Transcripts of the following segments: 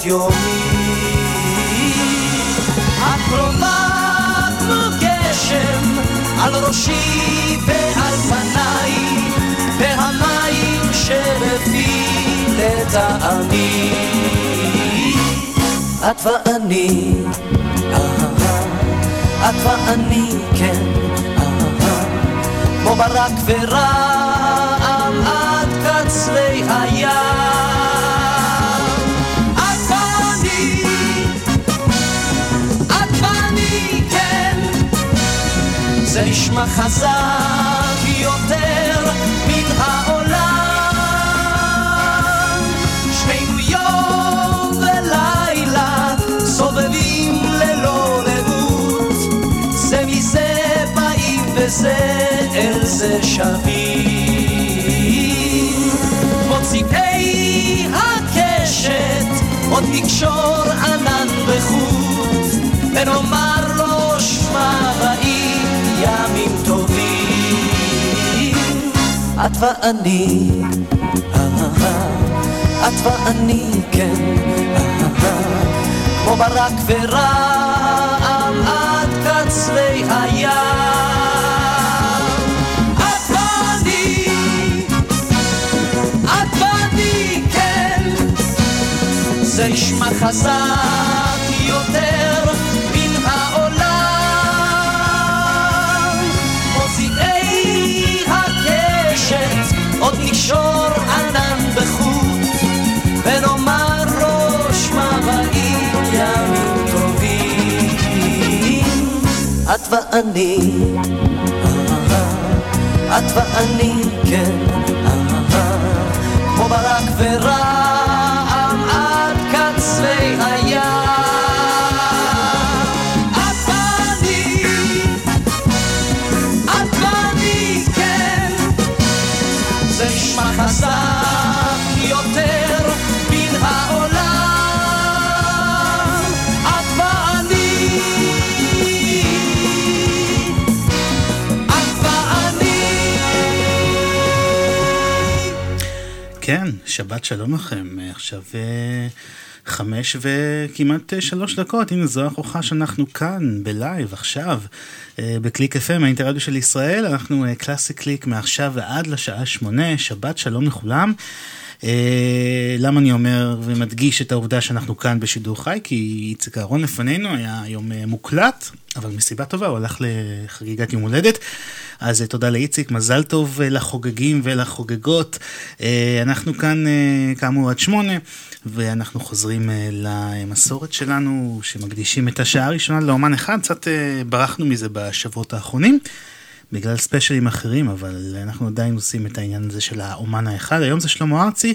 את יומי. הקרובה כמו גשם על ראשי ועל פניי, והמים שלפי לטעמי. את ואני, את ואני, כן, כמו ברק ורעם נשמע חזק יותר מן העולם. שנינו יום ולילה סובבים ללא ראות, זה מזה באים וזה אל זה שבים. מוציאי הקשת עוד נקשור ענן בחוט, ונאמר את ואני, את ואני, כן, כמו ברק ורעם עד קצרי הים. את ואני, את ואני, כן, זה נשמע חזק נקשור ענן בחוט, ונאמר ראש מבעים ימים טובים. את ואני, את ואני, כן, שבת שלום לכם. עכשיו... אה, חמש וכמעט שלוש דקות, הנה זו ההוכחה שאנחנו כאן, ב live, עכשיו, אה, בקליק FM, האינטרדיו של ישראל, אנחנו קלאסי אה, קליק מעכשיו ועד לשעה שמונה, שבת שלום לכולם. אה, למה אני אומר ומדגיש את העובדה שאנחנו כאן בשידור חי? כי איציק אהרון לפנינו היה היום אה, מוקלט, אבל מסיבה טובה, הוא הלך לחגיגת יום הולדת. אז uh, תודה לאיציק, מזל טוב uh, לחוגגים ולחוגגות. Uh, אנחנו כאן כאמור עד שמונה. ואנחנו חוזרים אה, למסורת שלנו, שמקדישים את השעה הראשונה לאומן אחד, קצת אה, ברחנו מזה בשבועות האחרונים. בגלל ספיישלים אחרים, אבל אנחנו עדיין עושים את העניין הזה של האומן האחד. היום זה שלמה ארצי,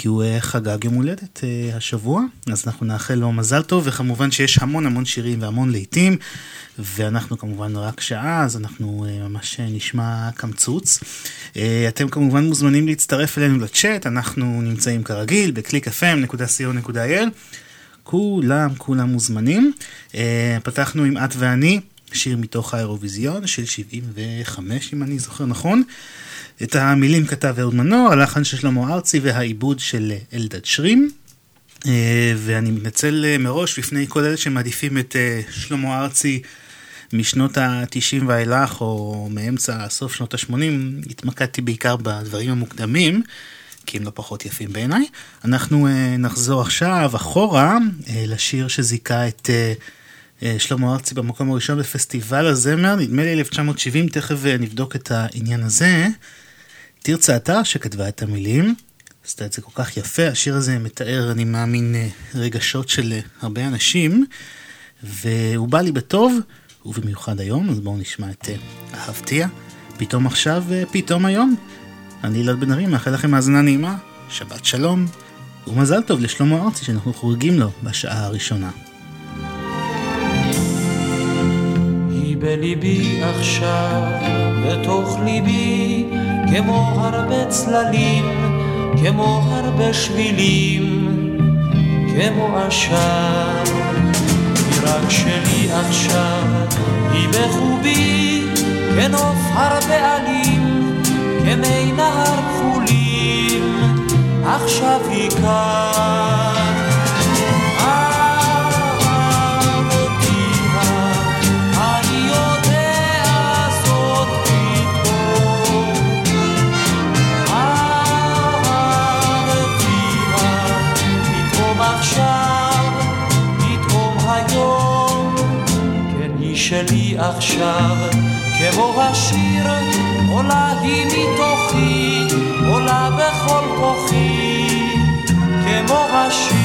כי הוא אה, חגג יום הולדת השבוע, אז אנחנו נאחל לו מזל טוב, וכמובן שיש המון המון שירים והמון להיטים, ואנחנו כמובן רק שעה, אז אנחנו ממש נשמע קמצוץ. אה, אתם כמובן מוזמנים להצטרף אלינו לצ'אט, אנחנו נמצאים כרגיל ב-clickfm.co.il. כולם, כולם מוזמנים. אה, פתחנו עם את ואני, שיר מתוך האירוויזיון של 75, אם אני זוכר נכון. את המילים כתב אהוד מנור, הלחן של שלמה ארצי והעיבוד של אלדד שרים. אה, ואני מתנצל מראש בפני כל אלה שמעדיפים את שלמה ארצי משנות ה-90 ואילך, או מאמצע סוף שנות ה-80, התמקדתי בעיקר בדברים המוקדמים, כי הם לא פחות יפים בעיניי. אנחנו נחזור עכשיו אחורה לשיר שזיכה את אה, שלמה ארצי במקום הראשון בפסטיבל הזמר, נדמה לי 1970, תכף אה, נבדוק את העניין הזה. תרצה אתה שכתבה את המילים, עשתה את זה כל כך יפה, השיר הזה מתאר, אני מאמין, אה, רגשות של הרבה אנשים, והוא בא לי בטוב, ובמיוחד היום, אז בואו נשמע את אהבתיה, פתאום עכשיו, פתאום היום. אני ילד בן ארי, מאחל לכם האזנה נעימה, שבת שלום, ומזל טוב לשלמה ארצי שאנחנו חורגים לו בשעה הראשונה. בליבי עכשיו, בתוך ליבי, כמו הרבה צללים, כמו הרבה שבילים, כמו עשן. היא רק שלי עכשיו, היא בחובי, כנוף הרבה עלים, כמי נהר כחולים, עכשיו היא כאן. עכשיו, כמו השיר, עולה היא מתוכי, עולה בכל כוחי, כמו השיר.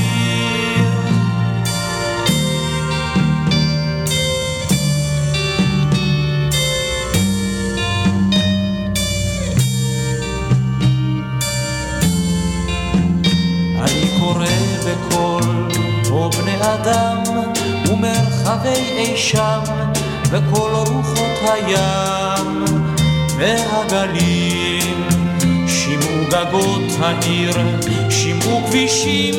אני קורא בקול, או בני אדם, ומרחבי אי שם, וכל רוחות הים והגלים. שימעו גגות העיר, שימעו כבישים,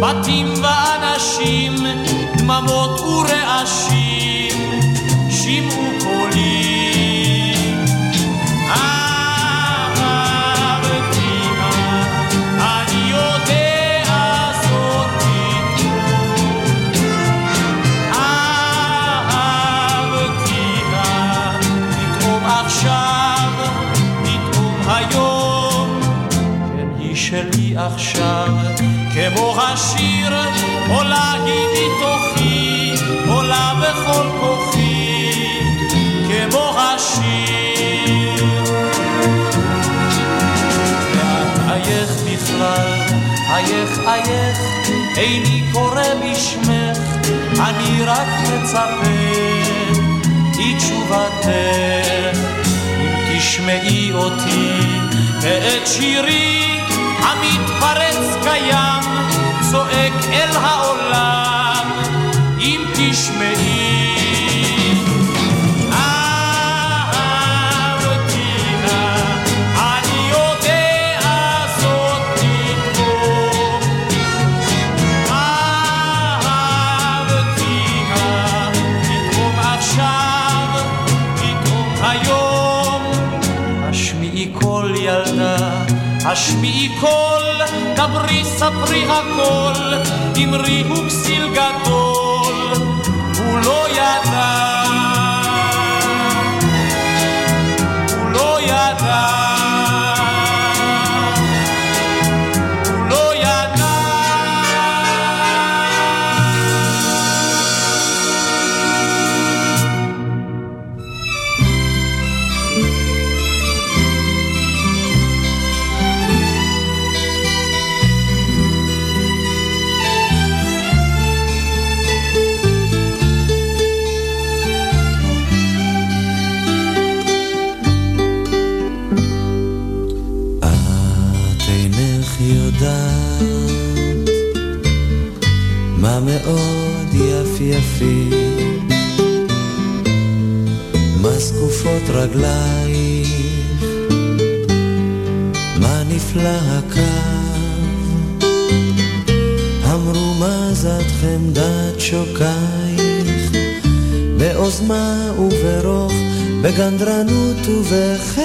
בתים ואנשים, דממות ורעשים, עכשיו, כמו השיר, עולה היא מתוכי, עולה בכל כוחי, כמו השיר. ואת אייך בכלל, אייך אייך, איני קורא בשמך, אני רק מצפה, היא תשובתך, אם תשמעי אותי ואת שירי המתפרץ קיים, צועק אל העולם, אם תשמעי. השמיעי קול, דברי ספרי הכל, אמרי הוא כסיל גדול, הוא לא ידע, זקופות רגלייך, מה נפלא הקו, המרומזת חמדת שוקייך, באוזמה וברוך, בגנדרנות ובחן,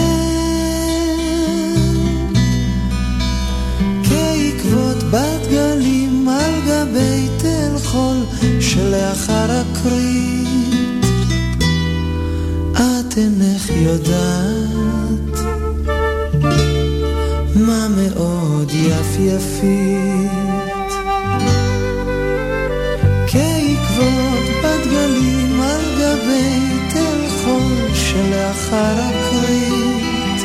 כעקבות בת גלים על גבי תל חול שלאחר הכרית את אינך יודעת מה מאוד יפייפית כעקבות בדגלים על גבי תל חול שלאחר הכרית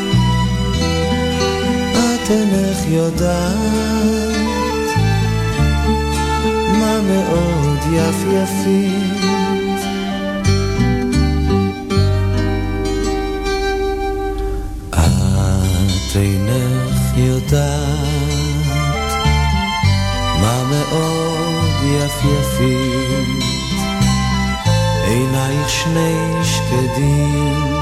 את אינך יודעת מה מאוד יפייפית מאוד יפייפית. עינייך שני שקדים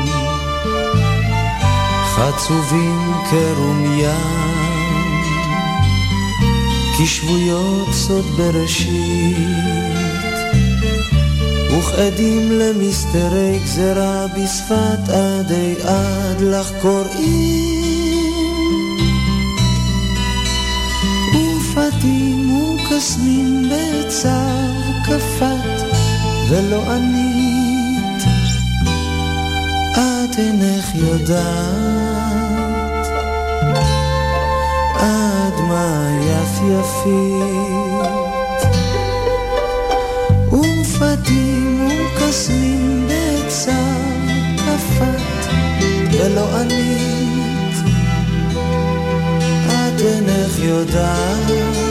חצובים כרומיה כשבויות סוד בראשית וכעדים למסתרי גזרה בשפת עדי עד לך קוראים ולא ענית את אינך יודעת עד מה יפייפית ופתים וקסמים בצר כפת ולא ענית את אינך יודעת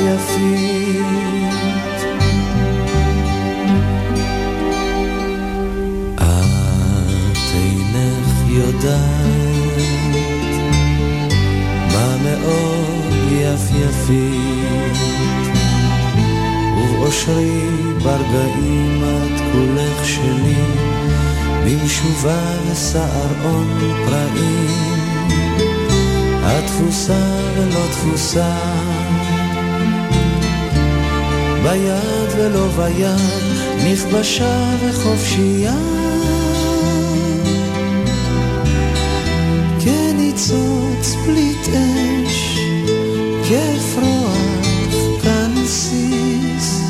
יפייפית את יודעת מה מאוד יפייפית ובאושרי ברגעים את כולך שלי. במשובה ושערון פראים את תפוסה ולא תפוסה ביד ולא ביד נכבשה וחופשייה כניצוץ פליט אש כפרוח כנסיס.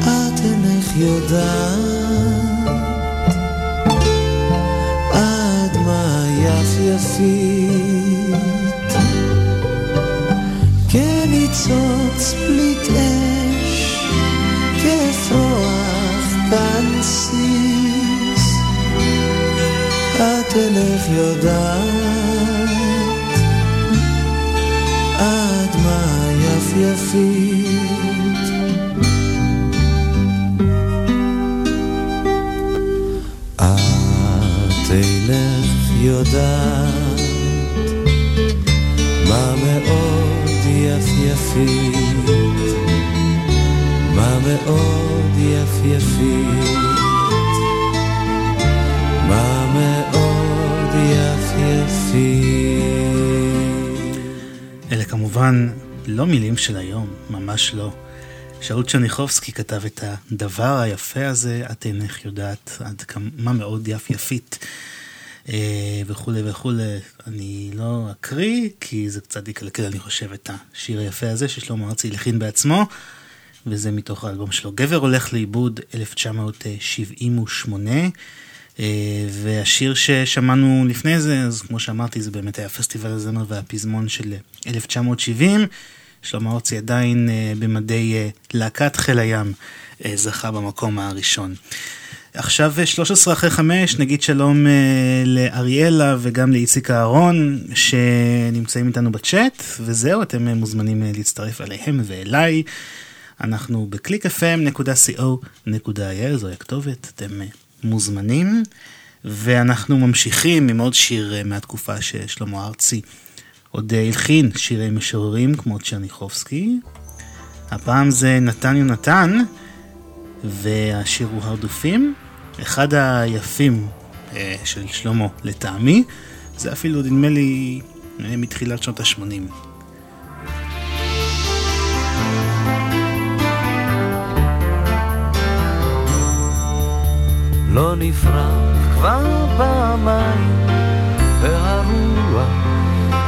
את אינך יודעת עד מה יפייפית את יודעת עד מה יפייפית את אינך יודעת לא מילים של היום, ממש לא. שאול צ'רניחובסקי כתב את הדבר היפה הזה, את אינך יודעת עד כמה מאוד יפייפית אה, וכולי וכולי. אני לא אקריא, כי זה קצת יקלקל, אני חושב, את השיר היפה הזה ששלמה ארצי הלחין בעצמו, וזה מתוך האלבום שלו. גבר הולך לאיבוד 1978. אה, והשיר ששמענו לפני זה, אז כמו שאמרתי, זה באמת היה פסטיבל הזמר והפזמון של 1970. שלמה ארצי עדיין אה, במדי אה, להקת חיל הים זכה במקום הראשון. עכשיו 13 אחרי 5, נגיד שלום לאריאלה וגם לאיציק אהרון שנמצאים איתנו בצ'אט, וזהו, אתם מוזמנים להצטרף אליהם ואליי. אנחנו ב-clickfm.co.il, זוהי הכתובת, אתם מוזמנים, ואנחנו ממשיכים עם עוד שיר מהתקופה ששלמה ארצי עוד הלחין שירי משוררים כמו צ'רניחובסקי. הפעם זה נתן יונתן, והשיר הוא הרדופים, אחד היפים אה, של שלמה לטעמי, זה אפילו נדמה לי אה, מתחילת שנות ה-80. לא נפרח כבר פעמיים,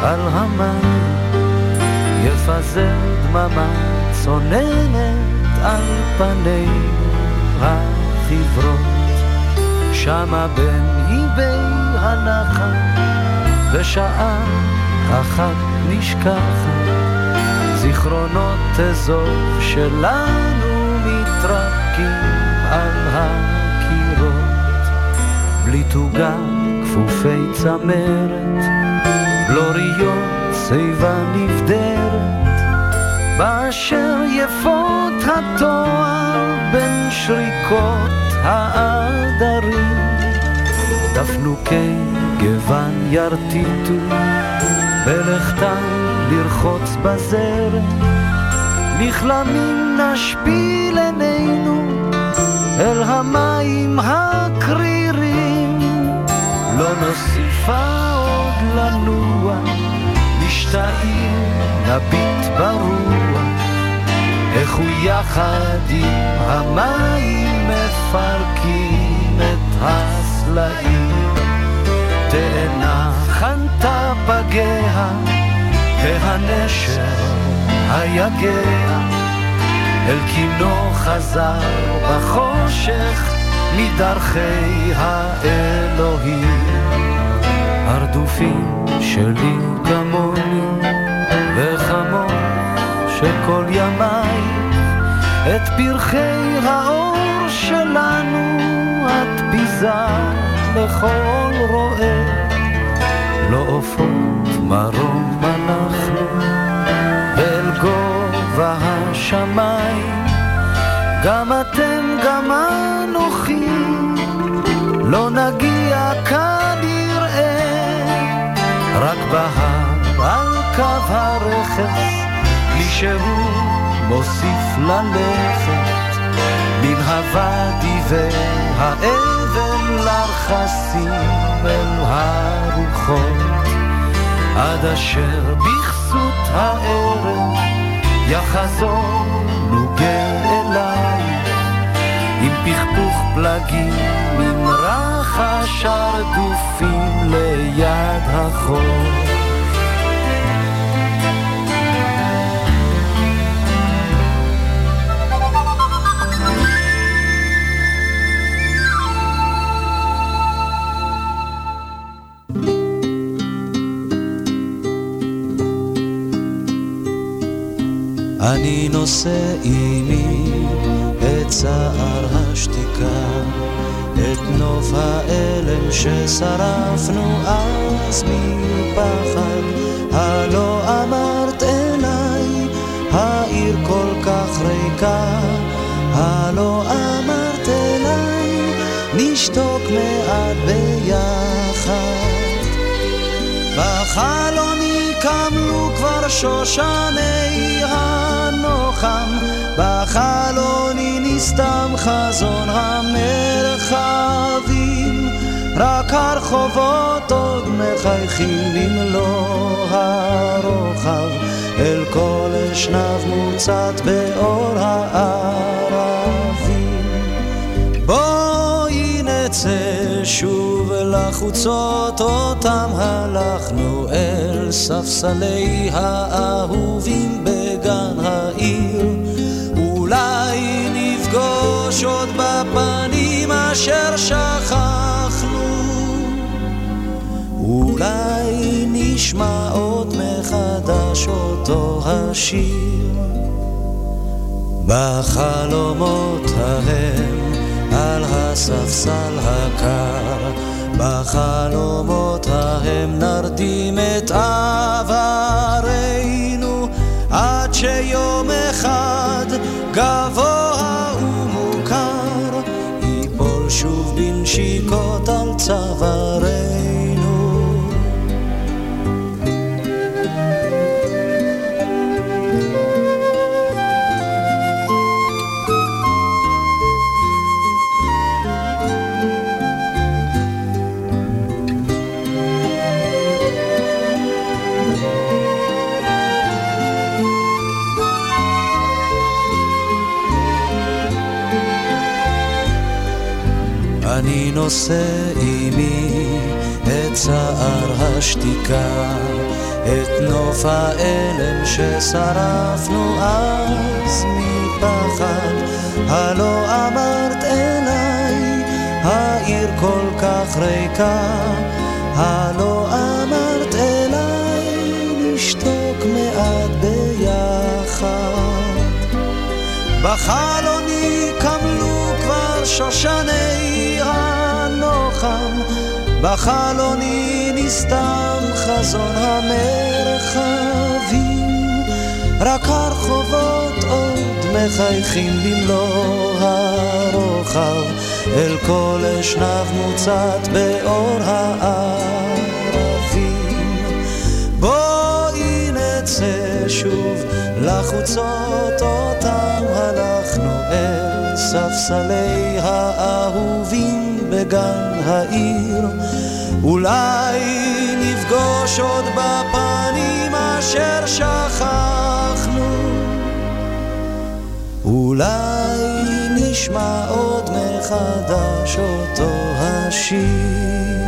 על המים, יפזר דממה צוננת על פני החברות. שמה בין איבי הנחל, בשעה אחת נשכחת, זיכרונות אזוב שלנו מתרקים על הקירות, בלי תוגה כפופי צמרת. בלוריות, שיבה נבדרת, באשר יפות התואר בין שריקות העדרים, דפנוקי גוון ירטיטו, בלכתם לרחוץ בזרם, נכלמים נשפיל עינינו אל המים הקרירים, לא נוסיפה לנוע, משתאים נביט ברוח, איך הוא יחד עם המים מפרקים את הסלעים. תאנה חנתה פגיה, והנשר היגע. אל קינו חזר בחושך מדרכי האלוהים. הרדופים שלי כמוני וכמוך שכל ימיי את פרחי האור שלנו את ביזה לכל רועה. לא עופות מרום אנחנו ואל גובה השמיים, גם אתם, גם אנוכי, לא נגיע כנראה, רק בהר על קו הרכס, מישהו מוסיף ללכת, מן הוואדי והאבן לרחסים אל הרוחות, עד אשר בכסות הערב יחזור עם פכפוך פלגים, עם רחש הרדופים ליד החור. אני נושא עימי את צער השתיקה, את נוף האלם ששרפנו אז מפחד. הלא אמרת אליי, העיר כל כך ריקה, הלא אמרת אליי, נשתוק מעט ביחד. בחלוני קמלו כבר שושני הנוחם, בחלוני נסתם חזון המרחבים, רק הרחובות עוד מחייכים במלוא הרוחב, אל כל אשנב מוצת באור הערבים. בואי נצא שוב לחוצות אותם הלכנו אל ספסלי האהובים בגן העיר עוד בפנים אשר שכחנו. אולי נשמע עוד מחדש אותו השיר. בחלומות ההם על הספסל הקר. בחלומות ההם נרדים את עברנו עד שיום אחד גבוה שוב בנשיקות על צווארנו נושא עימי את צער השתיקה, את נוף האלם ששרפנו אז מפחד. הלא אמרת אליי, העיר כל כך ריקה, הלא אמרת אליי, נשתוק מעט ביחד. בחלוני כבר שושני הנוחם, בחלוני נסתם חזון המרחבים, רק הרחובות עוד מחייכים במלוא הרוחב, אל כל אשנב מוצת באור הערבים. בואי נצא שוב לחוצות אותם הלכנו אל ספסלי האהובים בגן העיר. אולי נפגוש עוד בפנים אשר שכחנו. אולי נשמע עוד מחדש אותו השיר.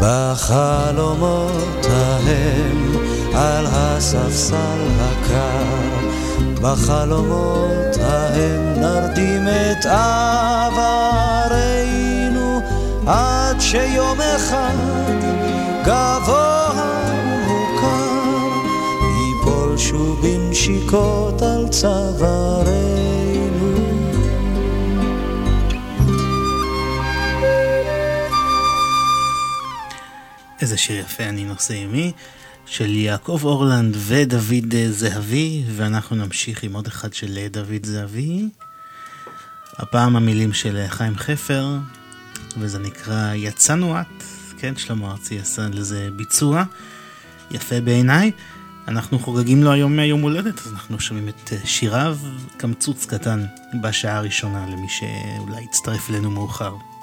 בחלומות ההם על הספסל הקר, בחלומות ההם נרדים את עברנו, עד שיום אחד גבוה ומוכר, ייפול שוב בנשיקות על צווארנו. איזה שיר יפה אני נושא עימי. של יעקב אורלנד ודוד זהבי, ואנחנו נמשיך עם עוד אחד של דוד זהבי. הפעם המילים של חיים חפר, וזה נקרא יצאנו את, כן, שלמה ארצי עשה לזה ביצוע, יפה בעיניי. אנחנו חוגגים לו היום מהיום הולדת, אז אנחנו שומעים את שיריו, קמצוץ קטן בשעה הראשונה למי שאולי יצטרף אלינו מאוחר.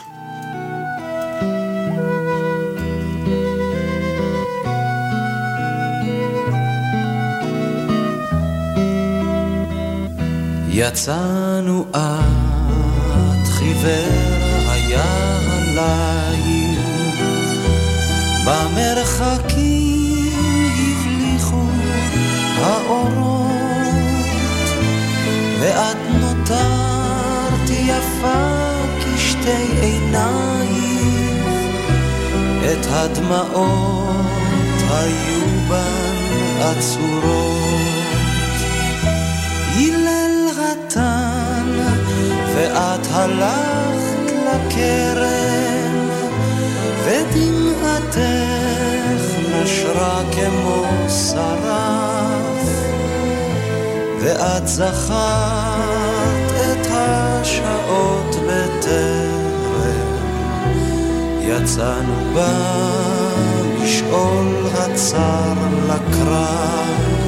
יצאנו את חיוור היה הליל במרחקים הבליחו האורות ואת נותרת יפה כשתי עיניים. את הדמעות היו בן עצורות קטן, ואת הלכת לקרן, ודמעתך נשרה כמו שרף, ואת זכרת את השעות בטרם, יצאנו במשעול הצר לקרב.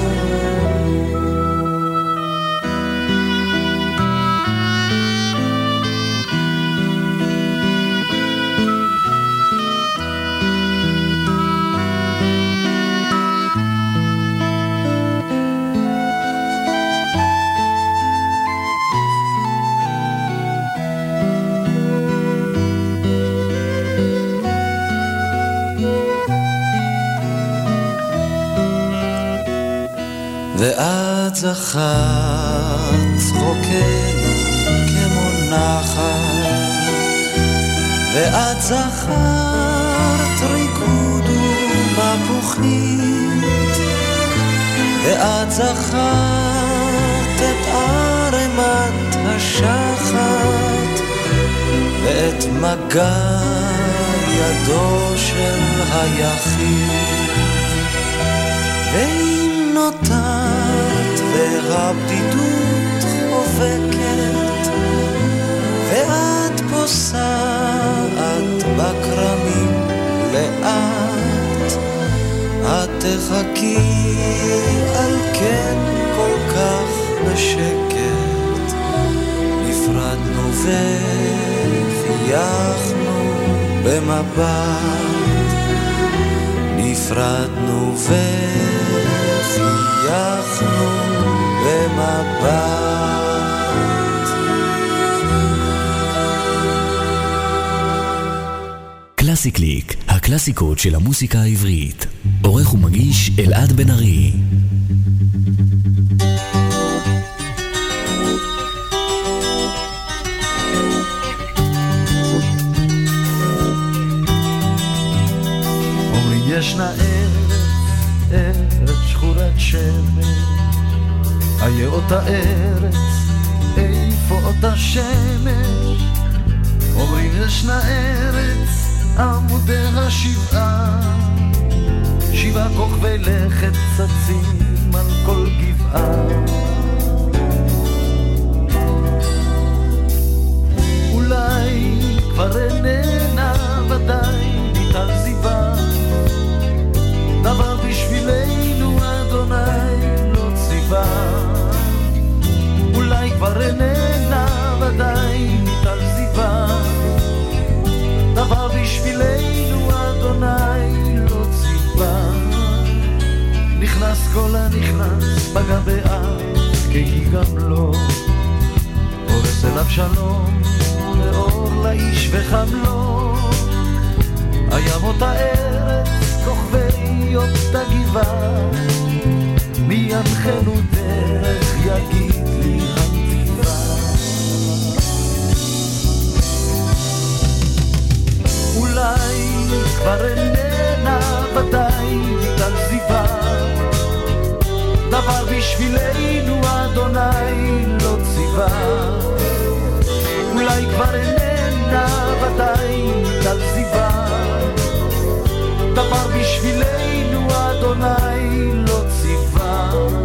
ואת זכרת צחוקנו כמו נחל, ואת זכרת ריקוד ומפוחית, ואת זכרת את ערמת השחת, ואת מגע ידו של היחיד. והבדידות חובקת, ואת פוסעת בכרמים לאט, את תחכי על כן כל כך בשקט, נפרדנו וחייכנו במבט, נפרדנו וחייכנו במבט. קלאסי קליק, הקלאסיקות של המוסיקה העברית. עורך ומגיש אלעד בן ארי. ישנה ארץ, ארץ שחורת שמש איה אותה ארץ, איפה אותה שמש? אומרים ישנה ארץ, עמודי השבעה, שבעה כוכבי לכת צצים על כל גבעה. אולי כבר איננה כבר איננה ודאי מטל זיווה, דבר בשבילנו אדוני לא ציווה. נכנס כל הנכנס באף, כי גם לא הורס אליו שלום, לאור לאיש וחם לו. הים אותה ארץ, כוכבי אותה גבעה, מי ינחנו דרך יגיד כבר איננה ודאי מטל זיווה, דבר בשבילנו אדוני לא ציווה. אולי כבר איננה ודאי מטל זיווה, דבר בשבילנו אדוני לא ציווה.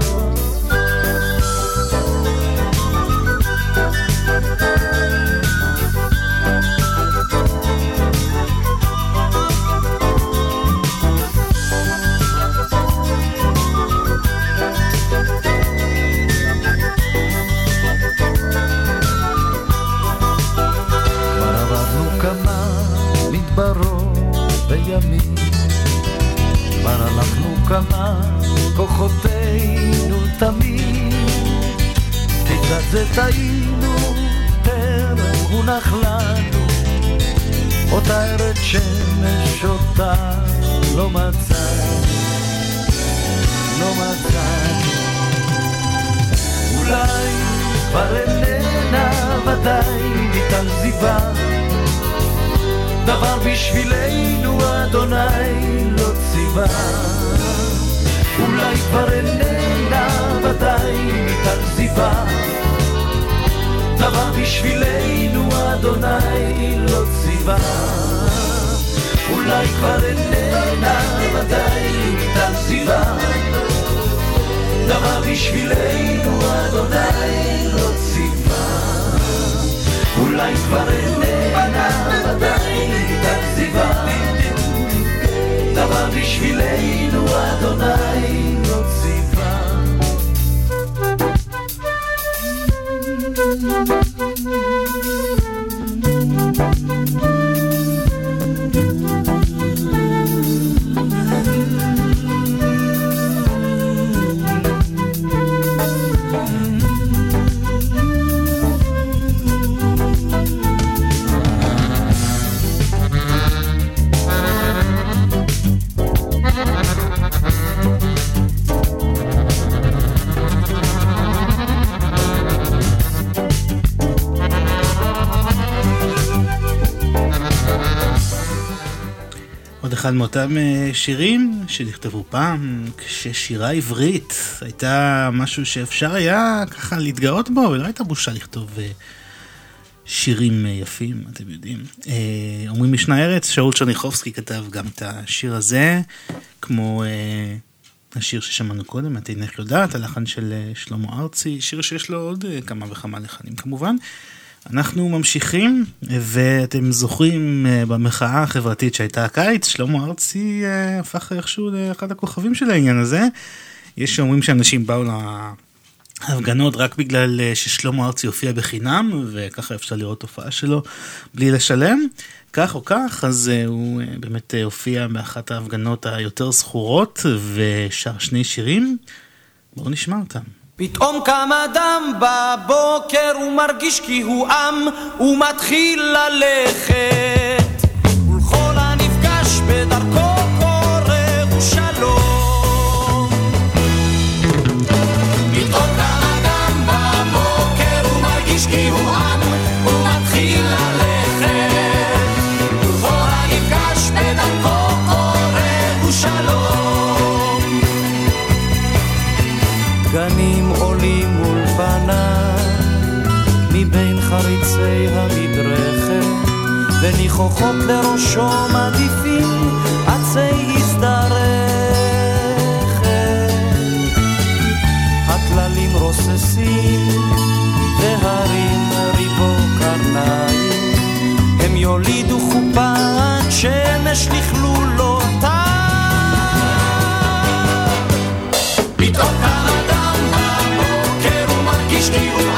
כוחותינו תמיד, כיצד זה טעינו, טרם הונח לנו, אותה ארץ שמש אותה לא מצאנו, לא מצאנו. אולי כבר איננה ודאי מטל זיווה. דבר בשבילנו אדוני לא ציווה אולי כבר איננה ודאי זיווה דבר בשבילנו אדוני לא ציווה. אולי כבר איננה ודאי זיווה דבר בשבילנו אדוני לא ציווה. אולי כבר איננה ודאי תקציבה דבר בשבילנו אדוני לא ציווה עוד אחד מאותם אה, שירים שנכתבו פעם, כששירה עברית הייתה משהו שאפשר היה ככה להתגאות בו, ולא הייתה בושה לכתוב אה, שירים אה, יפים, אתם יודעים. אומרים משנה ארץ, שאול צ'רניחובסקי כתב גם את השיר הזה, כמו השיר ששמענו קודם, את אינך יודעת, הלחן של שלמה ארצי, שיר שיש לו עוד כמה וכמה לחנים כמובן. אנחנו ממשיכים, ואתם זוכרים אה, במחאה החברתית שהייתה הקיץ, שלמה ארצי אה, הפך איכשהו לאחד הכוכבים של העניין הזה. יש שאומרים שאנשים באו להפגנות רק בגלל אה, ששלמה ארצי הופיע בחינם, וככה אפשר לראות הופעה שלו בלי לשלם. כך או כך, אז הוא באמת הופיע באחת ההפגנות היותר זכורות, ושר שני שירים. בואו נשמע אותם. פתאום קם אדם בבוקר, הוא מרגיש כי הוא עם, הוא מתחיל ללכת. ולכל הנפגש בדרכו וניחוחות לראשו מעדיפים עצי הזדרכת. הטללים רוססים והרים ריבו קרניים, הם יולידו חופה עד שמש לכלולותיו. פתאום קם אדם בבוקר ומרגיש הוא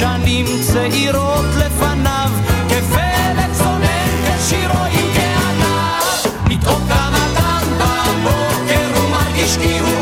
שנים צעירות לפניו כפלט צונן כשירו עם כענב פתאום קם אדם בבוקר ומרגיש כי עם, הוא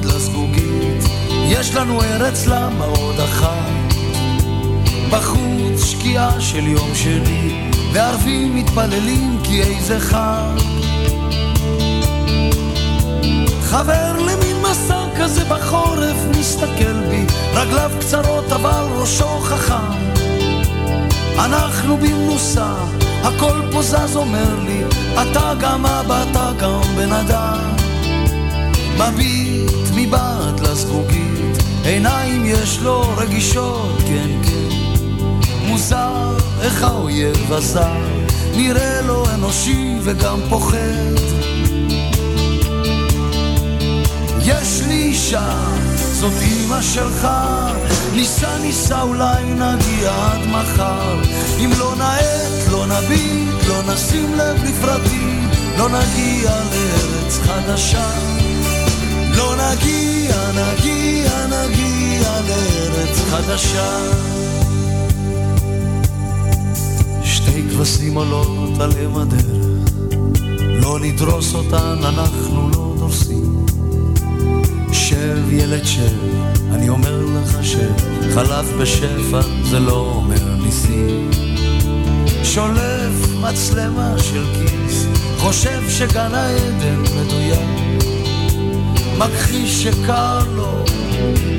מבעד לזגוגית יש לנו ארץ למה עוד אחת. בחוץ שקיעה של יום שני וערבים מתפללים כי איזה חג. חבר למין מסע כזה בחורף מסתכל בי רגליו קצרות אבל ראשו חכם. אנחנו במנוסה הכל פה זז אומר לי אתה גם אבא אתה גם בן אדם מביט מבעד לזגוגית עיניים יש לו רגישות כן כן. מוזר איך האויב הזר נראה לו אנושי וגם פוחד. יש לי אישה, זאת אימא שלך, ניסע ניסע אולי נגיע עד מחר, אם לא נאט, לא נביט, לא נשים לב לפרטים, לא נגיע לארץ חדשה. לא נגיע, נגיע, נגיע לארץ חדשה. שתי כבשים עולות על אם לא נדרוס אותן, אנחנו לא דורסים. שב ילד שב, אני אומר לך שב, חלב בשפע זה לא אומר ניסים. שולף מצלמה של כיס, חושב שגן העדן מדויק. מכחיש שקר לו,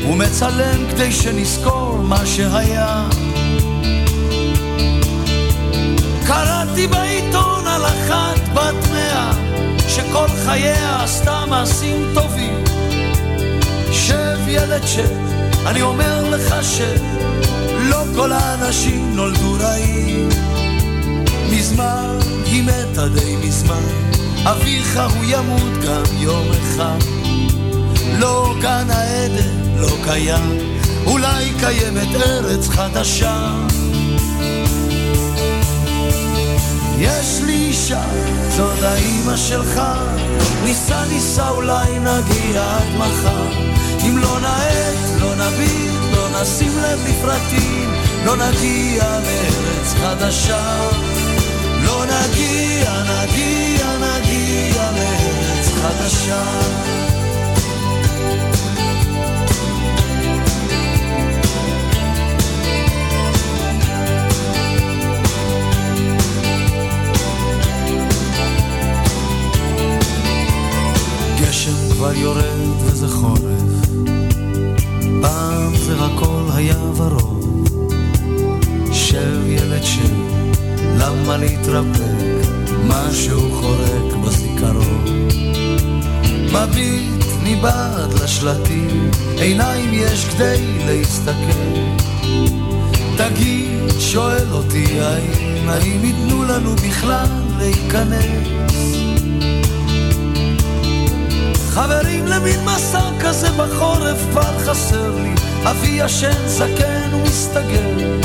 הוא מצלם כדי שנזכור מה שהיה. קראתי בעיתון על אחת בת מאה, שכל חייה עשתה מעשים טובים. שב ילד שב, אני אומר לך שלא כל האנשים נולדו רעים. מזמן היא מתה די מזמן, אביך הוא ימות גם יום אחד. לא גן העדן, לא קיים, אולי קיימת ארץ חדשה. יש לי אישה, זאת האימא שלך, ניסה ניסה אולי נגיע עד מחר. אם לא נאט, לא נביט, לא נשים לב לפרטים, לא נגיע לארץ חדשה. לא נגיע, נגיע, נגיע לארץ חדשה. כבר יורד וזה חורף, פעם זה הכל היה ורוד. שב ילד שב, למה להתרפק, משהו חורק בזיכרון. מביט מבעד לשלטים, עיניים יש כדי להסתכל. תגיד, שואל אותי האם, האם ייתנו לנו בכלל להיכנס? חברים למין מסע כזה בחורף כבר חסר לי. אבי ישן זקן ומסתגר.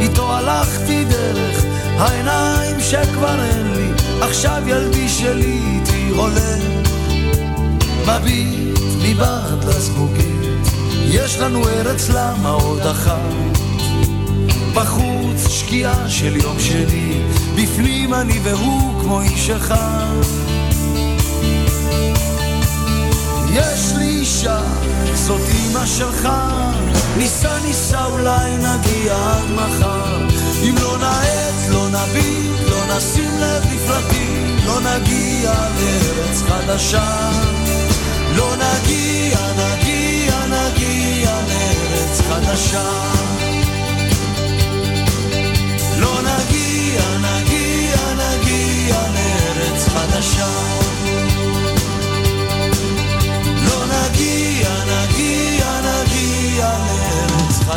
איתו הלכתי דרך העיניים שכבר אין לי. עכשיו ילדי שלי איתי הולך מביט מבעד לזגוגית יש לנו ארץ למה עוד אחת? בחוץ שקיעה של יום שני. בפנים אני והוא כמו איש אחד יש לי אישה, זאת אימא שלך, ניסה ניסה אולי נגיע עד מחר. אם לא נאט, לא נביט, לא נשים לב לפרטים, לא נגיע לארץ חדשה. לא נגיע, נגיע, נגיע לארץ חדשה. לא נגיע, נגיע, נגיע לארץ חדשה.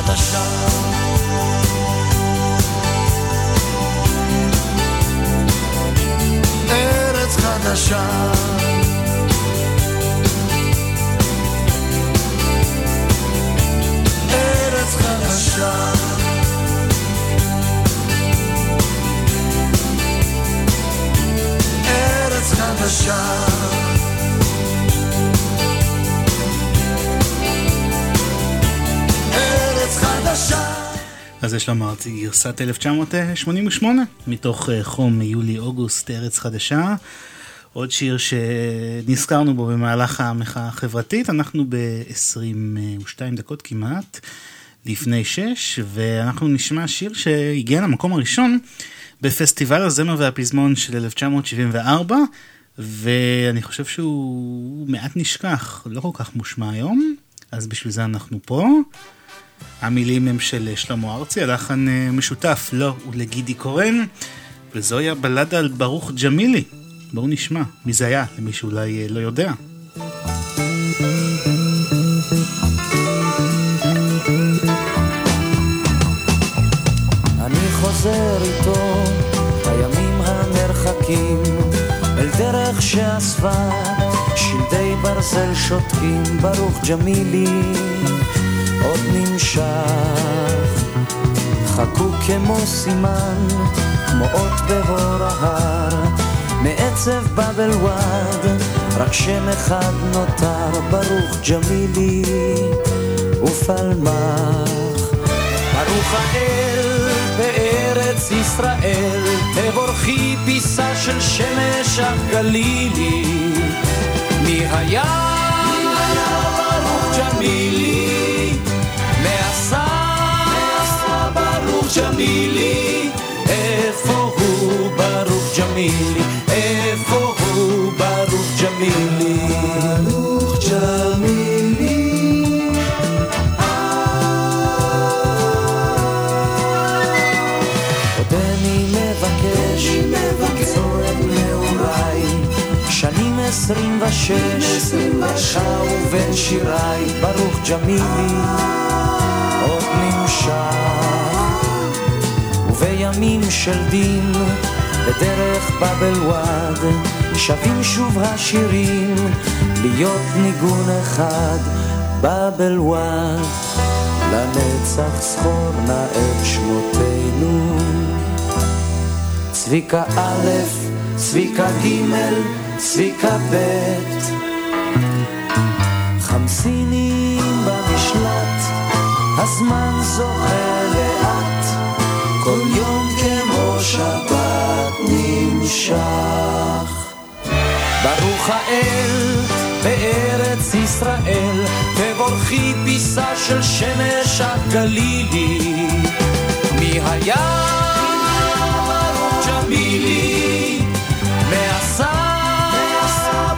חדשה. ארץ חדשה. ארץ חדשה. ארץ חדשה. אז יש לומר, גרסת 1988, מתוך אה, חום מיולי-אוגוסט, ארץ חדשה. עוד שיר שנזכרנו בו במהלך המחאה החברתית, אנחנו ב-22 דקות כמעט לפני 6, ואנחנו נשמע שיר שהגיע למקום הראשון בפסטיבל הזמר והפזמון של 1974, ואני חושב שהוא מעט נשכח, לא כל כך מושמע היום, אז בשביל זה אנחנו פה. המילים הם של שלמה ארצי, הלחן אה, משותף לו לא, ולגידי קורן, וזוהי הבלדה על ברוך ג'מילי. בואו נשמע מי זה היה, למי שאולי אה, לא יודע. אני חוזר איתו הימים המרחקים אל דרך שאספה שלדי ברזל שותקים ברוך ג'מילי עוד נמשך, חכו כמו סימן, כמו אות בבור ההר, מעצב בבל וואד, רק שם אחד נותר, ברוך ג'מילי ופלמח. ברוך האל בארץ ישראל, תבורכי פיסה של שמש הגלילי. מי היה ברוך ג'מילי? ג'מילי, איפה הוא ברוך ג'מילי, איפה הוא ברוך ג'מילי. ברוך ג'מילי. עודני מבקש, את נעוריי, שנים עשרים ושש, לך ובין שיריי ברוך ג'מילי, עוד נמשך. ובימים של דין, בדרך באבל וואד, שבים שוב השירים, להיות ניגון אחד, באבל וואד. לנצח זכור נא את שמותינו. צביקה א', צביקה ג', צביקה ב', חמסינים במשלט, הזמן לאט, כל יום כמו שבת נמשך. ברוך האל בארץ ישראל, תבורכי פיסה של שמש הגלילי. מי היה ברוך ג'מילי, מעשה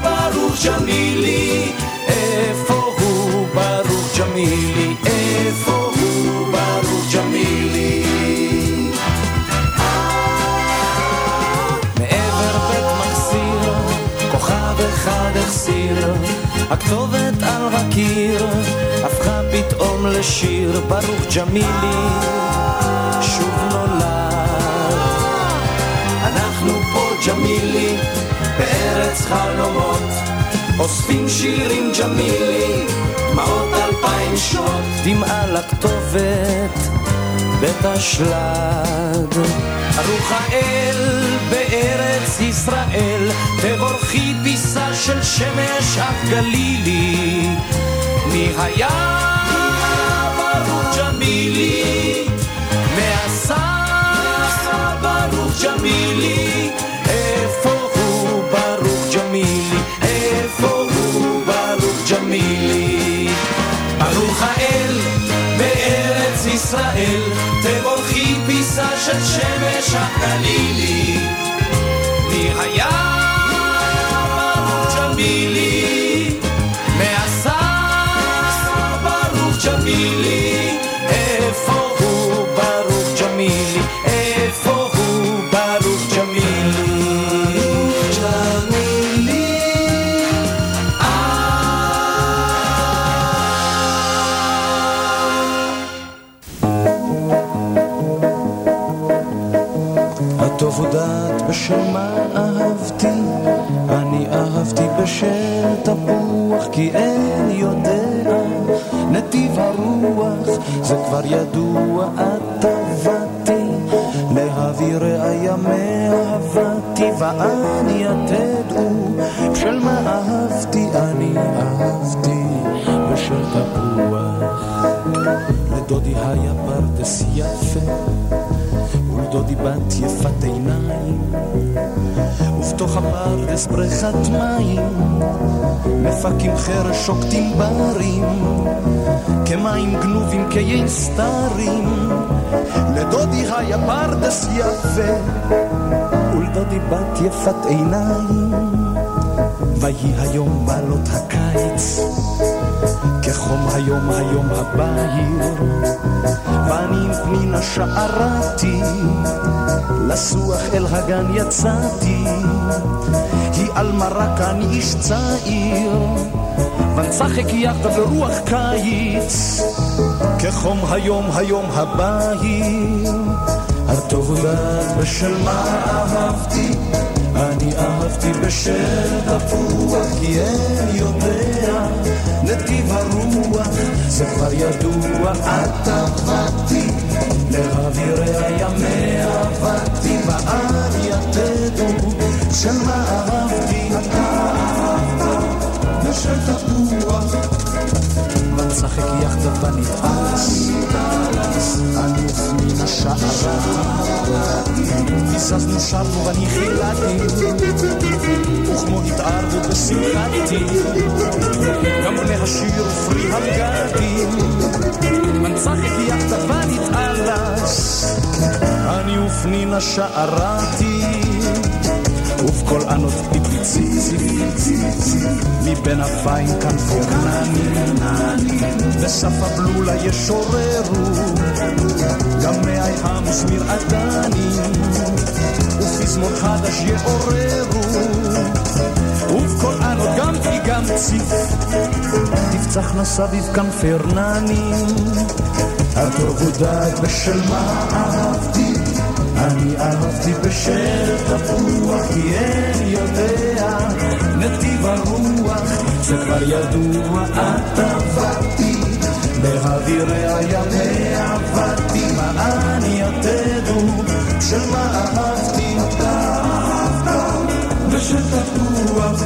ברוך ג'מילי, איפה הוא ברוך ג'מילי, איפה הכתובת על הקיר, הפכה פתאום לשיר, ברוך ג'מילי, שוב נולד. אנחנו פה ג'מילי, בארץ חלומות, אוספים שירים ג'מילי, דמעות אלפיים שנות, דמעה לכתובת, בית אשלג. ברוך האל בארץ ישראל, תבורכי פיסה של שמש הגלילי. מי היה ברוך ג'מילי, מעשה ברוך ג'מילי, איפה הוא ברוך ג'מילי, איפה הוא ברוך ג'מילי. האל בארץ ישראל, של שמש הגלילי. מי היה הודעת בשל מה אהבתי, אני אהבתי בשל תפוח, כי אין יודע. נתיב הרוח, זה כבר ידוע, את טבעתי, להביא ראיה מאהבתי, ואני תדעו, בשל מה אהבתי, אני אהבתי בשל תפוח. לדודי היה פרדס יפה ולדודי בת יפת עיניים ובתוך הפרדס בריכת מים מפקים חרש שוקטים ברים כמים גנובים כיין סתרים. לדודי היה פרדס יפה ולדודי בת יפת עיניים ויהי היום בעלות הקיץ כחום היום היום הבהיר ואני עם פנינה שערתי לסוח אל הגן יצאתי. היא על מרק אני איש צעיר. ונצחק יחד ברוח קיץ. כחום היום היום הבהיר הטוב הודעת בשל מה אהבתי אני אהבתי בשל תפוח כי אין יודע נתיב הרוח. זה כבר ידוע את עבדתי להביא ראיה מאהבתי ואני יתדו של מה אהבתי. אתה אהבת בשל תפוח ונשחק יחדיו ונתעלס אני ופנינה השערה הזזנו שבנו ואני חילקתי וכמו התערבו בשמחתי גם בני השיר ופרי הגדים מנצחק יחדיו ונתעלס אני ופנינה שערתי. ובקול ענות פיפי מבין אפיים כנפו כנעני בסף הבלולה ישוררו גם מאי המסמיר עדני ופזמון חדש יעוררו. ובקול ענות ציף, תפצחנה סביב. הטוב הוא דג בשל מה אהבתי, אני אהבתי בשל תפוח, כי אין יודע. נתיב הרוח, זה כבר ידוע, את עבדתי, באווירי הירח עבדתי מען יתדו של מה אהבתי ושל תפוח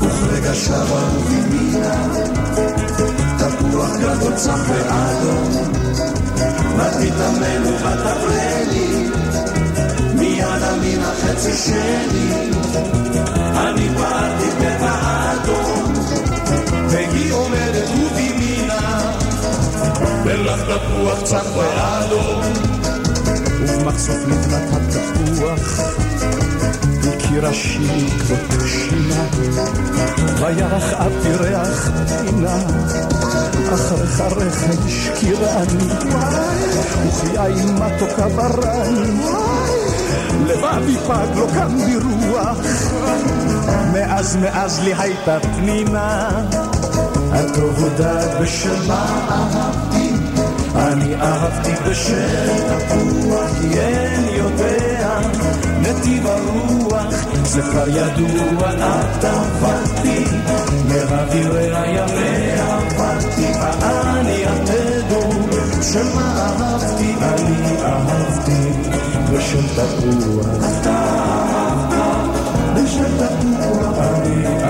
וברגשיו אהובים מינה תפוח גדול צח ואדום מה תתאמן ומה תברא לי מיד המין החצי שלי אני פעלתי בבעדום והיא אומרת מלח תפוח צח באדום, ובמחסוף נפלט התפוח, הכיר השיר כבוד שינה, וירח אף ירח פינה, אחריך רחם שקירני, וכי מתוקה ברן. לבבי פג לא קם ברוח. מאז מאז לי הייתה פנינה את רבודה בשל מעם אני אהבתי בשל תפוח, אין יודע נתיב הרוח, זה כבר ידוע, את עבדתי, מאווירי הימי עבדתי, ואני יתדו, של מה אהבתי, אני אהבתי. בשל תפוח. אתה בשל תפוח, אני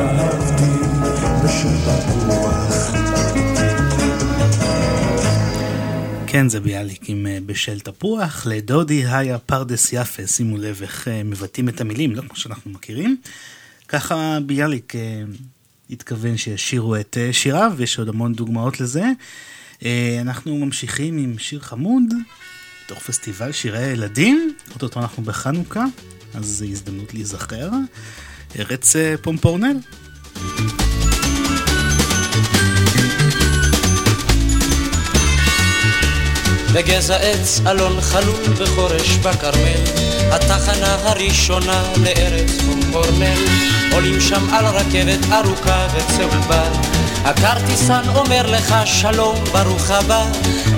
כן, זה ביאליק עם אה, בשל תפוח. לדודי היה פרדס יפה, שימו לב איך אה, מבטאים את המילים, לא כמו שאנחנו מכירים. ככה ביאליק אה, התכוון שישירו את שיריו, ויש עוד המון דוגמאות לזה. אנחנו ממשיכים עם שיר חמוד, בתוך פסטיבל שירי הילדים, אוטוטו אנחנו בחנוכה, אז זו הזדמנות להיזכר. ארץ פומפורנל. בגזע עץ אלון חלול וחורש בכרמל, התחנה הראשונה לארץ פומפורנל, עולים שם על רכבת ארוכה וצהובה. הכרטיסן אומר לך שלום, ברוך הבא.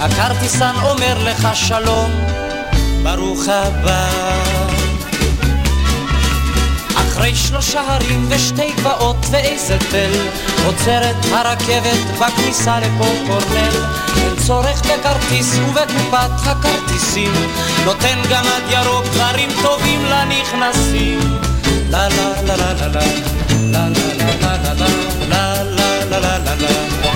הכרטיסן אומר לך שלום, ברוך הבא. אחרי שלושה הרים ושתי גבעות ואיזה תל, עוצרת הרכבת בכניסה לפופורנל. אין צורך בכרטיס ובקופת הכרטיסים, נותן גמד ירוק דברים טובים לנכנסים. לה לה לה לה לה לה לה לה לה לה לה la la la la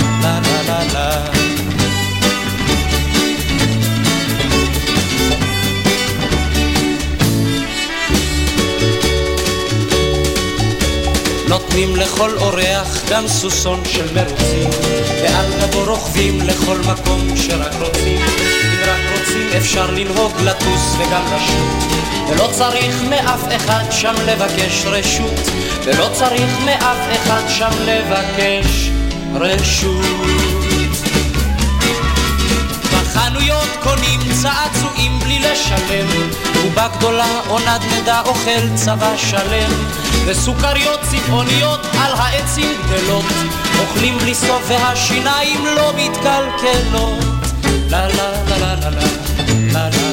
נותנים לכל אורח גם סוסון של מרוצים. ועל גבו רוכבים לכל מקום שרק רוצים. אם רק רוצים אפשר לנהוג, לטוס וגם לשוט. ולא צריך מאף אחד שם לבקש רשות. ולא צריך מאף אחד שם לבקש רשות. בחנויות קונים צעצועים בלי לשלם, ובגדולה או נדנדה אוכל צבא שלם, וסוכריות צבעוניות על העצים גדלות, אוכלים בלי סוף והשיניים לא מתקלקלות. לה לה לה לה לה לה לה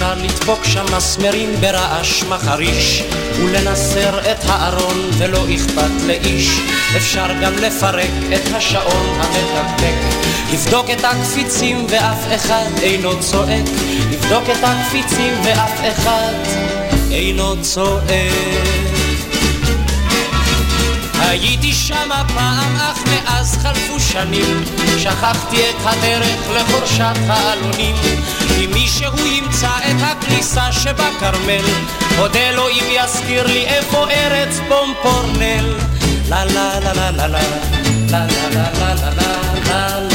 אפשר לדפוק שם מסמרים ברעש מחריש ולנסר את הארון ולא אכפת לאיש. אפשר גם לפרק את השעון המתקתק. לבדוק את הקפיצים ואף אחד אינו צועק. לבדוק את הקפיצים ואף אחד אינו צועק הייתי שמה פעם, אך מאז חלפו שנים, שכחתי את הדרך לחורשת העלונים. אם מישהו ימצא את הכניסה שבכרמל, אודה לו אם יזכיר לי איפה ארץ פומפורנל. לה לה לה לה לה לה לה לה לה לה לה לה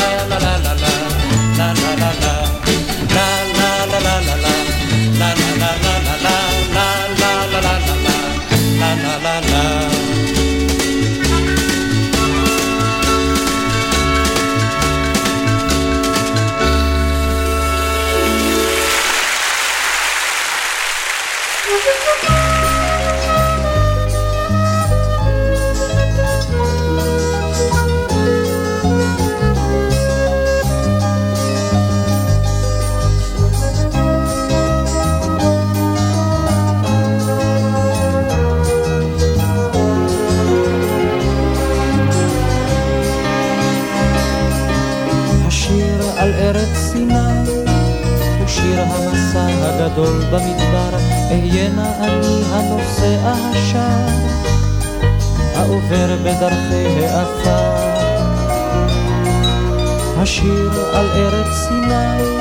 השיר על ארץ סיני,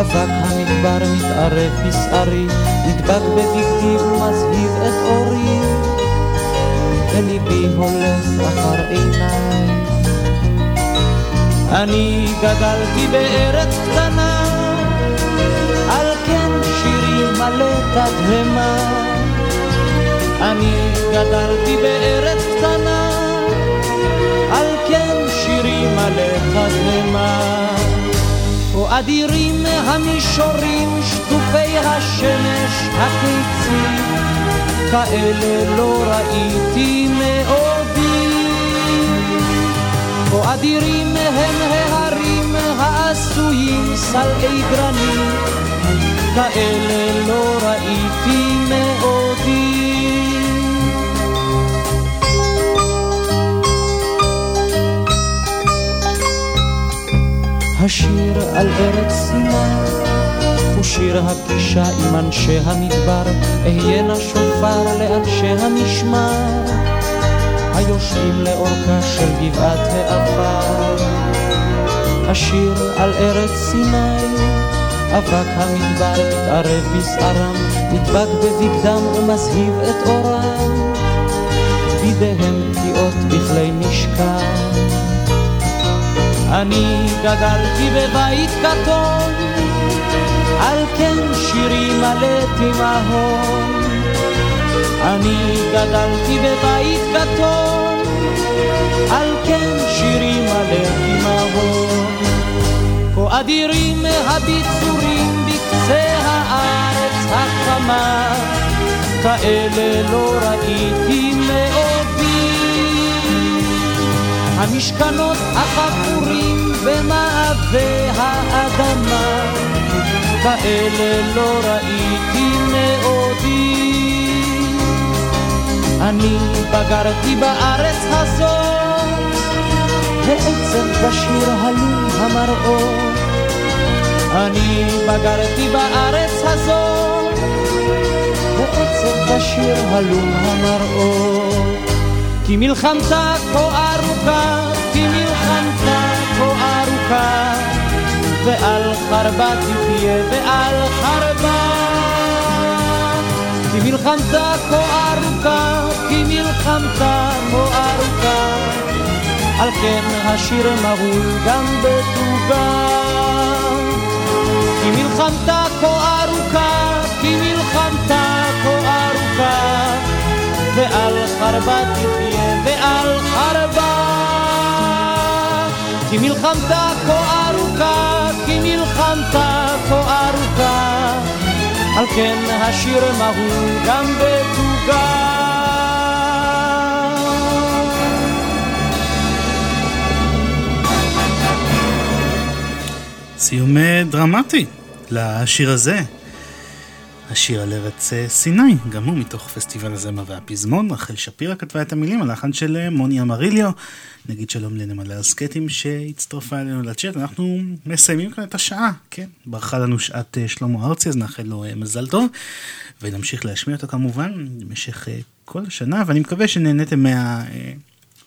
אבק המדבר מתערב בשערי, נדבק בבגדי ומזהיב את אורי, וליבי הולך אחר עיניי. אני גדלתי בארץ קטנה מלא תדהמה. אני גדלתי בארץ קטנה, על כן שירי מלא תדהמה. או אדירים המישורים, שטופי השמש הקיצים, כאלה לא ראיתי מעודי. או אדירים הם ההרים העשויים סלעי גרנית, כאלה לא ראיתי מעודי. השיר על ארץ סיני הוא שיר הפגישה עם אנשי המדבר, אהיה נא שופר לאנשי המשמר, היושבים לאורכה של גבעת העפר. השיר על ארץ סיני אבק המדבר מתערב בשערם, נדבק בבגדם ומזהיב את אורם. בידיהם פגיעות בכלי משכן. אני גדלתי בבית קטון, על כן שירי מלא תימהון. אני גדלתי בבית קטון, על כן שירי מלא תימהון. כה אדירים הביצורים בקצה הארץ החמה, כאלה לא ראיתי מעודי. המשכנות החפורים במעבה האדמה, כאלה לא ראיתי מעודי. אני בגרתי בארץ הזאת, בעצם בשיר הלום המראות. אני בגרתי בארץ הזאת, בעצב בשיר הלום המראות. כי מלחמתה כה ארוכה, כי מלחמתה כה ארוכה, ועל חרבה תחיה ועל חרבה. כי מלחמתה כה ארוכה, כי מלחמתה כה ארוכה, על כן השיר מהול גם בתוגה. כי מלחמתה כה ארוכה, כי מלחמתה כה ארוכה, ועל חרבה תחיה ועל חרבה. כי מלחמתה כה ארוכה, כי מלחמתה כה ארוכה, על כן השיר מהול גם בתוגה. סיום דרמטי לשיר הזה. השיר על ארץ אה, סיני, גם הוא מתוך פסטיבל הזמר והפזמון. רחל שפירא כתבה את המילים, הלחן של אה, מוני אמריליו. נגיד שלום לנמלה הסקטים שהצטרפה אלינו לצ'אט. אנחנו מסיימים כאן את השעה, כן. ברכה לנו שעת שלמה ארצי, אז נאחל לו מזל טוב. ונמשיך להשמיע אותו כמובן במשך כל השנה, ואני מקווה שנהניתם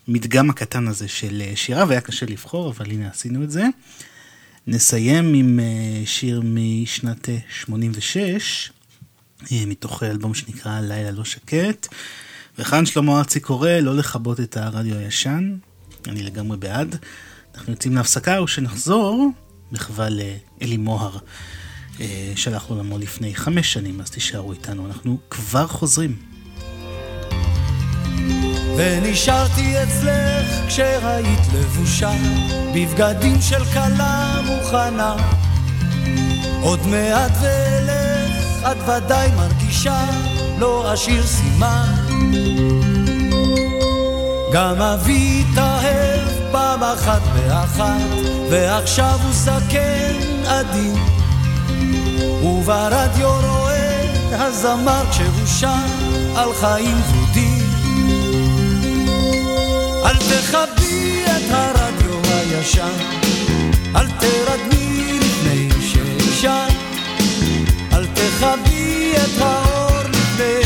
מהמדגם הקטן הזה של שירה, והיה קשה לבחור, אבל הנה עשינו את זה. נסיים עם אה, שיר משנת 86, אה, מתוך אלבום שנקרא לילה לא שקט. וכאן שלמה ארצי קורא לא לכבות את הרדיו הישן, אני לגמרי בעד. אנחנו יוצאים להפסקה ושנחזור מחווה לאלי מוהר, אה, שלחנו לנו לפני חמש שנים, אז תישארו איתנו, אנחנו כבר חוזרים. ונשארתי אצלך כשראית לבושה בבגדים של כלה מוכנה עוד מעט ואלך את ודאי מרגישה, לא אשאיר סימן. גם אבי התאהב פעם אחת באחת, ועכשיו הוא זקן עדין. וברדיו רואה הזמר כשהוא שר על חיים ורודים. אל תכבי את הרדיו הישן, אל תרדמי לפני אל תכבי את האור לפני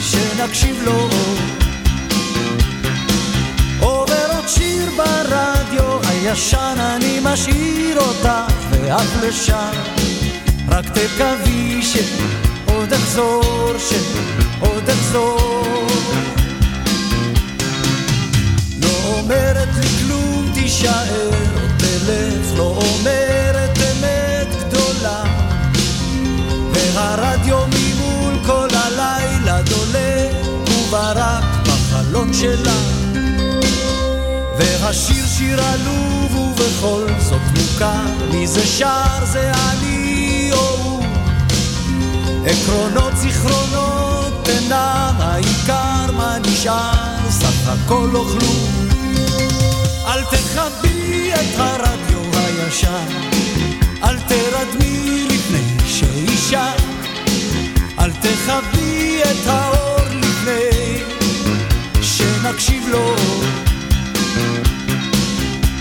שנקשיב לו. עובר עוד שיר ברדיו הישן, אני משאיר אותך ואף לשם, רק תקווי שעוד אחזור, שעוד אחזור. אומרת לי כלום תישאר, והשיר שיר עלוב ובכל זאת מוכר, מי זה שר זה אני או הוא. עקרונות זיכרונות אינם העיקר, מה נשאר? סך הכל לא כלום. אל תכבי את הרדיו הישן, אל תרדמי לפני שאישה, אל תכבי את האור לפני שנקשיב לו.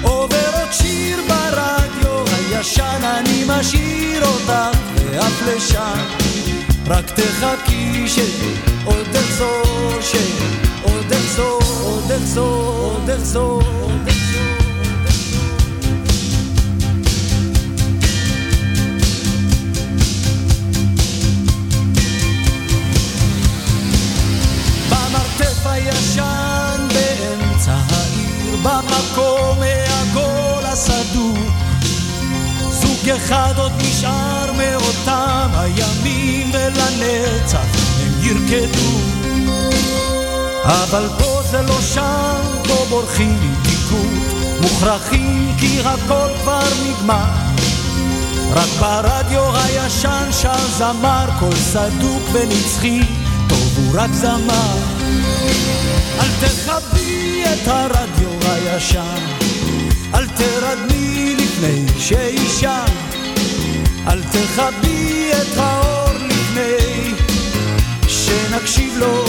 עובר עוד שיר ברדיו הישן, אני משאיר אותך ואף לשם, רק תחכי שעוד אחזור, שעוד אחזור, עוד אחזור, עוד אחזור. במקום העגול הסדור. זוג אחד עוד נשאר מאותם הימים, ולנצח הם ירקדו. אבל פה זה לא שם, פה בורחים פיקוד, מוכרחים כי הכל כבר נגמר. רק ברדיו הישן שר זמר, קול סדוק ונצחי, טוב הוא רק זמר. אל תכבי את הרדיו הישן, אל תרדמי לפני שישן, אל תכבי את האור לפני שנקשיב לו.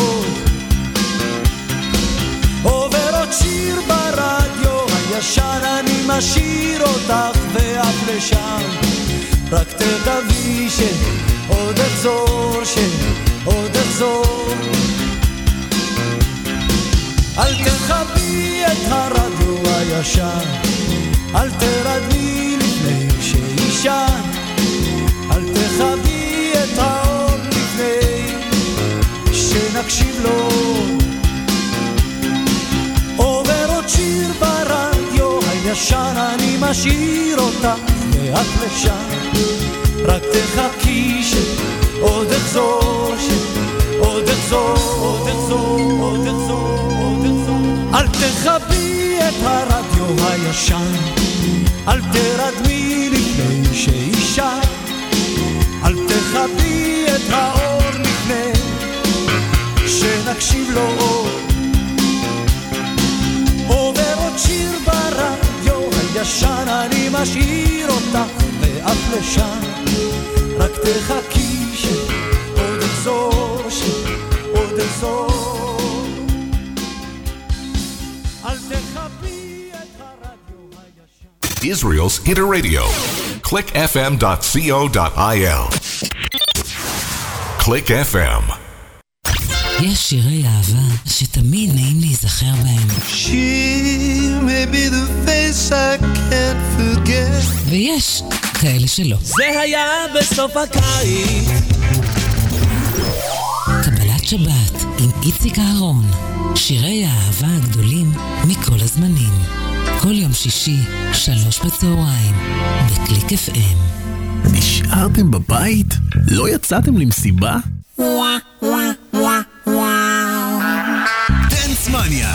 עובר עוד שיר ברדיו הישן, אני משאיר אותך ואף לשם, רק תקווי שעוד אחזור, שעוד אחזור. אל תכבי את הרדיו הישן, אל תרדמי לפני שישן, אל תכבי את האור לפני שנקשיב לו. עובר עוד שיר ברדיו הישן, אני משאיר אותך ואת לשם, רק תחכי שעוד אחזור, שעוד אחזור, עוד אחזור, עוד אחזור. אל תכבי את הרדיו הישן, אל תרדמי לפני שאישה, אל תכבי את האור לפני שנקשיב לו עוד. עובר עוד שיר ברדיו הישן, אני משאיר אותך ואף לשם, רק תחכי שעוד אחזור, שעוד אחזור. Israel's Interradio. clickfm.co.il. Click FM. יש שירי אהבה שתמיד נעים להיזכר בהם. She may be the face I can't forget. ויש כאלה שלא. זה היה בסוף הקיץ. קבלת שבת עם איציק אהרון. שירי האהבה הגדולים מכל הזמנים. כל יום שישי, שלוש בצהריים, בקליק FM. נשארתם בבית? לא יצאתם למסיבה? דנסמניה.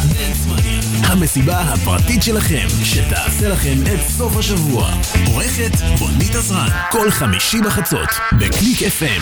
המסיבה הפרטית שלכם, שתעשה לכם את סוף השבוע. עורכת בונית עזרן, כל חמישי בחצות, בקליק FM.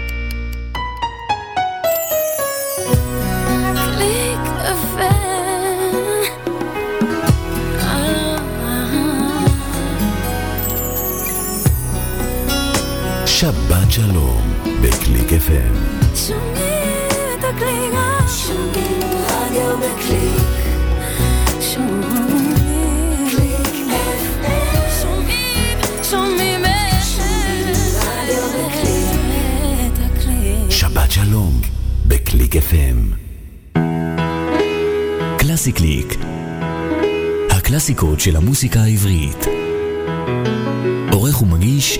שבת שלום, בקליק FM. שומעים את הקליקה. שומעים רדיו שבת שלום, בקליק FM. קלאסי קליק, הקלאסיקות של המוסיקה העברית. עורך ומגיש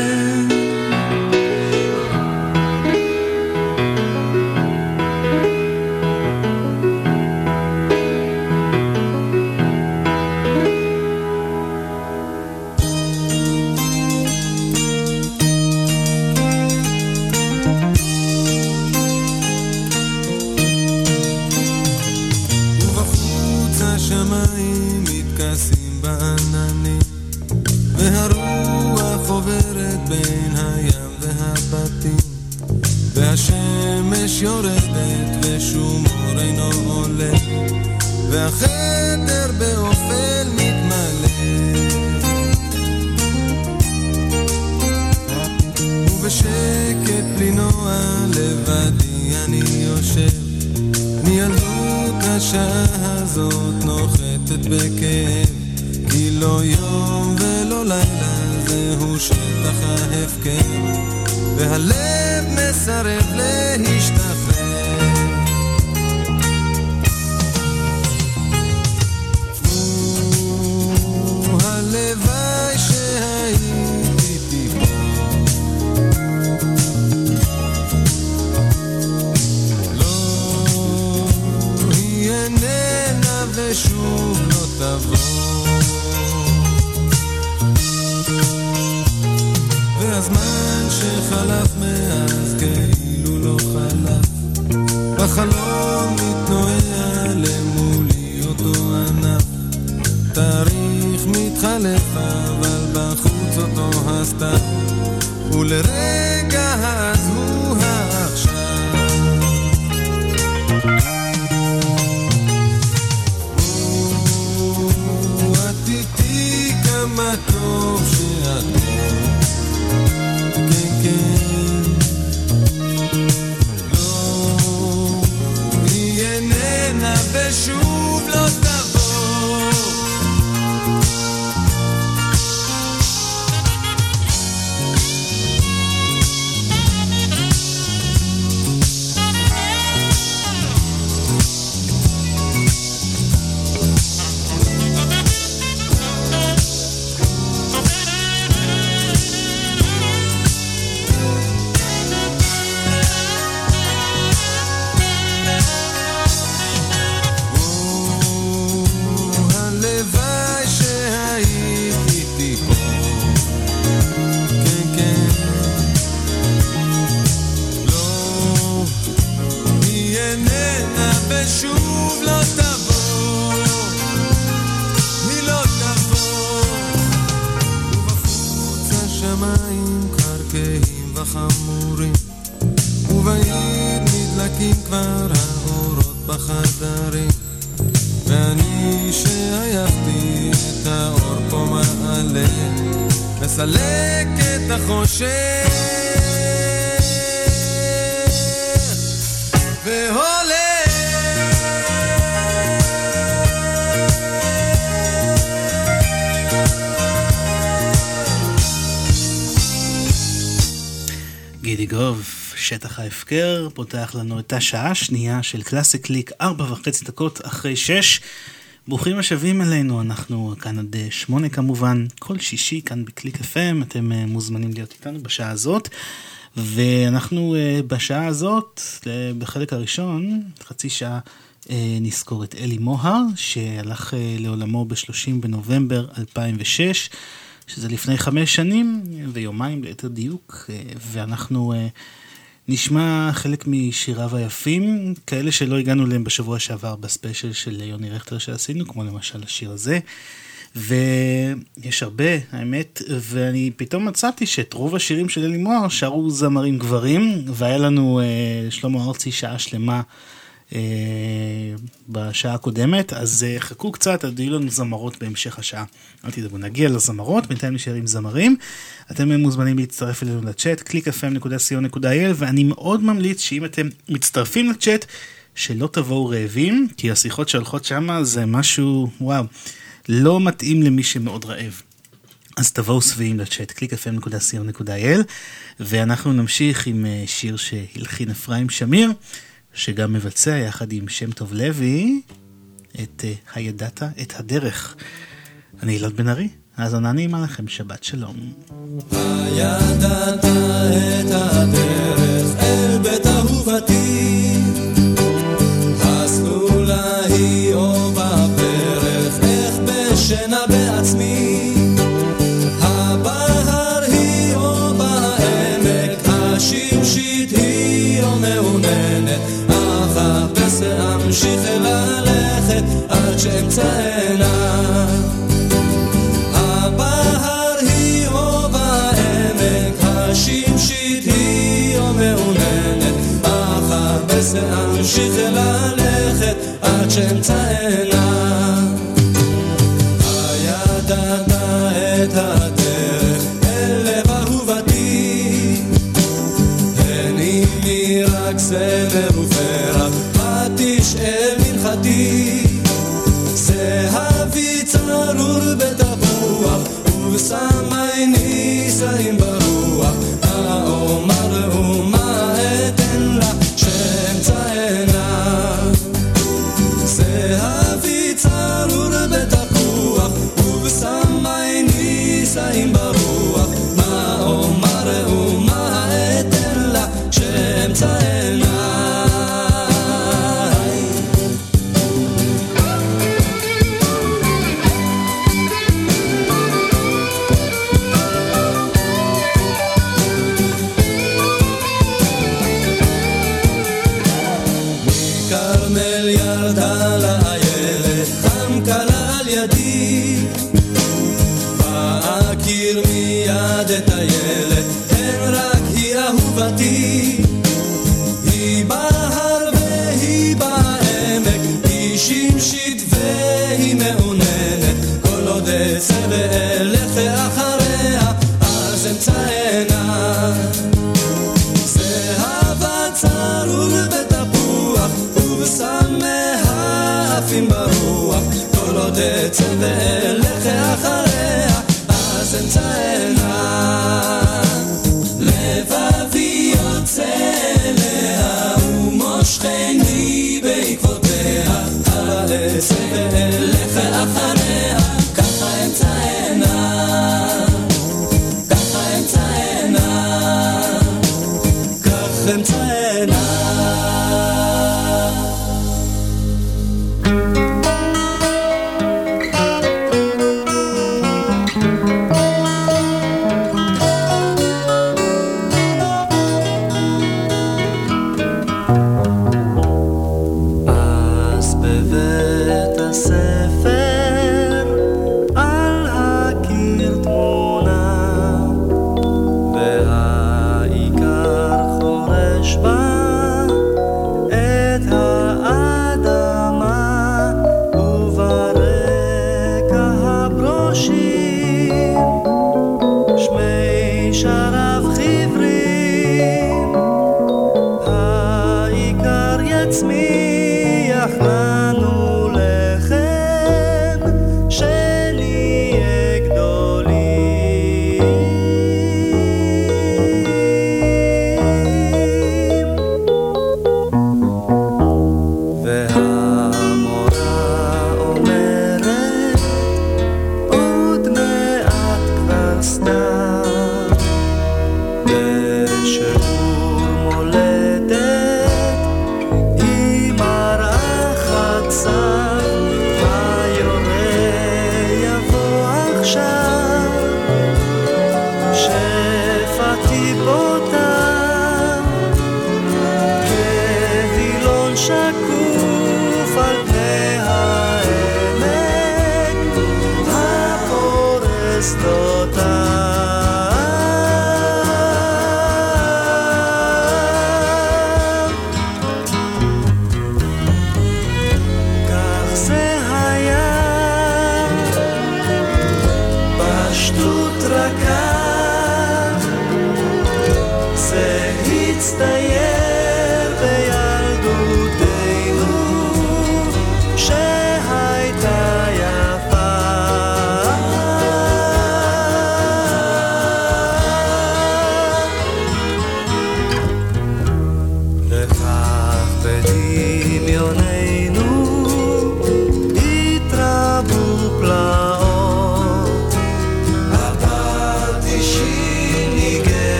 ההפקר, פותח לנו את השעה השנייה של קלאסי קליק, ארבע וחצי דקות אחרי שש. ברוכים השבים אלינו, אנחנו כאן עד אה, שמונה כמובן, כל שישי כאן בקליק FM, אתם אה, מוזמנים להיות איתנו בשעה הזאת. ואנחנו אה, בשעה הזאת, בחלק הראשון, חצי שעה, נזכור את אלי מוהר, שהלך לעולמו ב-30 בנובמבר 2006. שזה לפני חמש שנים ויומיים ליתר דיוק, ואנחנו נשמע חלק משיריו היפים, כאלה שלא הגענו אליהם בשבוע שעבר בספיישל של יוני רכטר שעשינו, כמו למשל השיר הזה. ויש הרבה, האמת, ואני פתאום מצאתי שאת רוב השירים של אלי מוהר שרו זמרים גברים, והיה לנו אה, שלמה ארצי שעה שלמה בשעה הקודמת, אז אה, חכו קצת, עד יהיו לנו זמרות בהמשך השעה. אל תדאגו, נגיע לזמרות, בינתיים נשאר עם זמרים. אתם מוזמנים להצטרף אלינו לצ'אט, www.clickfm.co.il, ואני מאוד ממליץ שאם אתם מצטרפים לצ'אט, שלא תבואו רעבים, כי השיחות שהולכות שם זה משהו, וואו, לא מתאים למי שמאוד רעב. אז תבואו שבעים לצ'אט, www.clickfm.co.il, ואנחנו נמשיך עם אה, שיר שהלחין אפרים שמיר. שגם מבצע יחד עם שם טוב לוי את uh, הידעת את הדרך. אני אילן בן ארי, האזנה נעימה לכם, שבת שלום. הידעת את הדרך אל בית אהובתי, הסלולה היא או בפרך, איך בשינה עד שאמצאנה. הבהר היא או בעמק, השמשית היא או מעוננת, אך אבס אמשיך ללכת עד שאמצאנה.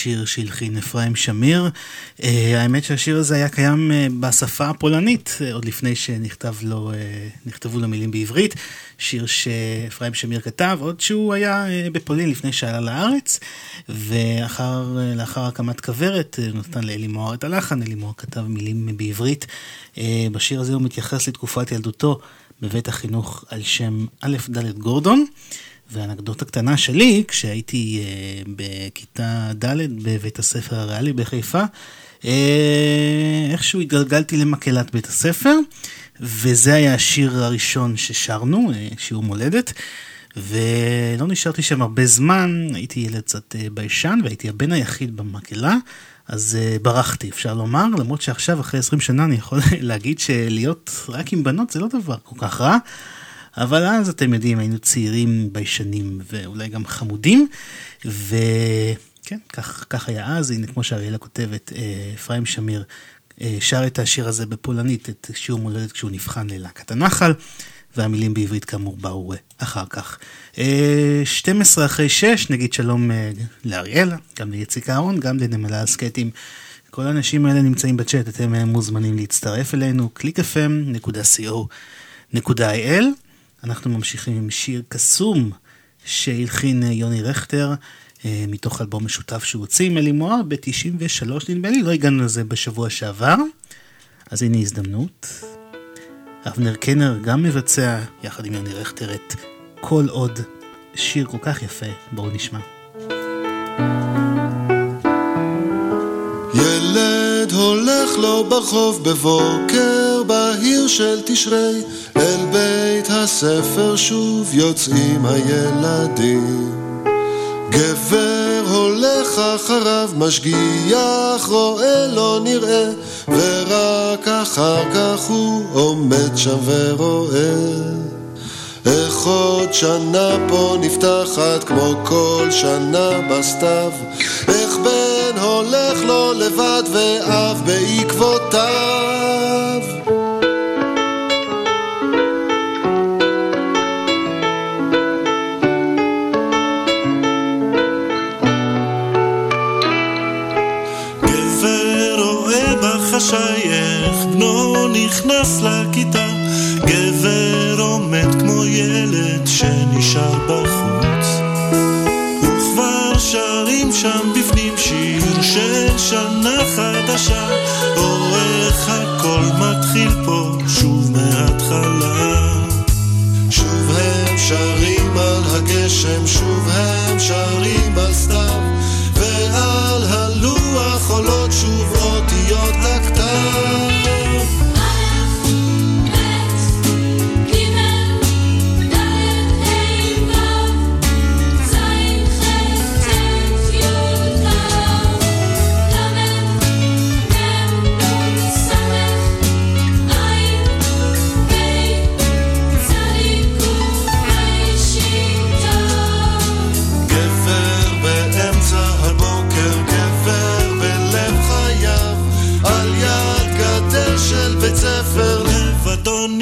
שיר שהלחין אפרים שמיר. אה, האמת שהשיר הזה היה קיים אה, בשפה הפולנית, אה, עוד לפני שנכתב לו, מילים בעברית. שיר שאפרים שמיר כתב, עוד שהוא היה בפולין לפני שעלה לארץ. ולאחר הקמת כוורת, נתן לאלי מוהר את הלחן, אלי מוהר כתב מילים בעברית. בשיר הזה הוא מתייחס לתקופת ילדותו בבית החינוך על שם א' ד' גורדון. ואנקדוטה קטנה שלי, כשהייתי אה, בכיתה ד' בבית הספר הריאלי בחיפה, אה, איכשהו התגלגלתי למקהלת בית הספר, וזה היה השיר הראשון ששרנו, אה, שיעור מולדת. ולא נשארתי שם הרבה זמן, הייתי ילד קצת אה, ביישן והייתי הבן היחיד במקהלה, אז ברחתי אפשר לומר, למרות שעכשיו אחרי 20 שנה אני יכול להגיד שלהיות רק עם בנות זה לא דבר כל כך רע. אבל אז אתם יודעים, היינו צעירים, ביישנים ואולי גם חמודים, וכן, כך, כך היה אז, הנה כמו שאריאלה כותבת, אה, אפרים שמיר אה, שר את השיר הזה בפולנית, את שיעור מולדת כשהוא נבחן ללהקת הנחל, והמילים בעברית כאמור באו אה, אחר כך. אה, 12 אחרי 6, נגיד שלום אה, לאריאלה, גם ליציק אהרון, גם לנמלה הסקטים. כל האנשים האלה נמצאים בצ'אט, אתם אה, מוזמנים להצטרף אלינו, www.clickfm.co.il. אנחנו ממשיכים עם שיר קסום שהלחין אה, יוני רכטר אה, מתוך אלבום משותף שהוא הוציא עם אלי מוהר ב-93 נדמה לי, לא הגענו לזה בשבוע שעבר, אז הנה הזדמנות. אבנר קנר גם מבצע יחד עם יוני רכטר את כל עוד שיר כל כך יפה, בואו נשמע. ילד הולך לו ברחוב בבוקר בהיר של תשרי אל בית הספר שוב יוצאים הילדים גבר הולך אחריו משגיח רואה לא נראה ורק אחר כך הוא עומד שם ורואה. איך עוד שנה פה נפתחת כמו כל שנה בסתיו? איך בן הולך לו לבד ואב בעקבותיו נכנס לכיתה. גבר עומד כמו ילד שנשאר בחוץ. וכבר שרים שם בפנים שיר של שנה חדשה. או איך הכל מתחיל פה שוב מההתחלה. שוב הם שרים על הגשם, שוב הם שרים על סתיו, ועל הלוח עולות שוב אותיות לכתב.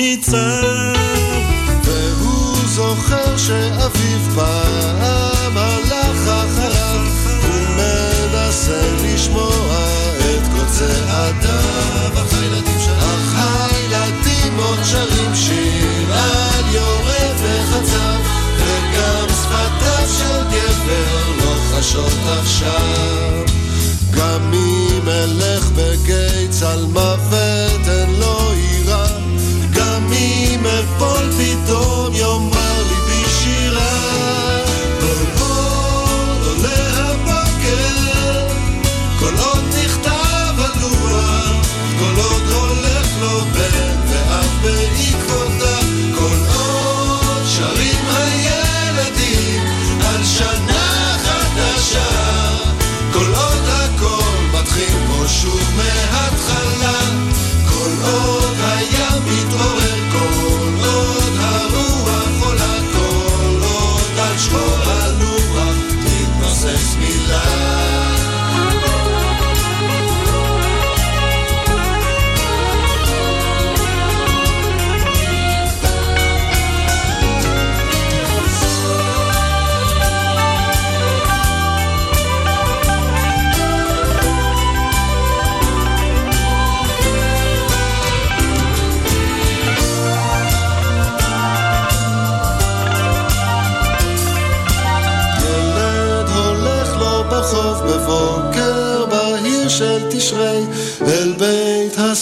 ניצב. והוא זוכר שאביו פעם הלך אחריו, ומנסה לשמוע את כל צעדיו. אך הילדים עוד שרים שיר על יורה וחצב, וגם שפתיו של גבר לא חשות עכשיו. גם אם אלך בגיץ על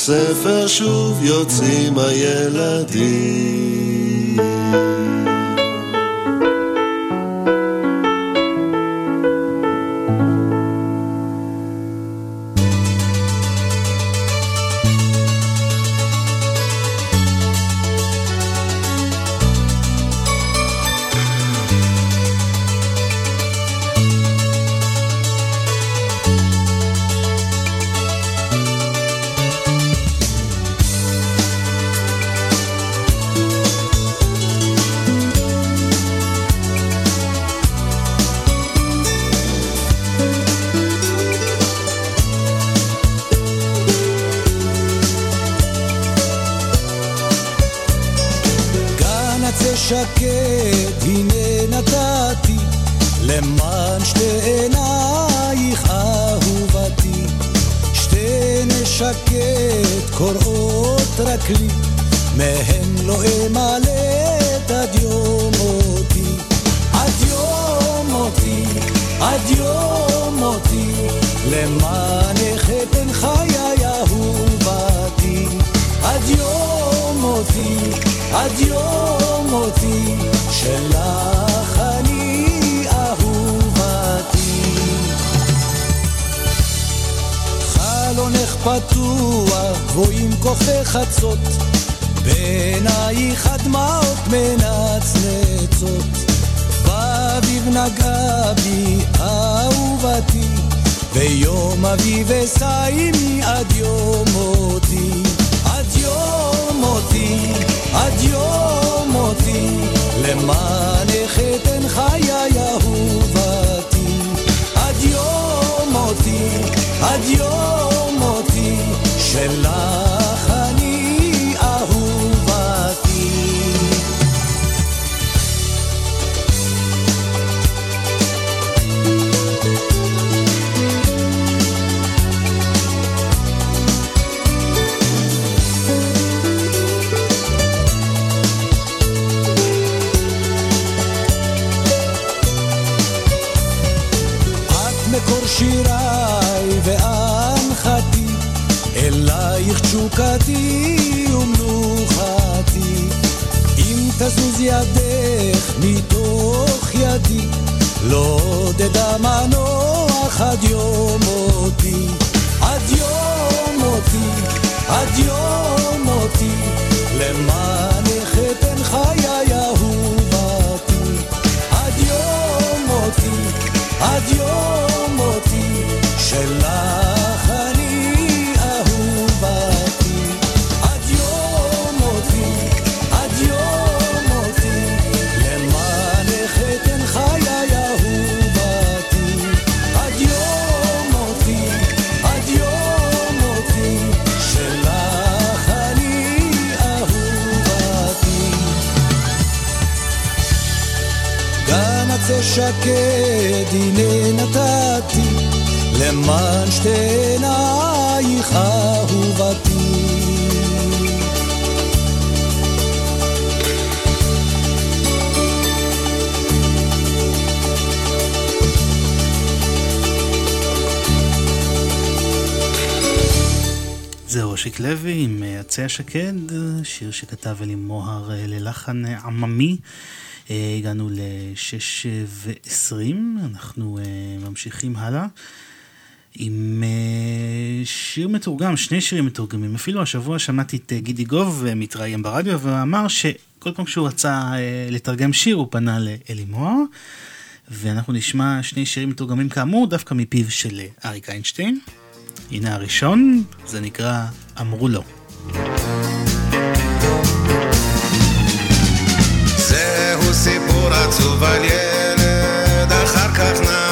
הספר שוב יוצאים הילדים קוראות רק לי, מהן לא אמלט עד יום מותי. עד יום מותי, עד יום מותי, למענך אתן חיי אהובתי. עד יום מותי, עד יום מותי, שלך אני אהובתי. חלונך פתוח, גבוהים כוכבי חצות, בעינייך הדמעות מנצנצות. באביב נגעה בי אהובתי, ויום אביב אשא עמי עד יום מותי. עד יום מותי, עד יום מותי, למענך אתן חיי אהובתי. עד יום מותי, עד יום שלך תזוז ידך מתוך ידי, לא אדע מנוח עד יום מותי. עד יום מותי, עד יום מותי, למענך אתן חיי אהובתי. עד יום מותי, עד יום מותי, שלך שקד, הנה נתתי, למען שתי עינייך אהובתי. זה אושיק לוי עם אה, עצי השקד, שיר שכתב אלי מוהר אה, ללחן אה, עממי. אה, הגענו ל-6 ו-20, אנחנו אה, ממשיכים הלאה. עם אה, שיר מתורגם, שני שירים מתורגמים. אפילו השבוע שמעתי את גידי גוב מתראיין ברדיו ואמר שכל פעם שהוא רצה לתרגם שיר הוא פנה לאלי מוהר. ואנחנו נשמע שני שירים מתורגמים כאמור דווקא מפיו של אריק איינשטיין. הנה הראשון, זה נקרא אמרו לו. סיפור עצוב על ילד, אחר כך נע...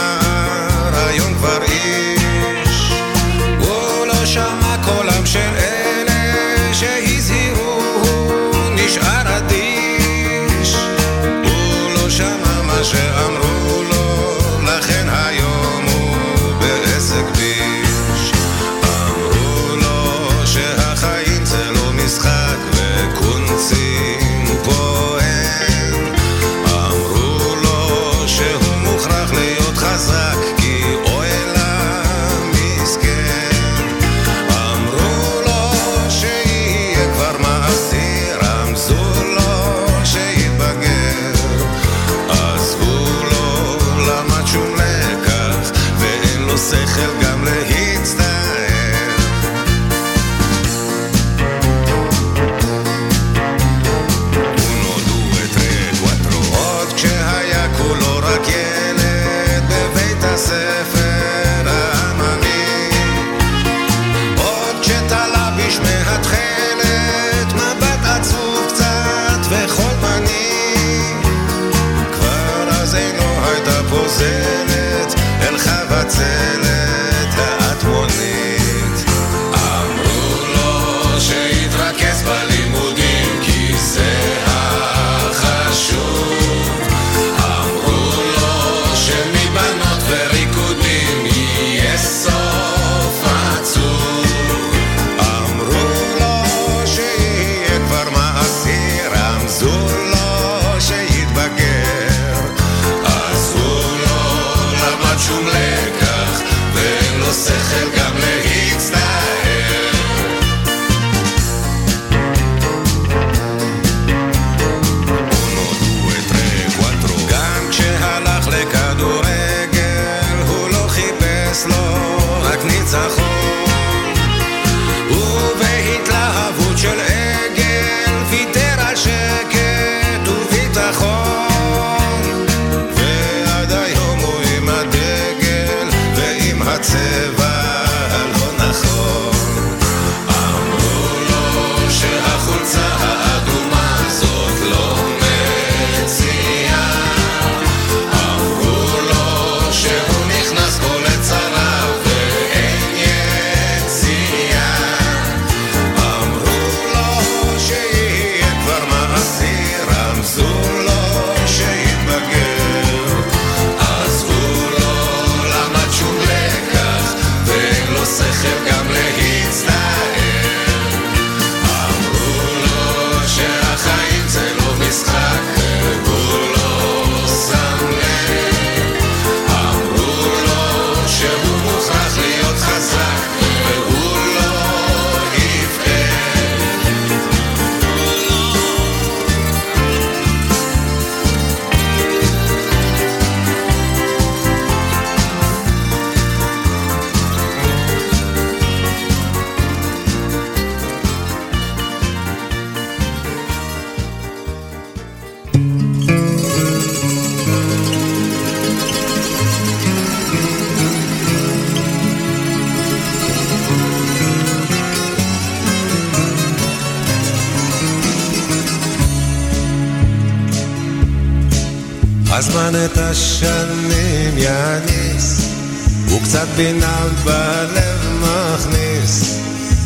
פינה בלב מכניס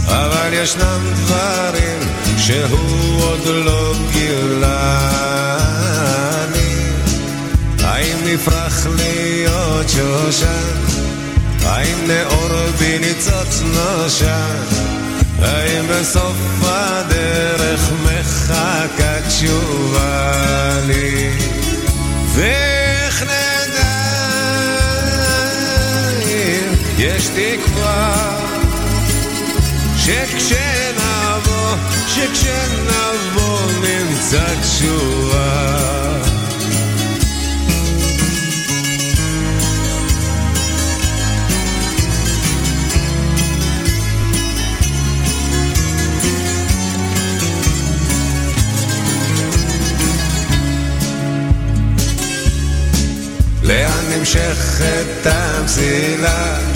אבל ישנם דברים שהוא עוד לא גילה לי האם נפרח להיות שושן? האם נאור בי ניצוץ נושן? האם בסוף הדרך מחכה תשובה לי? יש תקווה שכשנבוא, שכשנבוא נמצא תשובה לאן נמשכת המסילה?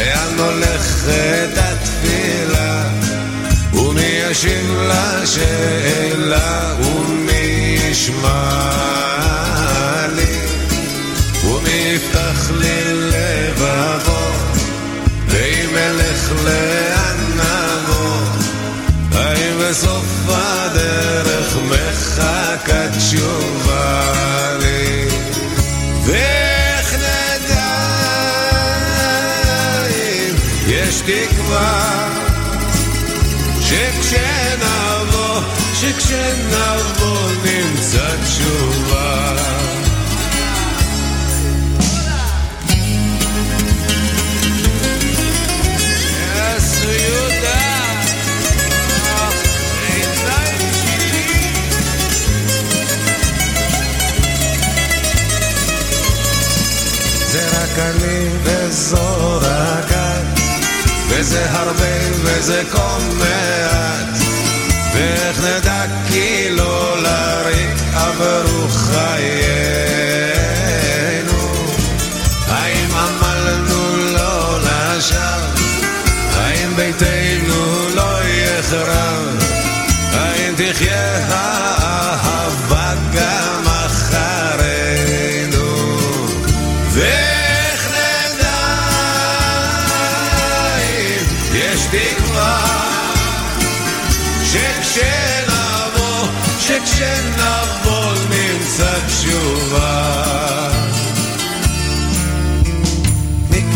לאן הולכת התפילה? ומי ישיב לשאלה? ומי ישמע לי? ומי יפתח לי לבבו? ואם אלך לאן נבוא? האם בסוף הדרך מחכה וזה הרבה וזה כה מעט. ואיך נדע כי לא לריק עברו חיינו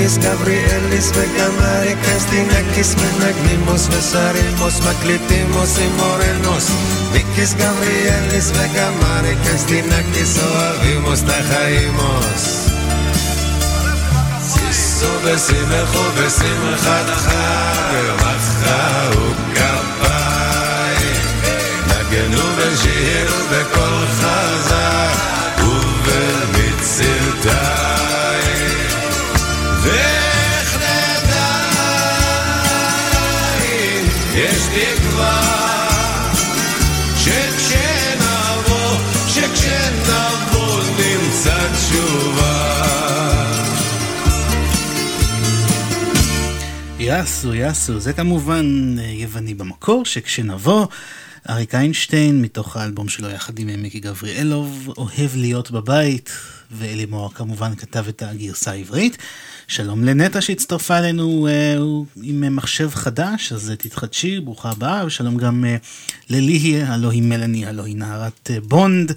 מיקיס גבריאליס וגם אריקס דינקיס מנגנימוס וסרימוס מקליטים עושים מורנוס מיקיס גבריאליס וגם אריקס דינקיס אוהבימוס תחיימוס שישו ושמחו בשמחת חג ומחאו כפיים נגנו ושירו בקול חזק ובמצלתיים יאסו, יאסו, זה כמובן אה, יווני במקור, שכשנבוא, אריק איינשטיין, מתוך האלבום שלו יחד עם מיקי גבריאלוב, אוהב להיות בבית, ואלי מוהר כמובן כתב את הגרסה העברית. שלום לנטע שהצטרפה אלינו אה, עם מחשב חדש, אז אה, תתחדשי, ברוכה הבאה, ושלום גם אה, לליהי, הלא היא מלאני, הלא היא נערת אה, בונד.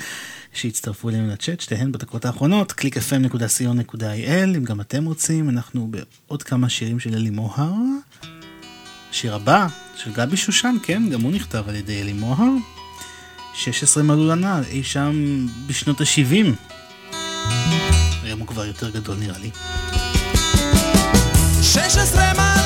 שהצטרפו אלינו לצ'אט, שתיהן בדקות האחרונות, www.clickfm.co.il, אם גם אתם רוצים, אנחנו בעוד כמה שירים של אלי מוהר. השיר הבא, של גבי שושן, כן, גם הוא נכתב על ידי אלי מוהר. 16 מלאו לנעל, אי שם בשנות ה-70. היום הוא כבר יותר גדול נראה לי. 16 מלאו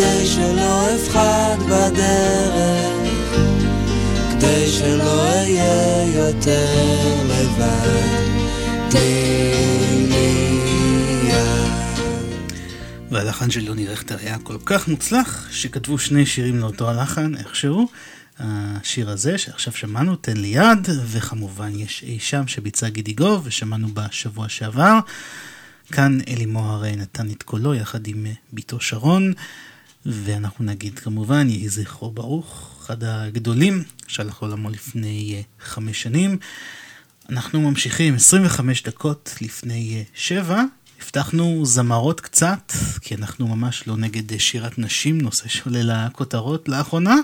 כדי שלא אפחד בדרך, כדי שלא אהיה יותר לבד. והלחן של יוני רכטר היה כל כך מוצלח, שכתבו שני שירים לאותו הלחן איכשהו. השיר הזה שעכשיו שמענו, תן לי יד, וכמובן יש אי שם שביצע גידי גוב, ושמענו בשבוע שעבר. כאן אלי מוהר נתן את קולו יחד עם בתו שרון, ואנחנו נגיד כמובן, יהי זכרו ברוך, אחד הגדולים שהלך לעולמו לפני אה, חמש שנים. אנחנו ממשיכים 25 דקות לפני אה, שבע. הבטחנו זמרות קצת, כי אנחנו ממש לא נגד אה, שירת נשים, נושא שעולה לכותרות לאחרונה.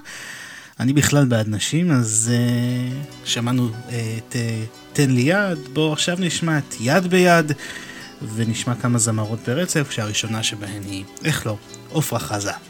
אני בכלל בעד נשים, אז uh, שמענו uh, את uh, תן לי יד, בואו עכשיו נשמע את יד ביד, ונשמע כמה זמרות ברצף, שהראשונה שבהן היא, איך לא, Ofra Chaza.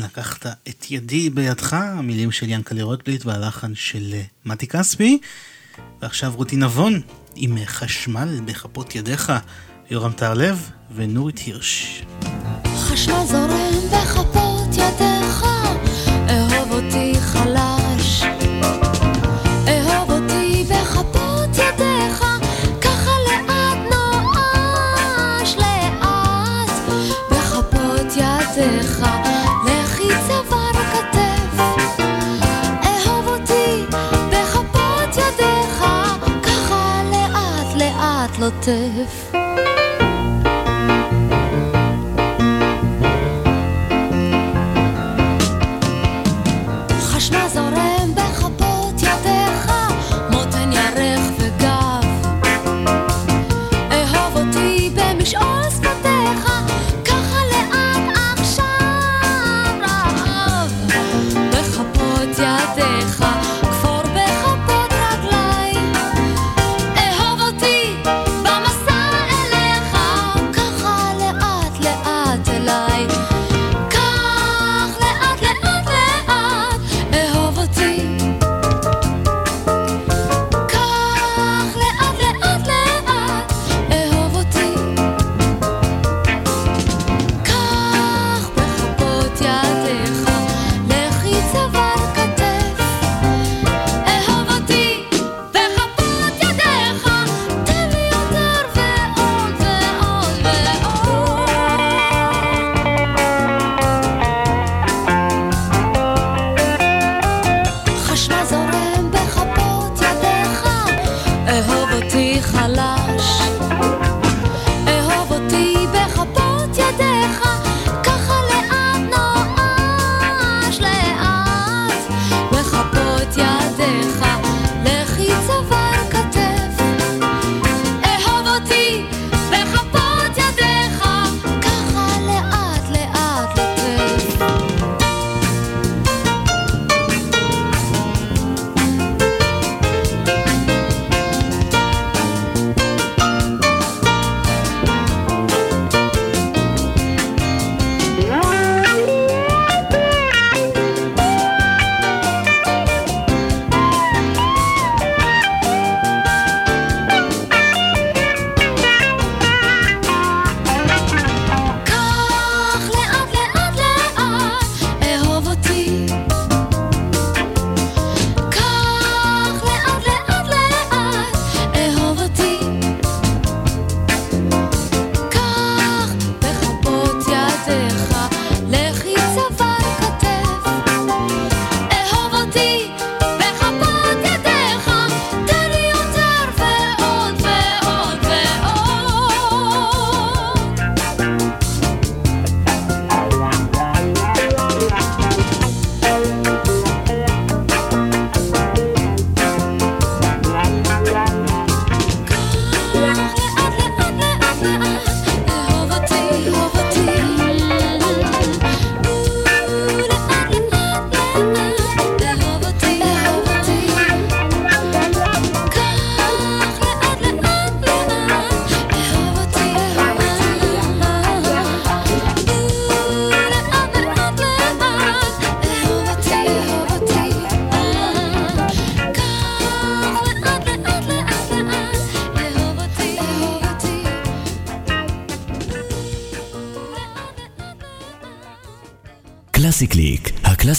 לקחת את ידי בידך, המילים של ינקלה רוטבליט והלחן של אה, מתי כספי. ועכשיו רותי נבון עם אה, חשמל בכפות ידיך, יורם טהרלב ונורית הירש. חשמל זורם בכפות ידיך captive.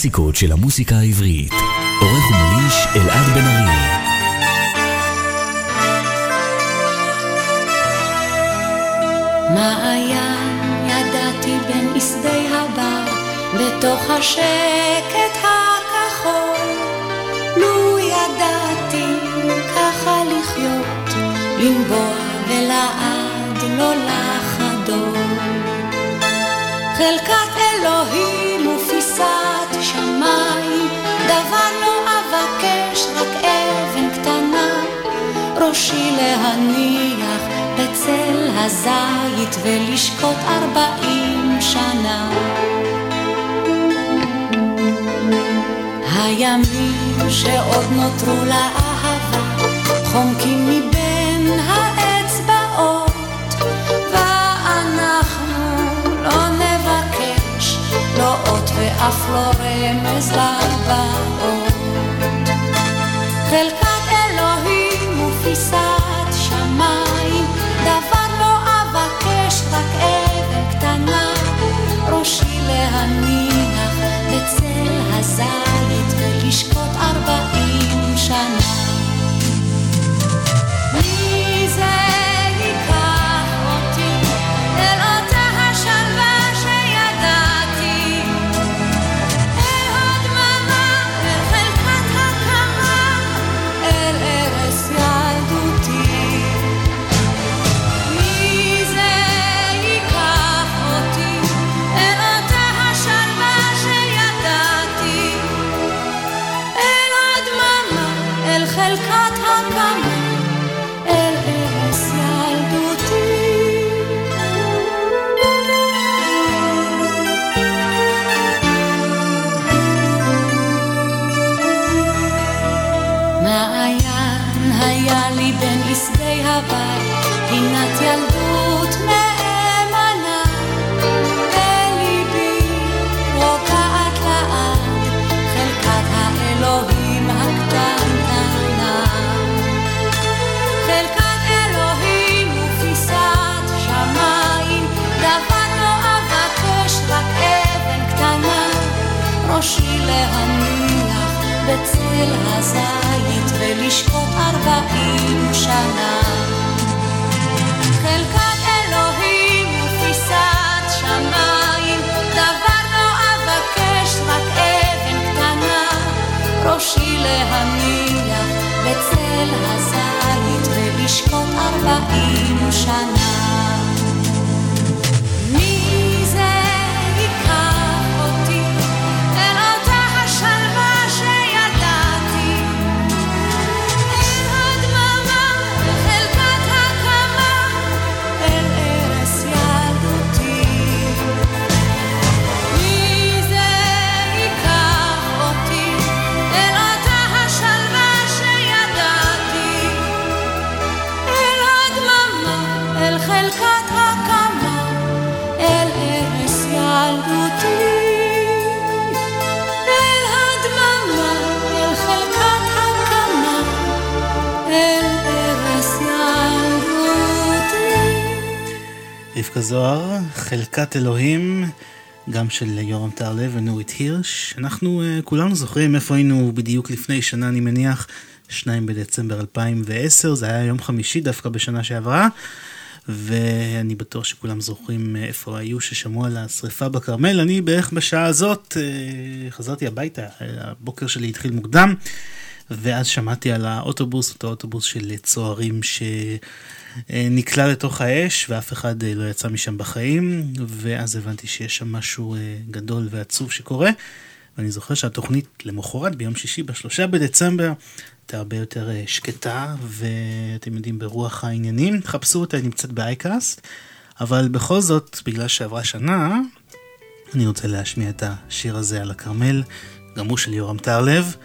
הקלאסיקות של המוסיקה העברית. עורך ומגיש אלעד בן ארי. מעיין ידעתי בין שדה הבר, בתוך השקט הכחול. לו ידעתי ככה לחיות, לנבוע ולעד לא לחדול. חלקת אלוהים ראשי להניח בצל הזית ולשקוט ארבעים שנה. הימים שעוד נותרו לאהבה חומקים מבין האצבעות ואנחנו לא נבקש לא אות ואף לא רמז לבאות חלקת להניח בצל הזית ולשקוט ארבעים שנה. ראשי להניח בצל הזית ולשקוט ארבעים שנה. חלקת אלוהים ופיסת שמיים, דבר לא אבקש, רק אבן קטנה, ראשי להניח בצל הזית ולשקוט ארבעים שנה. רבקה זוהר, חלקת אלוהים, גם של יורם טהרלב ונורית הירש. אנחנו uh, כולנו זוכרים איפה היינו בדיוק לפני שנה, אני מניח, 2 בדצמבר 2010, זה היה יום חמישי דווקא בשנה שעברה. ואני בטוח שכולם זוכרים אה, איפה היו ששמעו על השריפה בכרמל. אני בערך בשעה הזאת אה, חזרתי הביתה, הבוקר שלי התחיל מוקדם, ואז שמעתי על האוטובוס, אותו אוטובוס של צוערים שנקלע לתוך האש, ואף אחד אה, לא יצא משם בחיים, ואז הבנתי שיש שם משהו גדול ועצוב שקורה. ואני זוכר שהתוכנית למחרת, ביום שישי, בשלושה בדצמבר, הייתה הרבה יותר אה, שקטה, ואתם יודעים, ברוח העניינים. חפשו אותה, היא נמצאת באייקאסט, אבל בכל זאת, בגלל שעברה שנה, אני רוצה להשמיע את השיר הזה על הכרמל, גם הוא של יורם טהרלב,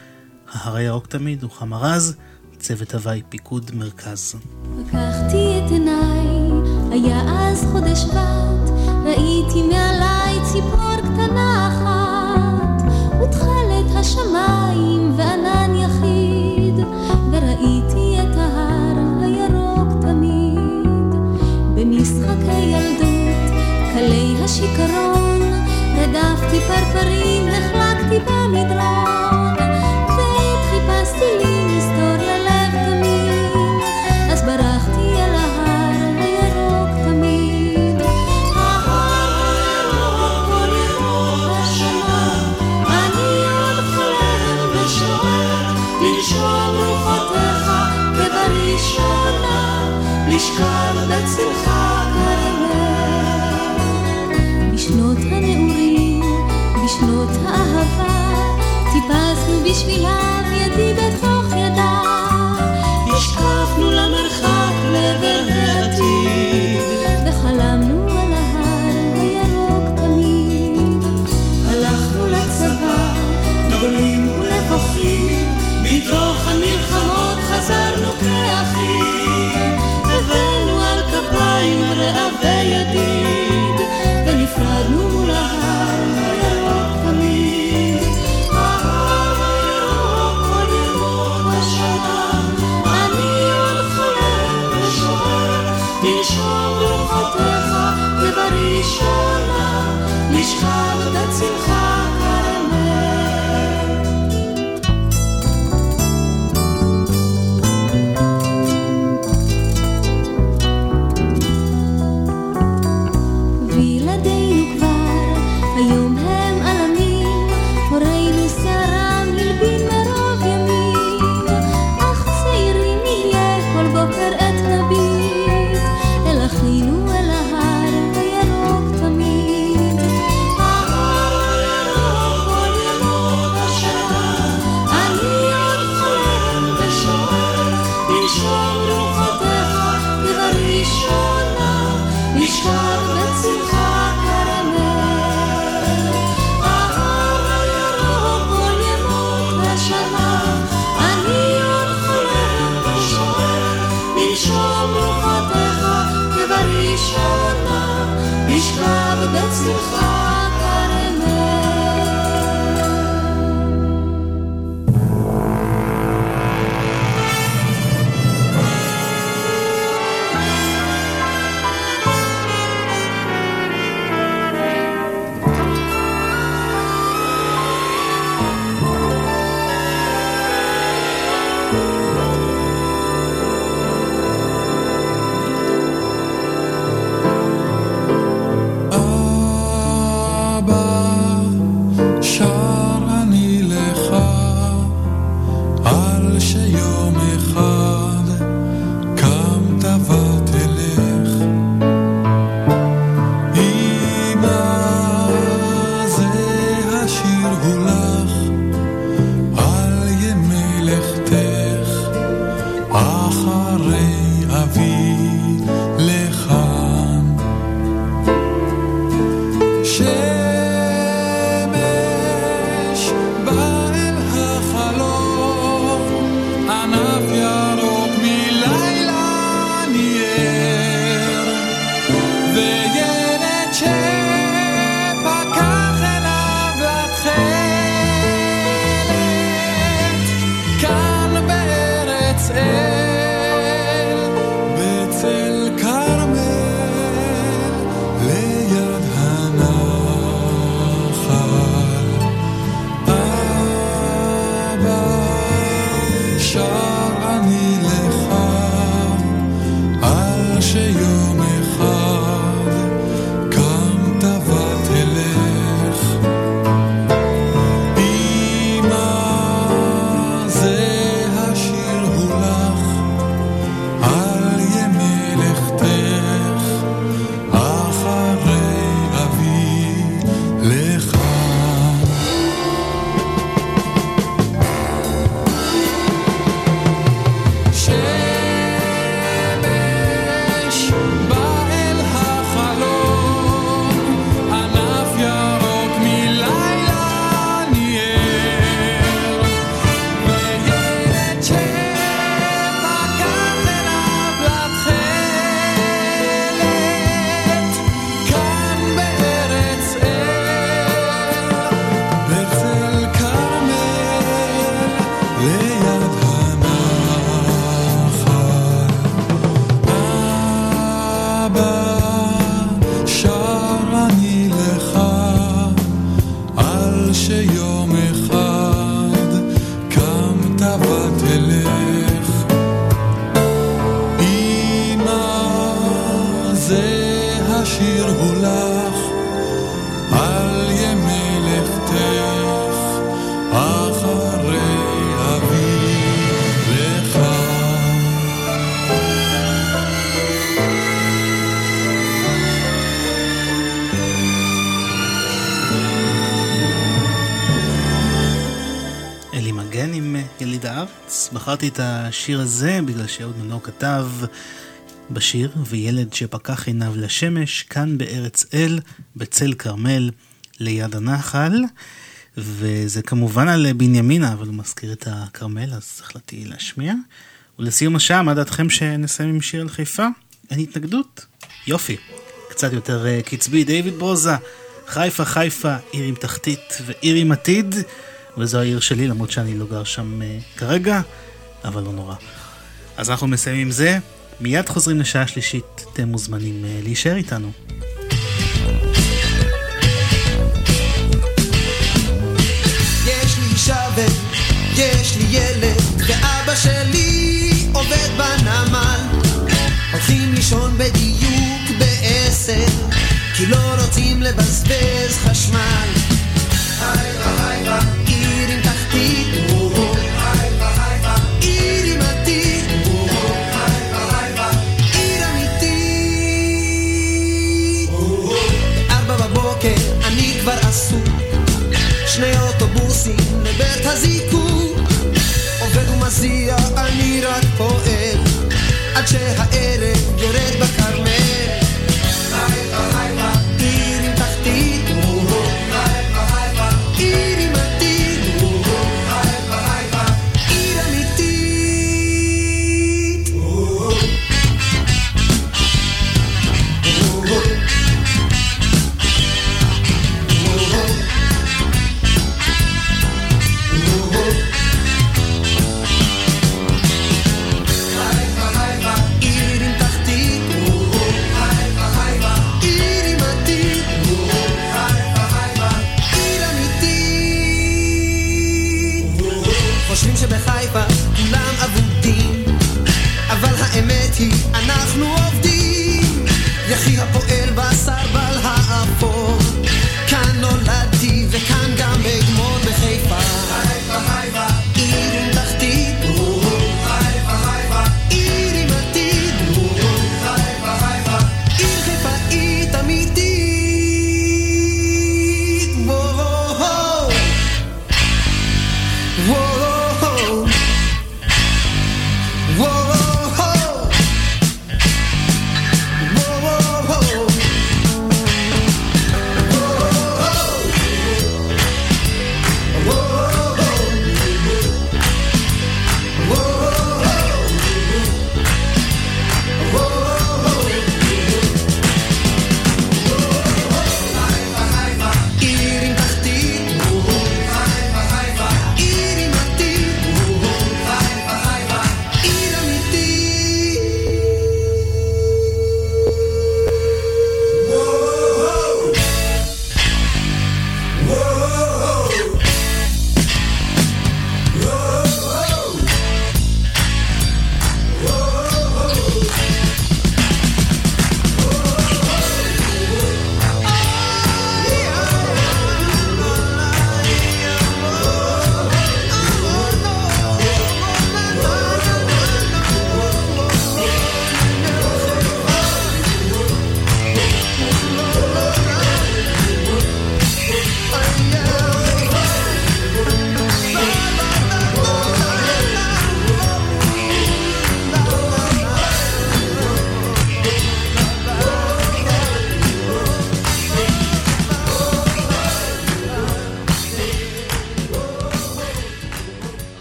ההר הירוק תמיד, רוחמה רז, צוות הוואי, פיקוד מרכז. פקחתי את עיניי, היה אז חודש שבט, ראיתי מעליי ציפור קטנה אחת, ותכלת השמיים וענן יחיד, וראיתי את ההר הירוק תמיד. במשחקי ילדות, קלי השיכרון, הדפתי פרפרים, החלקתי במדרון, לשכב בצלך בשנות הנעורים, בשנות האהבה, טיפסנו בשבילם בחרתי את השיר הזה בגלל שאהוד מנור כתב בשיר, וילד שפקח עיניו לשמש, כאן בארץ אל, בצל כרמל, ליד הנחל. וזה כמובן על בנימינה, אבל הוא מזכיר את הכרמל, אז החלטתי להשמיע. ולסיום השעה, מה דעתכם שנסיים עם שיר על חיפה? אין התנגדות? יופי. קצת יותר אה, קצבי, דיוויד ברוזה, חיפה חיפה, עיר עם תחתית ועיר עם עתיד, וזו העיר שלי, למרות שאני לא גר שם אה, כרגע, אבל לא נורא. אז אנחנו מסיימים עם זה, מיד חוזרים לשעה שלישית, אתם מוזמנים אה, להישאר איתנו. יש לי ילד, ואבא שלי עובד בנמל. הולכים לישון בדיוק בעשר, כי לא רוצים לבזבז חשמל. עיר עם תחתית, אוטובוסים לבית הזיקוק. עובד ומזיע, אני רק פועל. עד שהערב יורד בכרמל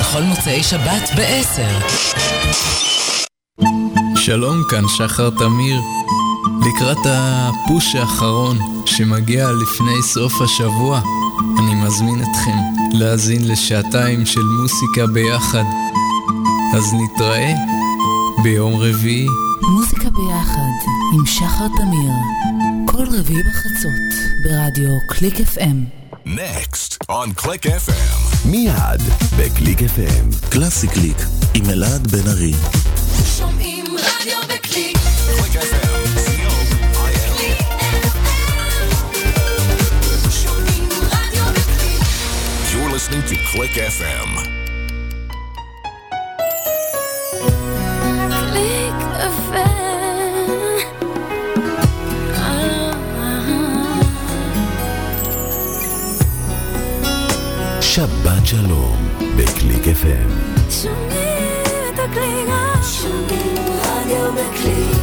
בכל מוצאי שבת ב-10. שלום, כאן שחר תמיר. לקראת ה push האחרון שמגיע לפני סוף השבוע, אני מזמין אתכם להאזין לשעתיים של מוסיקה ביחד. אז נתראה ביום רביעי. מוזיקה ביחד עם שחר תמיר. כל רביעי בחצות ברדיו קליק FM. Next on Click FM. מיד בקליק FM. קלאסי קליק עם אלעד בן ארי. שומעים רדיו בקליק. Click FM. C-O-I-L. שומעים רדיו בקליק. You're listening to Click FM. שבת שלום בקליק FM. שומעים את הקליק. שומעים רדיו בקליק.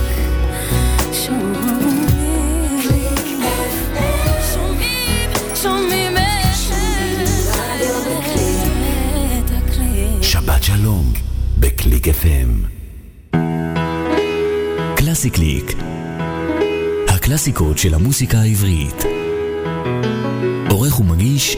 שבת שלום בקליק FM. קלאסי קליק. הקלאסיקות של המוסיקה העברית. עורך ומגיש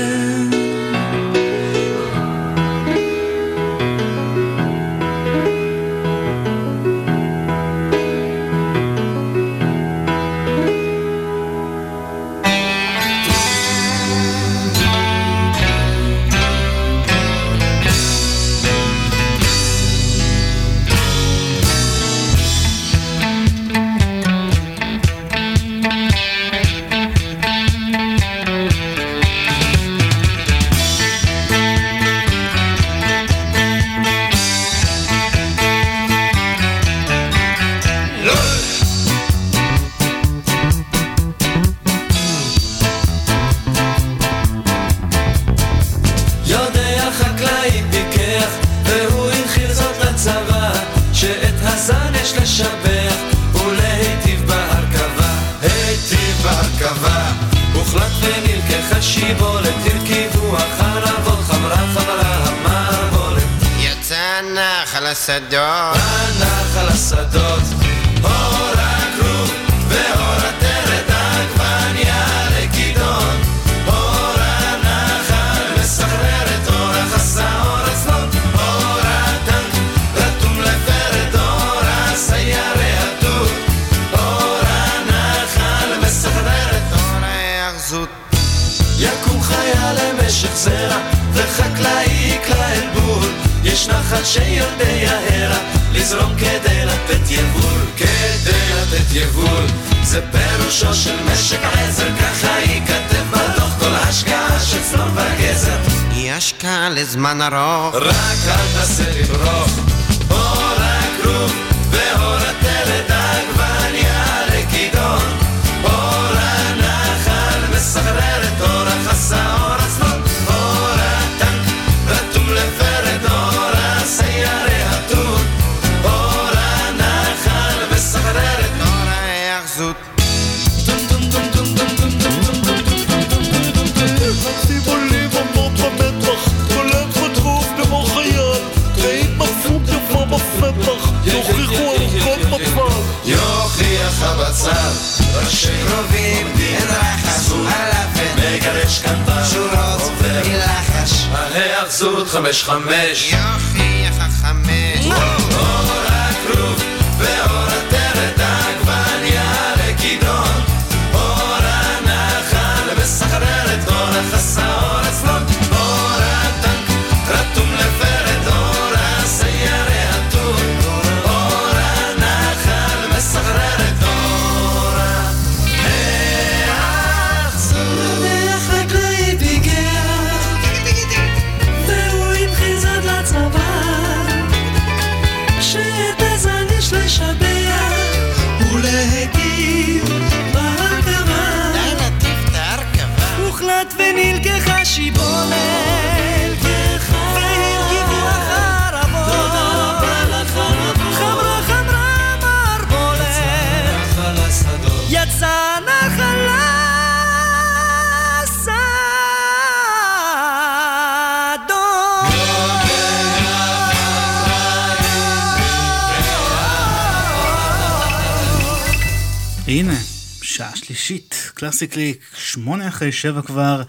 שלישית, קלאסי קליק, שמונה אחרי שבע כבר.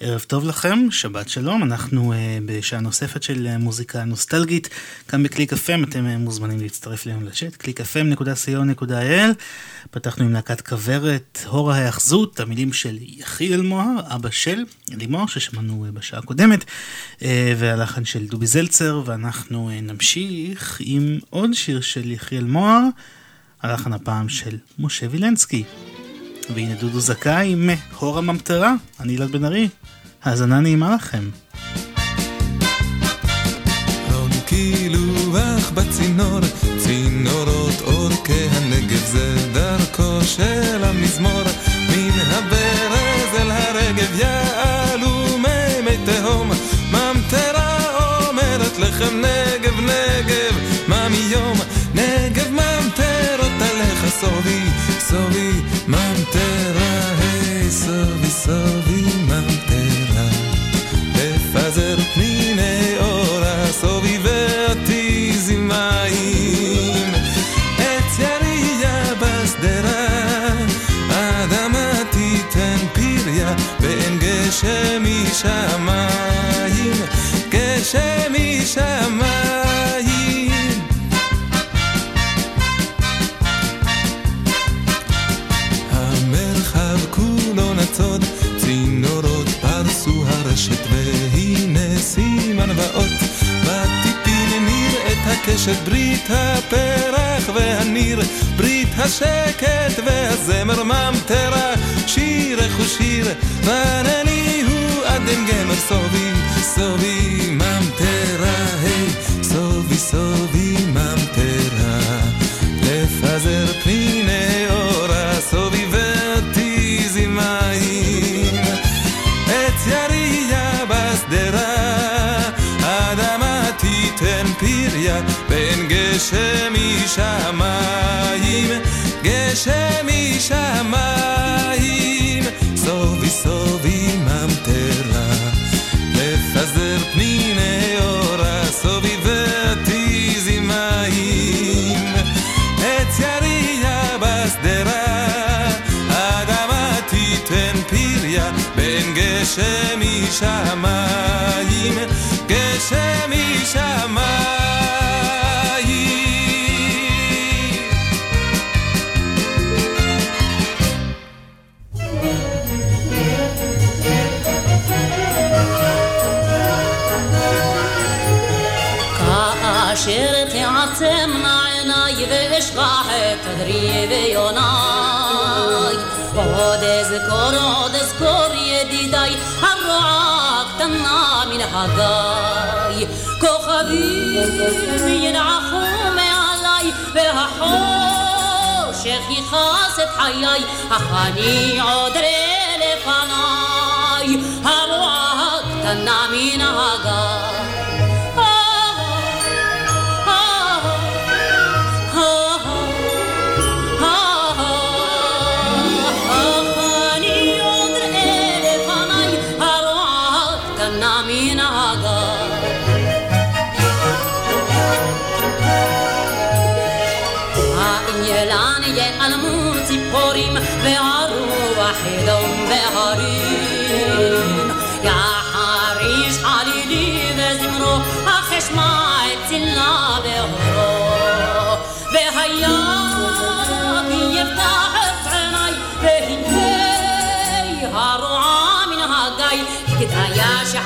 ערב טוב לכם, שבת שלום, אנחנו uh, בשעה נוספת של uh, מוזיקה נוסטלגית, כאן בקליק FM, אתם uh, מוזמנים להצטרף אלינו לצ'אט, www.clickfm.co.il, פתחנו עם להקת כוורת, הור ההאחזות, המילים של יחיאל מוהר, אבא של לימור, ששמענו uh, בשעה הקודמת, uh, והלחן של דובי זלצר, ואנחנו uh, נמשיך עם עוד שיר של יחיאל מוהר, הלחן הפעם של משה וילנסקי. והנה דודו זכאי מהור הממטרה, אני אילן בן ארי. האזנה נעימה לכם. זה דרכו של המזמור, מן הברז אל הרגב יעלו ואין גשם משמיים, את הקשת, ברית הפרח והניר, ברית השקט והזמר ממטרה, שירך הוא שיר, וענני הוא אדם גמר. סובי, סובי ממטרה, היי, סובי סובי ממטרה, לפזר פניני גשם משמיים, גשם משמיים, סובי סובי ממטרה, לפזר פניני אורה, סובי ותיזי מים, עץ ירייה בשדרה, אדמה תיתן פריה, בין גשם משמיים, גשם משמיים. אזכור, עוד אזכור ידידיי הרוע הקטנה מן הגיא. כוכבים ינעכו מעליי והחושך יכעס את חיי אך אני עוד ראה לפניי הרוע הקטנה מן הגיא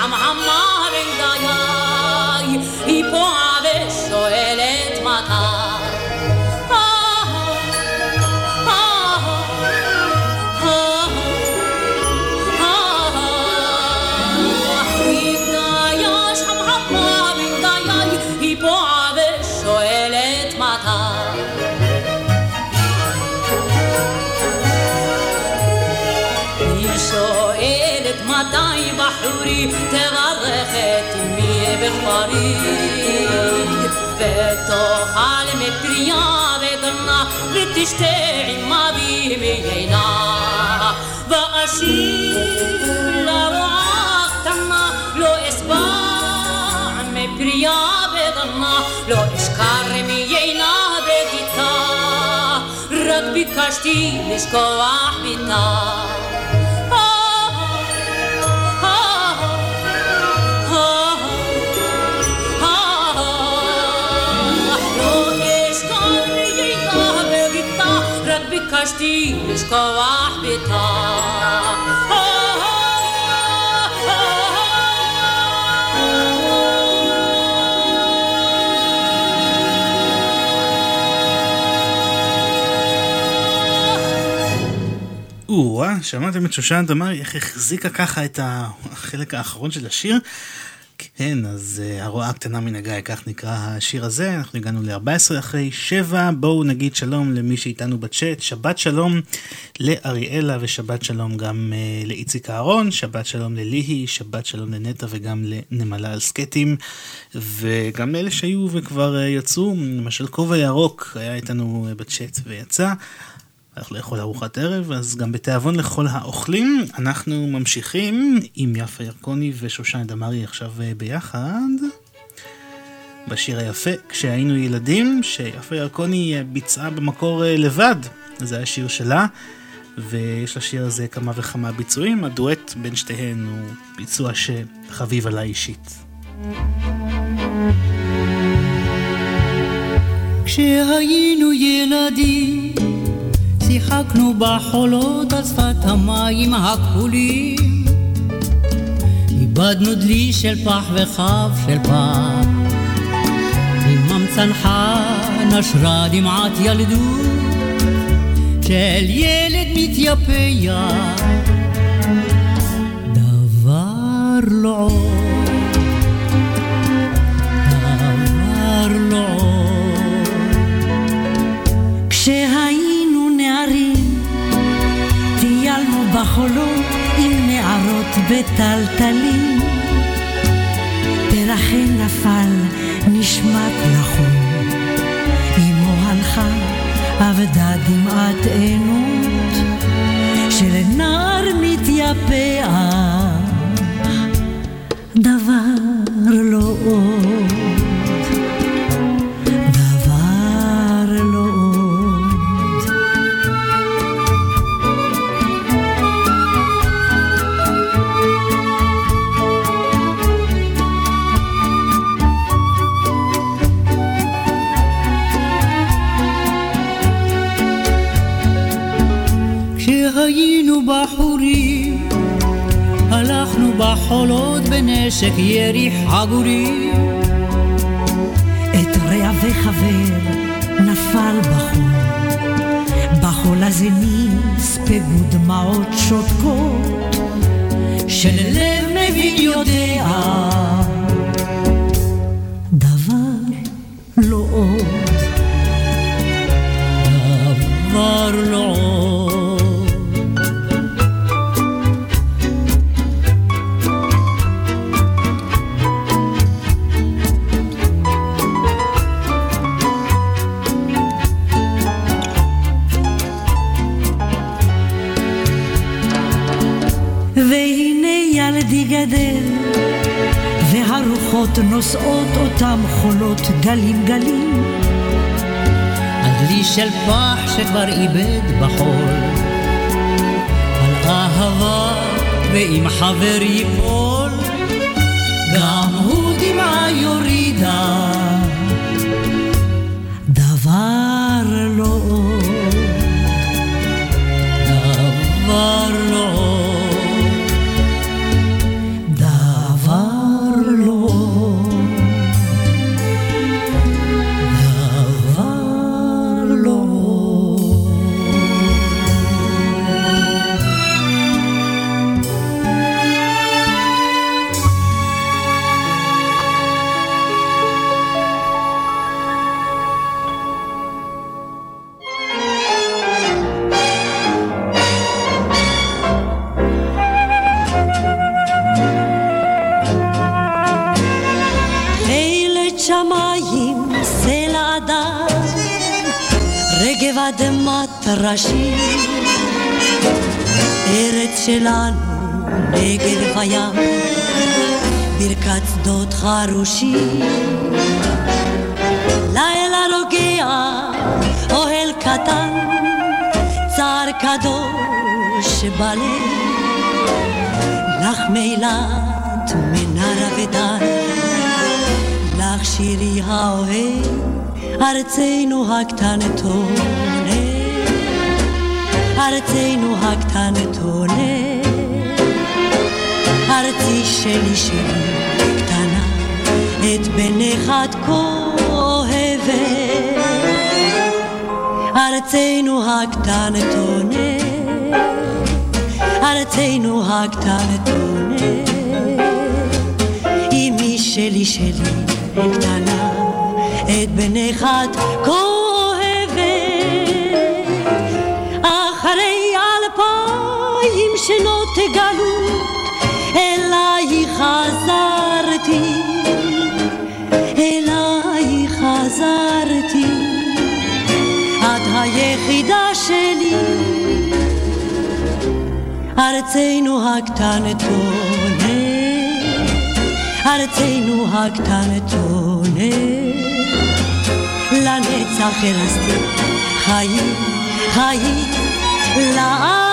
I'm a בכפרים ותאכל מטריה ודנה ותשתה עם אבי מיינה ואשיר לרועה קטנה לא אשבע מפריה ודנה לא אשכר מיינה בגיתה רק ביקשתי לשכוח ביתה ביקשתי לשכוח ביתה או-אה, שמעתם את שושנה דמארי, איך החזיקה ככה את החלק האחרון של השיר? כן, אז uh, הרועה הקטנה מן הגיא, כך נקרא השיר הזה. אנחנו הגענו ל-14 אחרי 7. בואו נגיד שלום למי שאיתנו בצ'אט. שבת שלום לאריאלה ושבת שלום גם uh, לאיציק אהרון. שבת שלום לליהי, שבת שלום לנטע וגם לנמלה על סקטים. וגם לאלה שהיו וכבר uh, יצאו, למשל כובע ירוק היה איתנו uh, בצ'אט ויצא. הלך לאכול ארוחת ערב, אז גם בתיאבון לכל האוכלים. אנחנו ממשיכים עם יפה ירקוני ושושנה דמארי עכשיו אה, ביחד. בשיר היפה, כשהיינו ילדים, שיפה ירקוני אה, ביצעה במקור אה, לבד. זה היה שיר שלה, ויש לשיר הזה כמה וכמה ביצועים. הדואט בין שתיהן הוא ביצוע שחביב עליי אישית. כשהיינו ילדים שיחקנו בחולות על שפת המים הכחולים. איבדנו דלי של פח וכף של פח עמם צנחה נשרה דמעת ילדות של ילד מתייפח. דבר לא עוד בחולות עם נערות בטלטלים. פרחי נפל נשמט לחום אמו הלכה אבדה דמעת עינות. של נער מתייפח דבר לא עוד בחורים הלכנו בחולות בנשק ירי חגורי את רע וחבר נפל בחול בחול הזה נספגו דמעות שותקות. של לב מבין יודע דבר לא עוד נושאות אותם חולות גלים גלים. הדלי של פח שכבר איבד בחול, על אהבה ואם חבר ייפול, ראשים, ארץ שלנו, נגב וים, ברכת שדות חרושים. לילה רוגע, אוהל קטן, צער קדוש בלב, לך מילת מנרה ודן, לך שירי האוהב, ארצנו הקטנטונת, ארצנו הקטנטונת, ארצי שלי שלי קטנה, את בנך את כה אוהבת, ארצנו הקטנטונת. ארצנו הקטנטונת, אמי שלי שלי קטנה, את בנך את כה גלות, אלייך חזרתי, אלייך חזרתי, את היחידה שלי. ארצנו הקטנטונת, ארצנו הקטנטונת, לנצח הרסתי חיים, חיים, לעד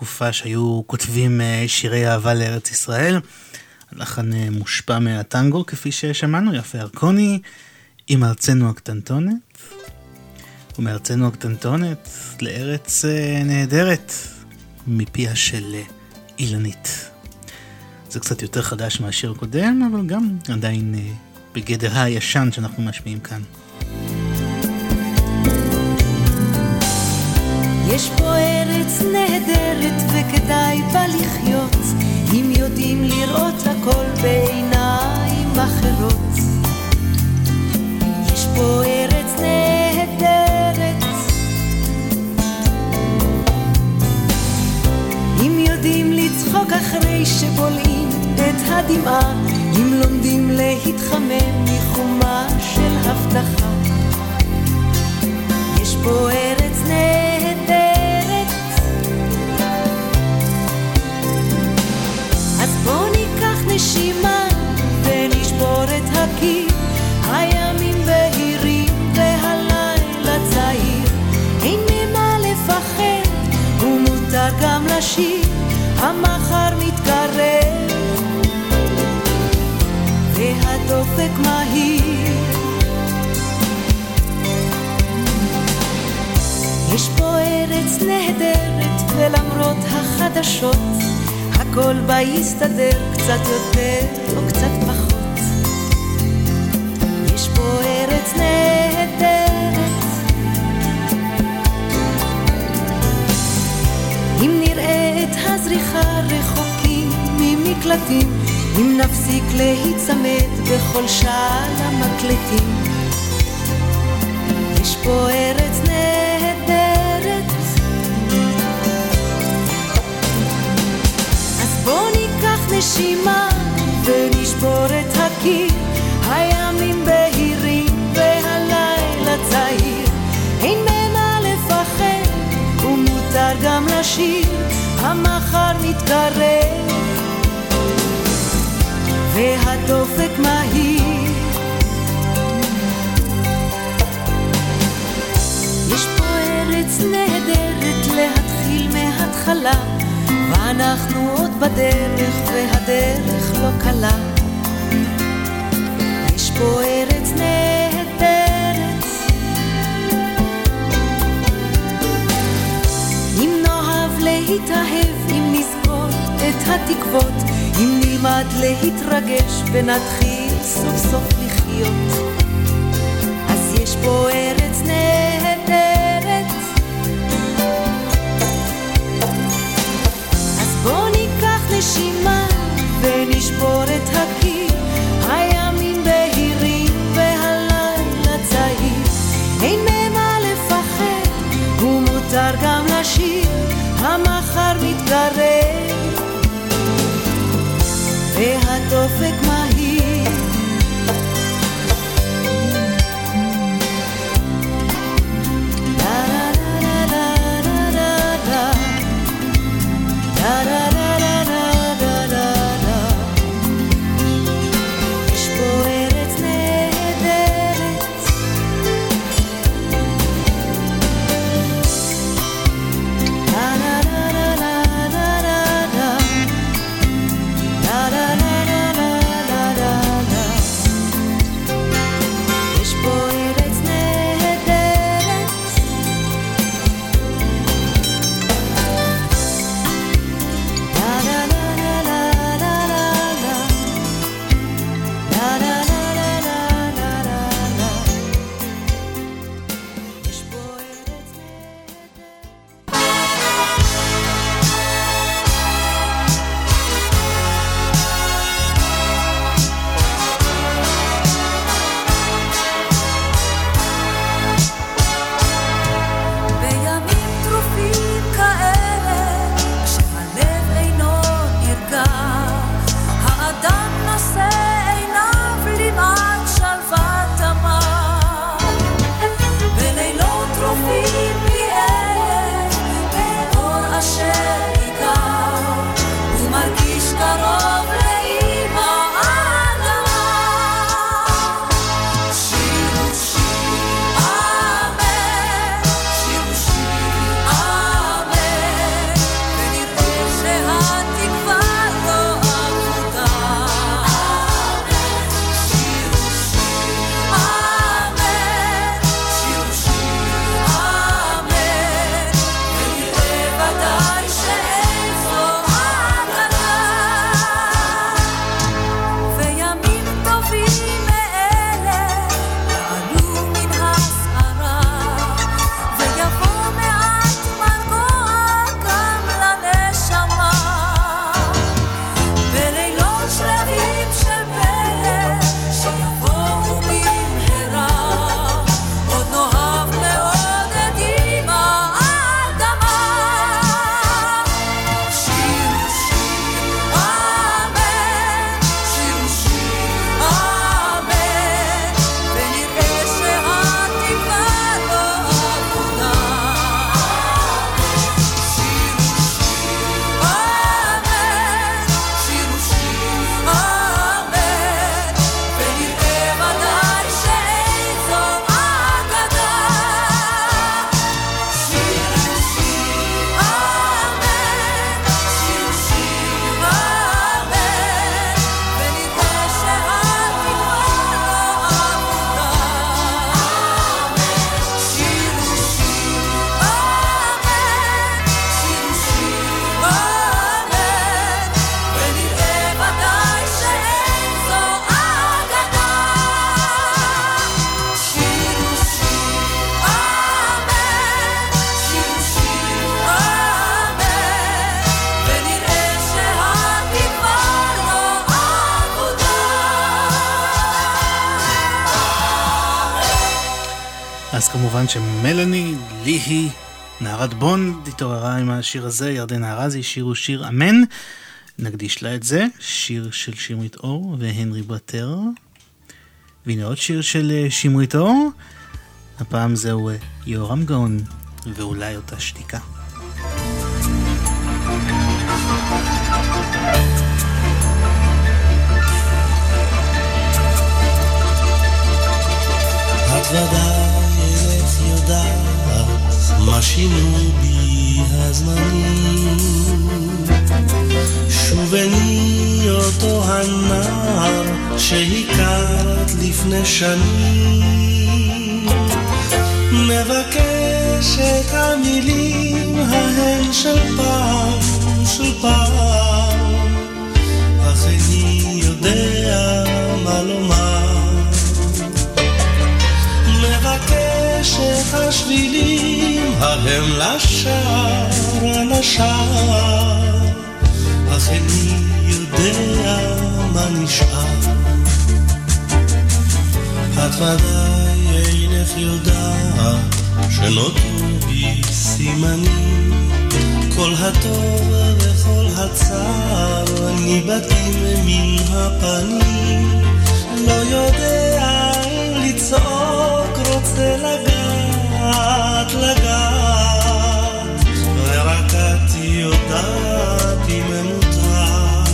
ישן מהתקופה שהיו כותבים אה, שירי אהבה לארץ ישראל. הלחן אה, מושפע מהטנגו כפי ששמענו, יפה ירקוני, עם ארצנו הקטנטונת. ומארצנו הקטנטונת לארץ אה, נהדרת, מפיה של אילנית. זה קצת יותר חדש מהשיר הקודם, אבל גם עדיין בגדר הישן שאנחנו משמיעים כאן. יש פה ארץ נהדרת וכדאי בה לחיות. אם יודעים לראות הכל בעיניים אחרות. יש פה ארץ נהדרת. אם יודעים לצחוק אחרי שבולעים את הדמעה אם לומדים להתחמם מחומה של הבטחה. יש פה ארץ נהדרת בוא ניקח נשימה ונשבור את הקיר. הימים בהירים והלילה צעיר. אין ממה לפחד ומותר גם לשיר. המחר מתקרב והדופק מהיר. יש פה ארץ נהדרת ולמרות החדשות הכל בה יסתדר קצת יותר או קצת פחות. יש פה ארץ נהדרת. אם נראה את הזריחה רחוקים ממקלטים אם נפסיק להיצמד בכל שעה למקלטים יש פה ארץ נהדרת נשימה ונשבור את הקיר. הימים בהירים והלילה צעיר. אין ממה לפחד ומותר גם לשיר. המחר מתקרב והדופק מהיר. יש פה ארץ נהדרת להתחיל מההתחלה. אנחנו עוד בדרך והדרך לא קלה. יש פה ארץ נהדרת. אם נאהב להתאהב, אם נזכור את התקוות, אם נלמד להתרגש ונתחיל סוף סוף לחיות, אז יש פה ארץ... נשימה ונשבור את הקיר. הימים בהירים והלילה צעיר. אין ממה לפחד ומותר גם לשיר. המחר מתקרב והדופק מ... השיר הזה, ירדנה ארזי, שירו שיר אמן. נקדיש לה את זה, שיר של שמרית אור והנרי בטר. והנה עוד שיר של אה, שמרית אור, הפעם זהו אה, יהורם גאון, ואולי אותה שתיקה. את ודאי אינך יודעת מה שינו בי הזמנים. שובני אותו הנער שהכרת לפני שנים. מבקש את המילים ההן של פעם, של פעם, אך איני יודע מה לומר. מבקש את השבילים ההם לשער, לשער, אך איני יודע מה נשאר. את ודאי אינך יודעת שנותרו בי סימנים. כל הטוב וכל הצער ניבטים מן הפנים. לא יודע אם לצעוק רוצה לגעת לגעת יודעת אם מותר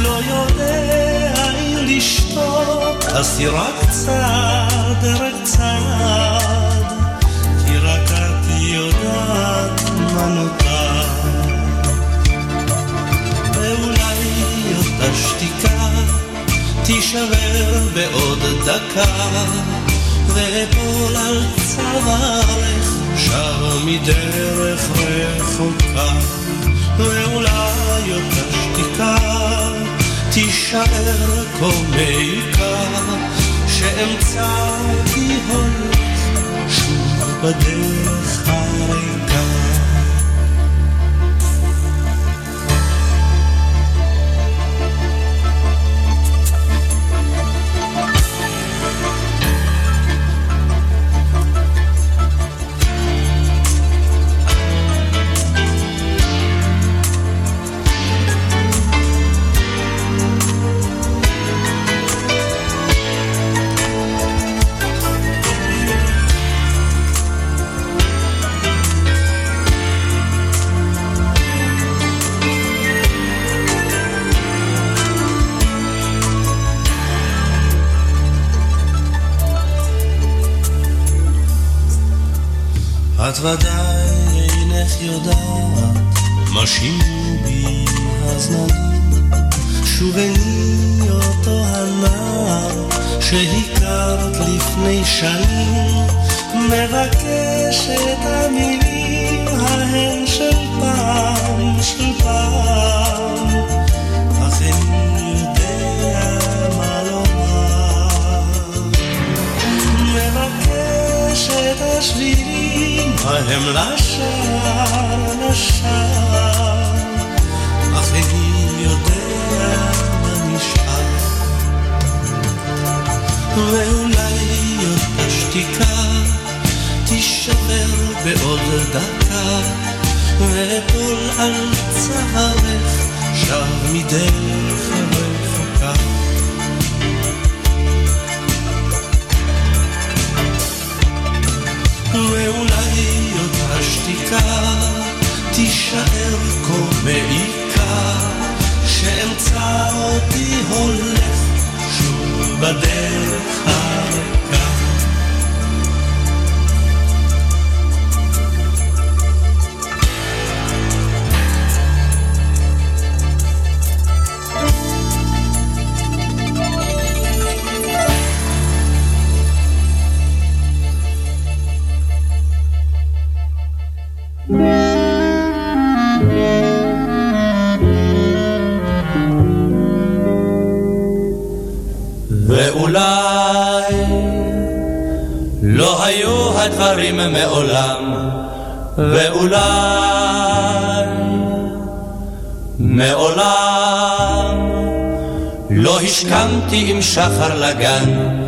לא יודע אם לשתוק. אז רק צעד רק צעד כי רק את יודעת מה נותר. ואולי אותה שתיקה תישבר בעוד דקה ואפול על צווארך שר מדרך רחוקה ואולי אותה שתיקה תישאר כה מעיקה שאמצא כי הולך שוב בדרך הריקה את ודאי אינך יודעת מה שינו בי הזמנים. שובני אותו הנער שהכרת לפני שנים. מבקש את המילים ההן של פעם, של פעם. אך איני יודע מה לומר. מבקש את השבילים ההם לשער, לשער אך איני יודע מה נשאר. ואולי אותה שתיקה תישבר בעוד דקה. ואפול על צווארך שב מדרך רחוקה. ואולי אותה שתיקה תישאר כה מעיקה שאמצא אותי הולך שוב בדרך הריקה השכמתי עם שחר לגן.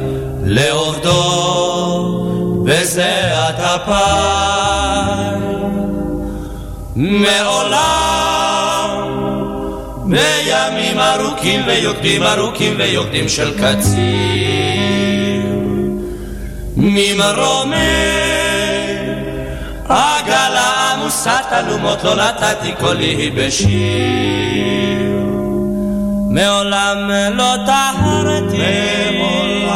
לעובדו בזיעת אפיים. מעולם בימים ארוכים ויוקדים ארוכים ויוקדים של קציר. ממרומי עגלה עמוסת אלומות לא נתתי קולי בשיר. מעולם לא טהרתי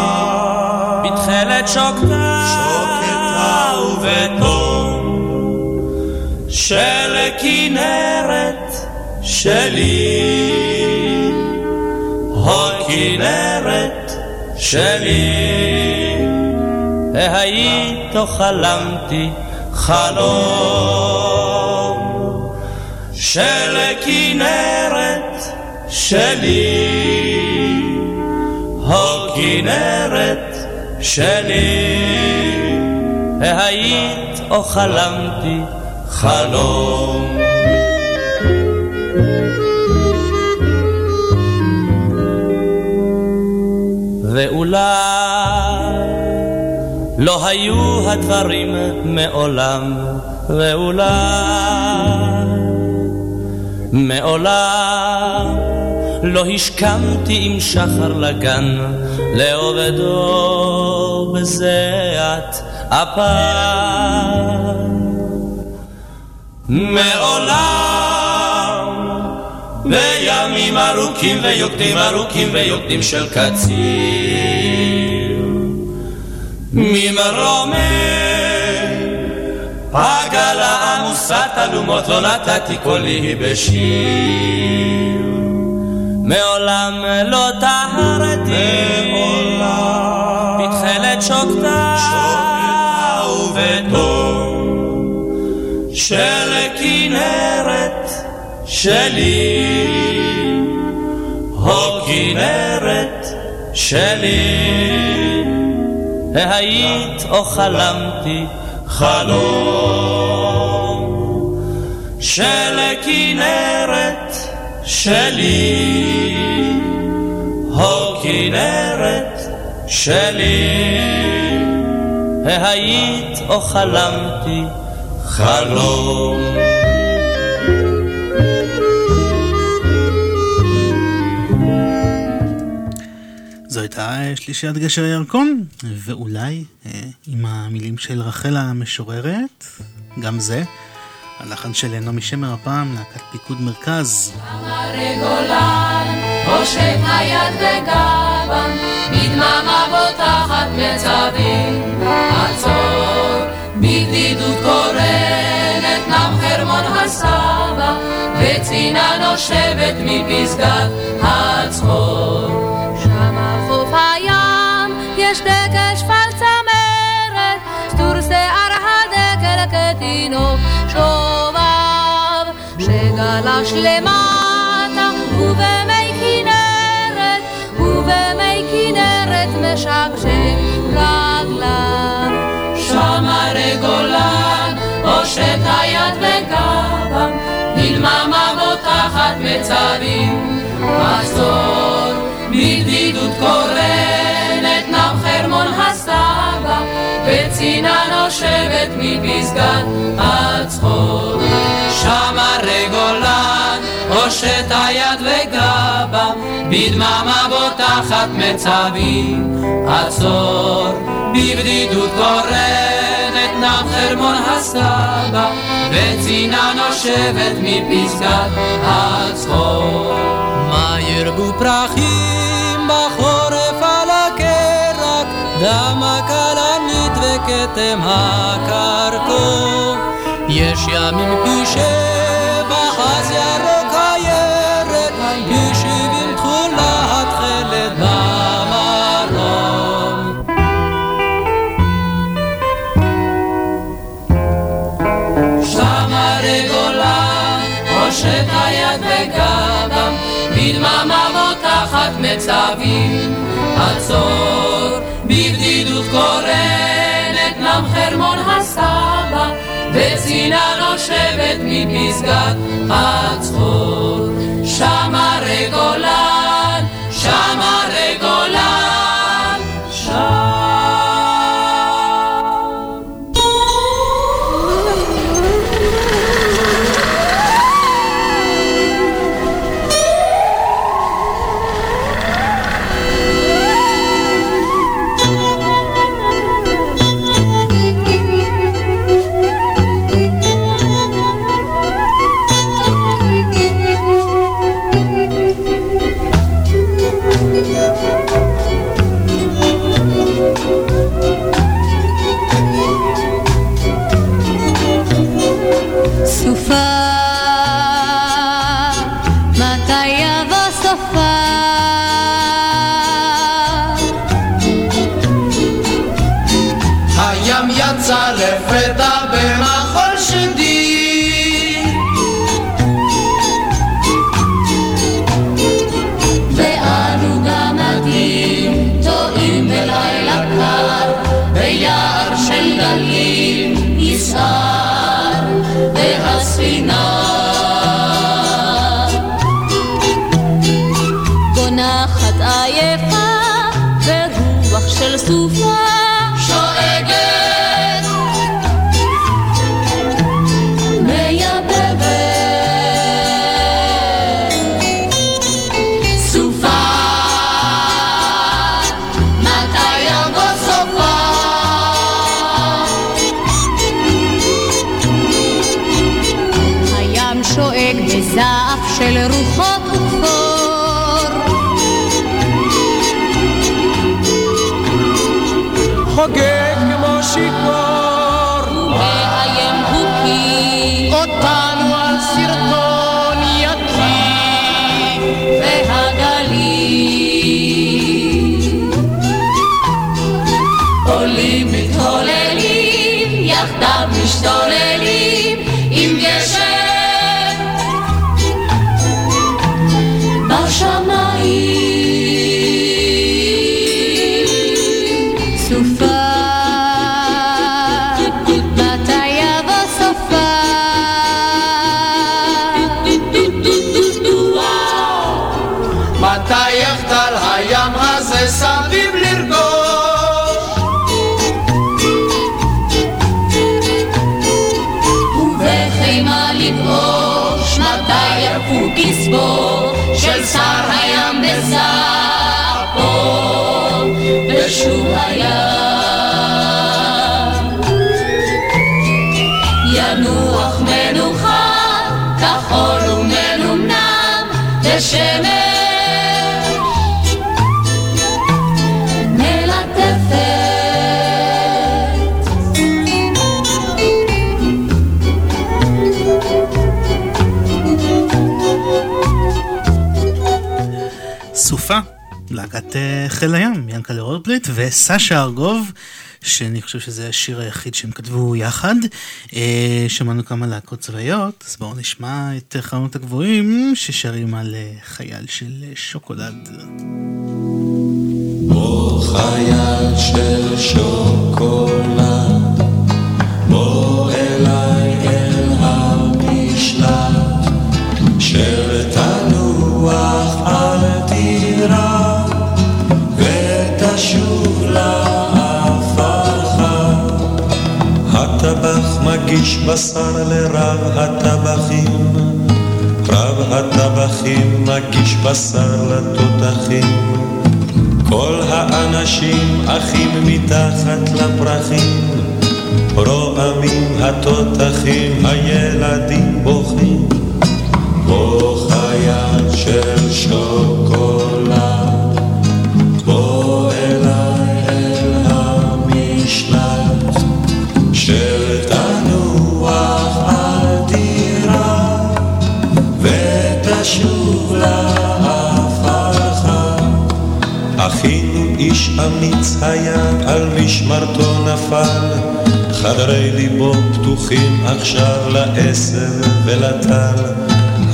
בתכלת שוקתה ובתום של כנרת שלי. הכנרת שלי. והיית חלמתי חלום של כנרת שלי, הכנרת שלי, היית או חלמתי חלום. ואולי לא היו הדברים מעולם, ואולי מעולם לא השכמתי עם שחר לגן לעובדו בזיעת אפיים. מעולם בימים ארוכים ויוקדים ארוכים ויוקדים של קציר ממרומי עגלה עמוסת אלומות לא נתתי קולי בשיר מעולם לא טהרתי. בתכלת שוקתה ובתום של כנרת שלי. הכנרת שלי. היית או חלמתי? חלום. של כנרת שלי, הכנרת שלי, היית או חלמתי חלום. זו הייתה שלישיית גשר הירקון, ואולי אה, עם המילים של רחל המשוררת, גם זה. הלחן של נעמי שמר הפעם, להקת פיקוד מרכז. וצינה נושבת מפסגת הצחור. שגלש למטה, ובמי כנרת, ובמי כנרת משקשק רגליו. שם הרי גולן, הושט היד וגבם, בדממה בוטחת מצבים, עצור, בבדידות קורנת, נם חרמון הסבא, וצינה נושבת מפסגת הצחור. שם הרי גולן, הושט היד וגבם, בדממה בוטחת מצבים, עצור, בבדידות קורנת, נם חרמון הסבא, וצינה נושבת מפסגת הצחור. מה ירבו פרחים בחורף על הקרק, דם הכלנית וכתם הקרקור. יש ימים פי שבע, אז ירוק הירק, פי שבעים תכולה התכלת במרום. שם הרי גולן, הושט היד וגבם, בדממה בוטחת מצבים, עצור, בבדידות קורנת, נם חרמון הסבא, וצינה נושבת מפסגת הצחור. שם הרי סופה, להקת אה, חיל הים, ינקלה רוטבליט וסשה ארגוב, שאני חושב שזה השיר היחיד שהם כתבו יחד. אה, שמענו כמה להקות צבאיות, אז בואו נשמע את חלונות הגבוהים ששרים על אה, חייל של אה, שוקולד. חייל של שוקולד, בוא מגיש בשר לרב הטבחים, רב הטבחים מגיש בשר לתותחים. כל האנשים אחים מתחת לפרחים, רועמים התותחים, הילדים בוכים. בוא חייל של שוקולד, היה, על משמרתו נפל, חדרי ליבו פתוחים עכשיו לעשב ולטל.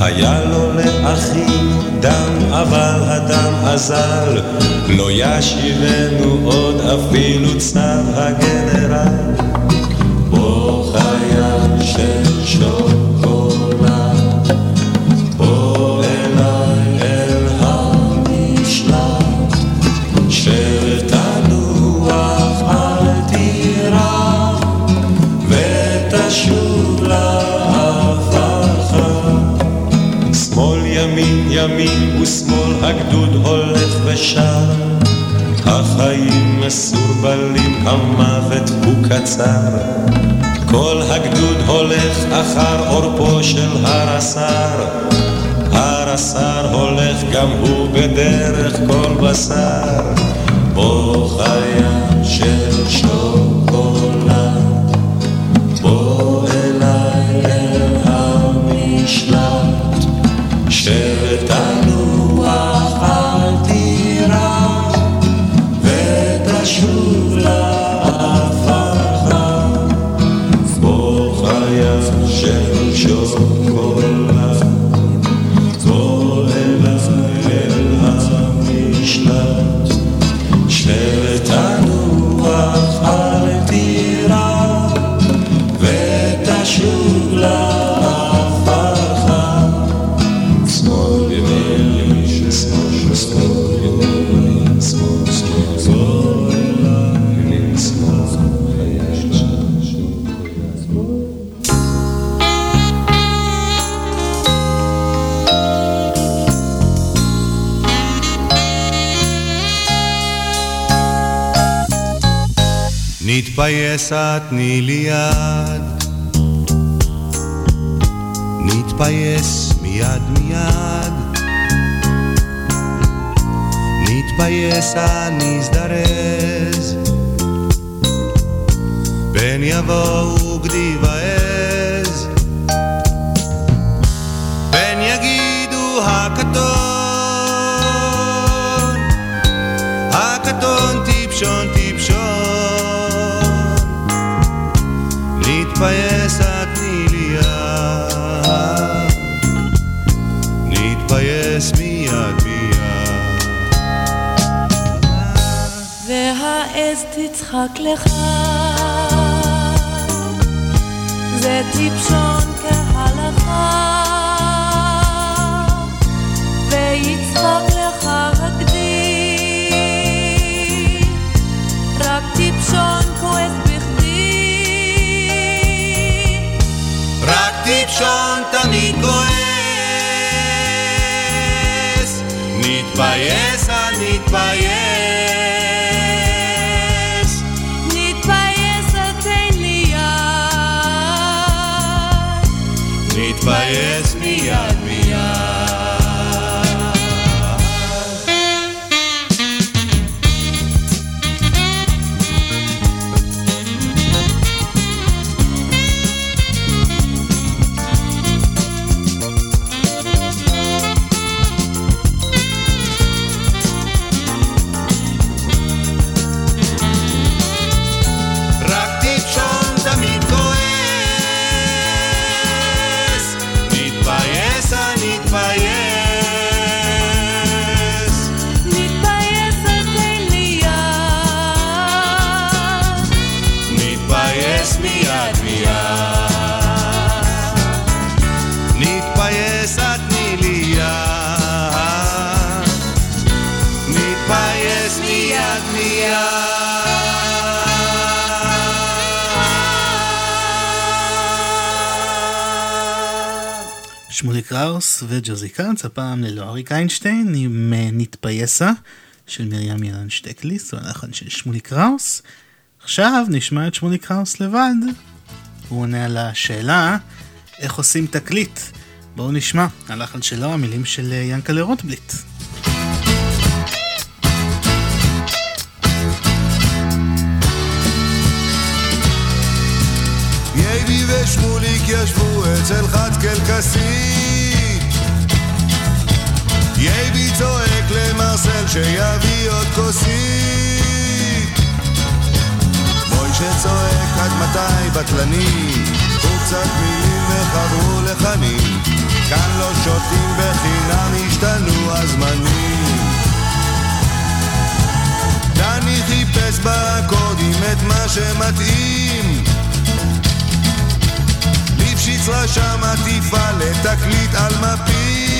היה לו לאחים דם, אבל הדם אזל, לא ישיבנו עוד אפילו צו הגנרל. ימין ושמאל הגדוד הולך ושר, החיים מסורבלים, המוות הוא קצר. כל הגדוד הולך אחר עורפו של הר הסר, הר הסר הולך גם הוא בדרך כל בשר. בוא חייל של שוקולד, נתפייס את תני לי יד. נתפייס מיד מיד. נתפייס אני אזדרז. פן יבואו לך. זה טיפשון כהלכה. ויצחק לך הגדי רק טיפשון כועס בכדי. רק טיפשון תמיד כועס. נתפייס אני נתפייס קראוס וג'וזי כץ, הפעם ללא אריק איינשטיין עם אה, נתפייסה של מרים ילן שטקליס, הלחן של שמוליק קראוס. עכשיו נשמע את שמוליק קראוס לבד. הוא עונה על השאלה איך עושים תקליט. בואו נשמע, הלחן שלו, המילים של אה, יענקל'ה רוטבליט. ישבו אצל חד קלקסית ייבי צועק למרסל שיביא עוד כוסית. מוישה צועק עד מתי בטלני? וקצת מילים וחברו לחנים כאן לא שותים בחינם השתנו הזמנים. דני חיפש באקורדים את מה שמתאים. ליפשיץ רשם עטיפה לתקליט על מפית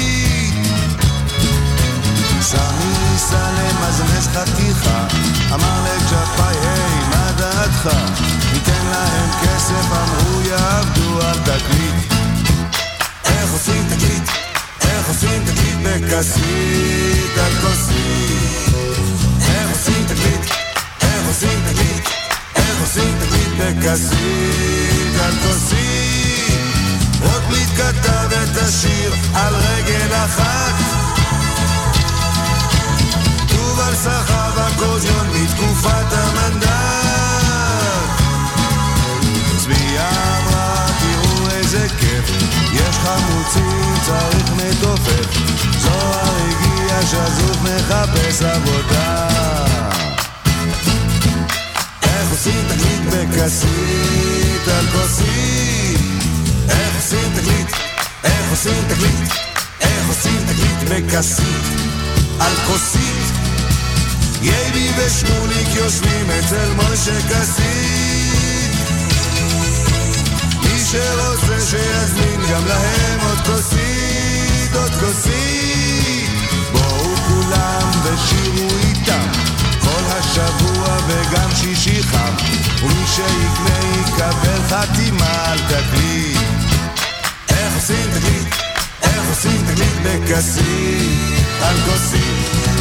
סמי ניסה למזמז חתיכה אמר לג'פאי היי מה דעתך ניתן להם כסף אמרו יעבדו על תקליט איך עושים תקליט? איך עושים תקליט בכסית על כוסית? איך עושים תקליט? איך עושים תקליט? איך עושים תקליט בכסית על כוסית? רוטבליט כתב את השיר על רגל אחת יובל סחב אקורדיון מתקופת המנדט. צביה אמרה תראו איזה כיף יש חמוצים צריך מתופף זוהר הגיע שזוף מחפש עבודה. איך עושים תקליט בכסית על כוסית? איך עושים תקליט איך עושים תקליט? איך עושים תקליט בכסית על כוסית ייבי ושמוליק יושבים אצל משה כסית מי שרוצה שיזמין גם להם עוד כוסית, עוד כוסית. בואו כולם ושירו איתם כל השבוע וגם שישי חם. ומי שיקנה יקבל חתימה על תקליט. איך עושים תקליט? איך עושים תקליט בכסית על כוסית?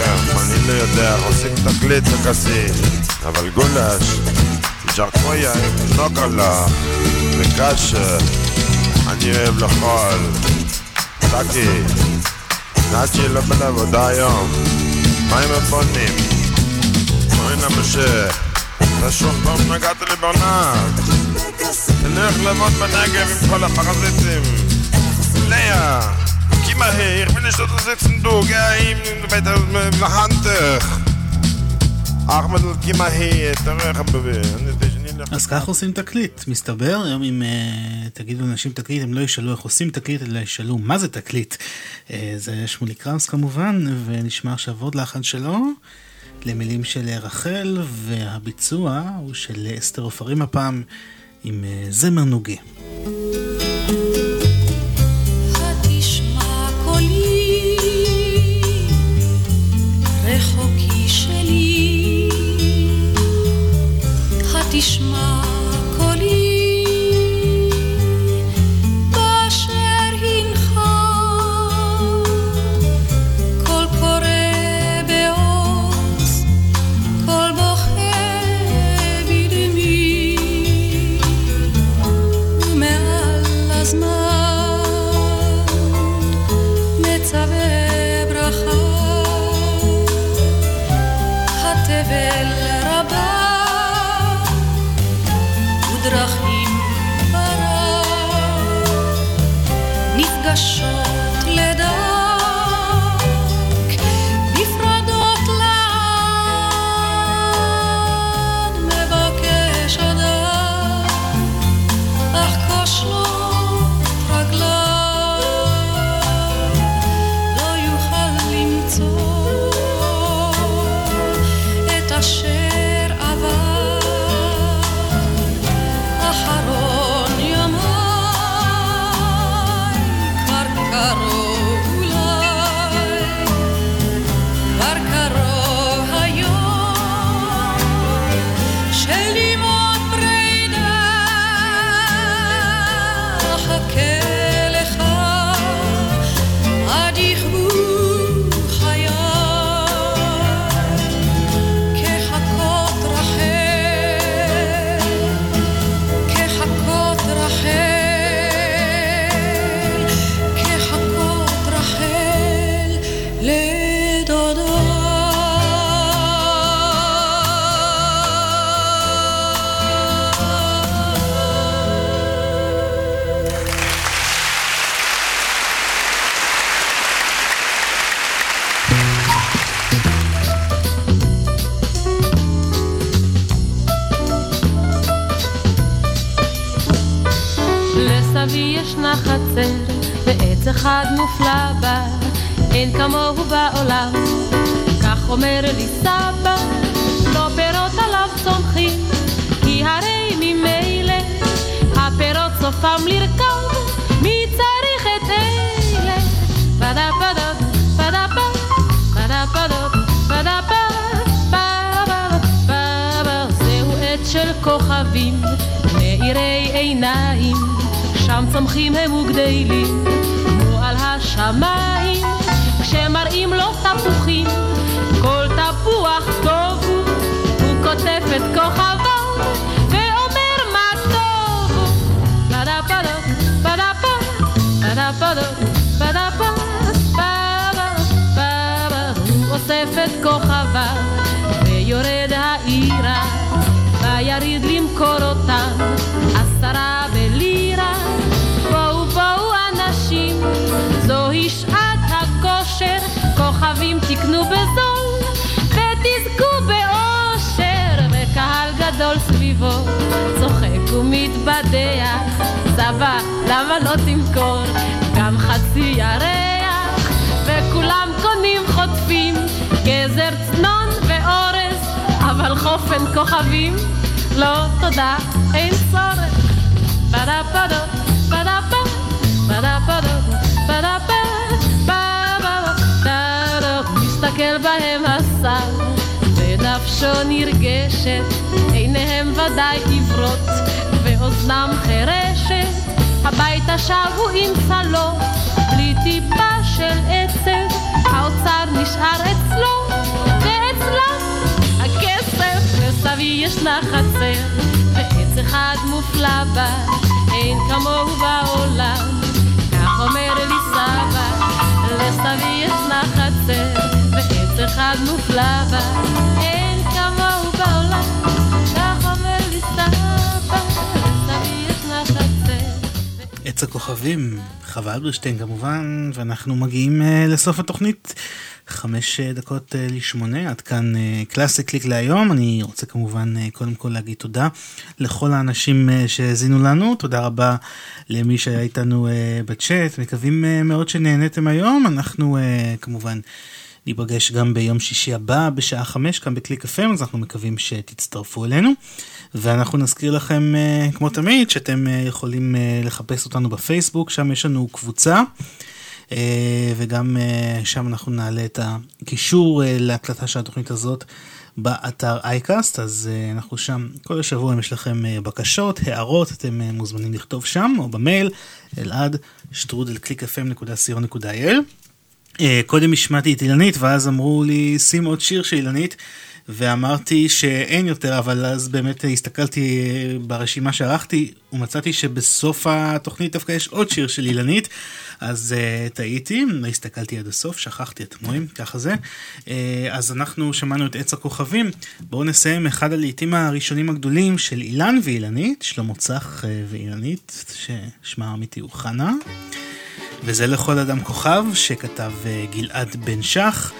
לכם, אני לא יודע, עושים תקליט בכסיף, אבל גולש, ג'רקויה עם נוקלה וקשה, אני אוהב לאכול. טאקי, נאצ'י לא בן עבודה היום, מה עם הבונים? בואי נא משה, אתה שוב פעם נגעת לי בארנק. תלך לעבוד בנגב עם כל הפרזיטים. לאה, mal her, ich will nicht, dass du sitzen, du, geh ihm bei der Handtuch. אחמד, geh mal her, תראה איך. אז ככה עושים תקליט, מסתבר, היום אם uh, תגידו לאנשים תקליט, הם לא ישאלו איך עושים תקליט, אלא ישאלו מה זה תקליט. Uh, זה שמולי קראוס כמובן, ונשמע עכשיו עוד לחן שלו, למילים של רחל, והביצוע הוא של אסתר עופרים הפעם, עם uh, זמר נוגה. תשמע החצר, ועץ אחד מופלא בה, אין כמוהו בעולם. כך אומר לי סבא, לא פירות עליו צומחים, כי הרי ממילא הפירות סופם לרקוב, מי צריך את אלה? פדה פדות, פדה פד, פדה פדות, פדה של כוכבים, מאירי עיניים. שם צומחים הם וגדלים, כמו על השמיים, כשמראים לו תפוחים, כל תפוח טוב הוא, הוא כותב את כוכבו, את כוכביו, ויורד העירה, ויריד למכור אותם, עשרה בלילה. כוכבים תקנו בזול, ותזכו באושר, וקהל גדול סביבו, צוחק ומתבדח, סבא, למה לא תמכור? גם חצי ירח, וכולם קונים חוטפים, גזר צנון ואורז, אבל חופן כוכבים, לא תודה, אין צורך. פדה פדו, פדה פדה, פדה פדו, פדה מסתכל בהם השר, ונפשו נרגשת, עיניהם ודאי עיוורות, ואוזנם חירשת. הביתה שב הוא עם צלו, בלי טיפה של עצב, האוצר נשאר אצלו, ואצלם הכסף, וסבי ישנה חצר, ועץ אחד מופלא בה, אין כמוהו בעולם. כך אומר לי סבא, לסבי ישנה חצר, אחד מופלא בה, אין כמוהו בעולם. כך אומר לי סבא, לסבי ישנה. עץ הכוכבים, חווה אלברשטיין כמובן, ואנחנו מגיעים uh, לסוף התוכנית. חמש uh, דקות uh, לשמונה, עד כאן קלאסי קליק להיום. אני רוצה כמובן קודם כל להגיד תודה לכל האנשים שהאזינו לנו, תודה רבה למי שהיה איתנו בצ'אט, מקווים מאוד שנהניתם היום. אנחנו כמובן ניפגש גם ביום שישי הבא בשעה חמש כאן בקליק FM, אז אנחנו מקווים שתצטרפו אלינו. ואנחנו נזכיר לכם, uh, כמו תמיד, שאתם uh, יכולים uh, לחפש אותנו בפייסבוק, שם יש לנו קבוצה, וגם שם אנחנו נעלה את הקישור להקלטה של התוכנית הזאת באתר אייקאסט, אז אנחנו שם, כל השבוע אם יש לכם בקשות, הערות, אתם מוזמנים לכתוב שם, או במייל, אלעד, שטרודל www.clickfm.co.il. Uh, קודם השמעתי את אילנית, ואז אמרו לי, שים עוד שיר של אילנית. ואמרתי שאין יותר, אבל אז באמת הסתכלתי ברשימה שערכתי ומצאתי שבסוף התוכנית דווקא יש עוד שיר של אילנית, אז uh, טעיתי, הסתכלתי עד הסוף, שכחתי את המורים, ככה זה. Uh, אז אנחנו שמענו את עץ הכוכבים, בואו נסיים אחד הלעיתים הראשונים הגדולים של אילן ואילנית, שלמה צח ואילנית, ששמה האמיתי הוא חנה. וזה לכל אדם כוכב, שכתב uh, גלעד בן שח.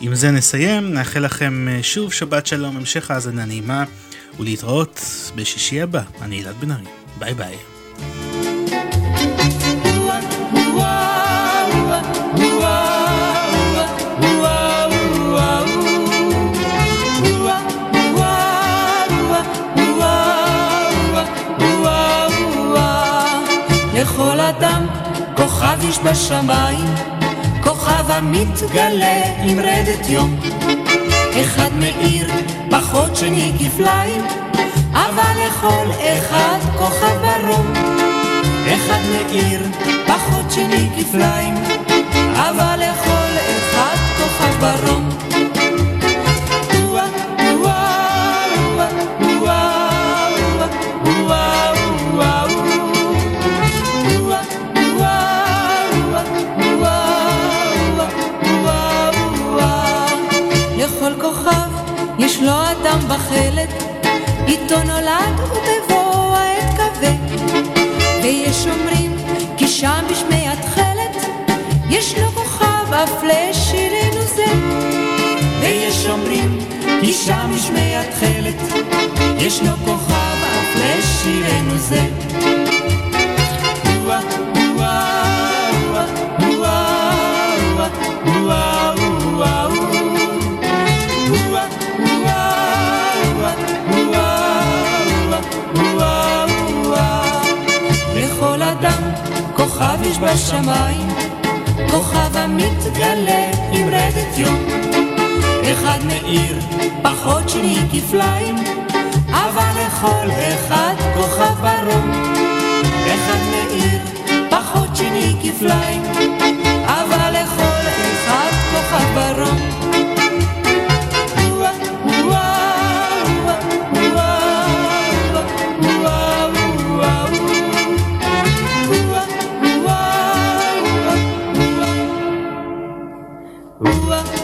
עם זה נסיים, נאחל לכם שוב שבת שלום, המשך האזנה נעימה, ולהתראות בשישי הבא. אני אלעד בן ארי, ביי ביי. כוכב איש בשמיים כוכב המתגלה עם רדת יום. אחד מאיר, פחות שני כפליים, אבל לכל אחד כוכב ברום. אחד מאיר, פחות שני כפליים, אבל לכל אחד כוכב ברום. בחלק, איתו נולד ובבוא העת כבד. ויש אומרים כי שם בשמי התכלת, יש לו כוכב אף לשירנו זה. ויש אומרים כי שם בשמי התכלת, יש לו כוכב אף לשירנו זה. כוכב יש בשמיים, כוכב המתגלה עם רדת יום. אחד מאיר, פחות שני כפליים, אבל לכל אחד כוכב ברום. אחד מאיר, פחות שני כפליים, אבל לכל אחד כוכב ברום. Ooh, ah,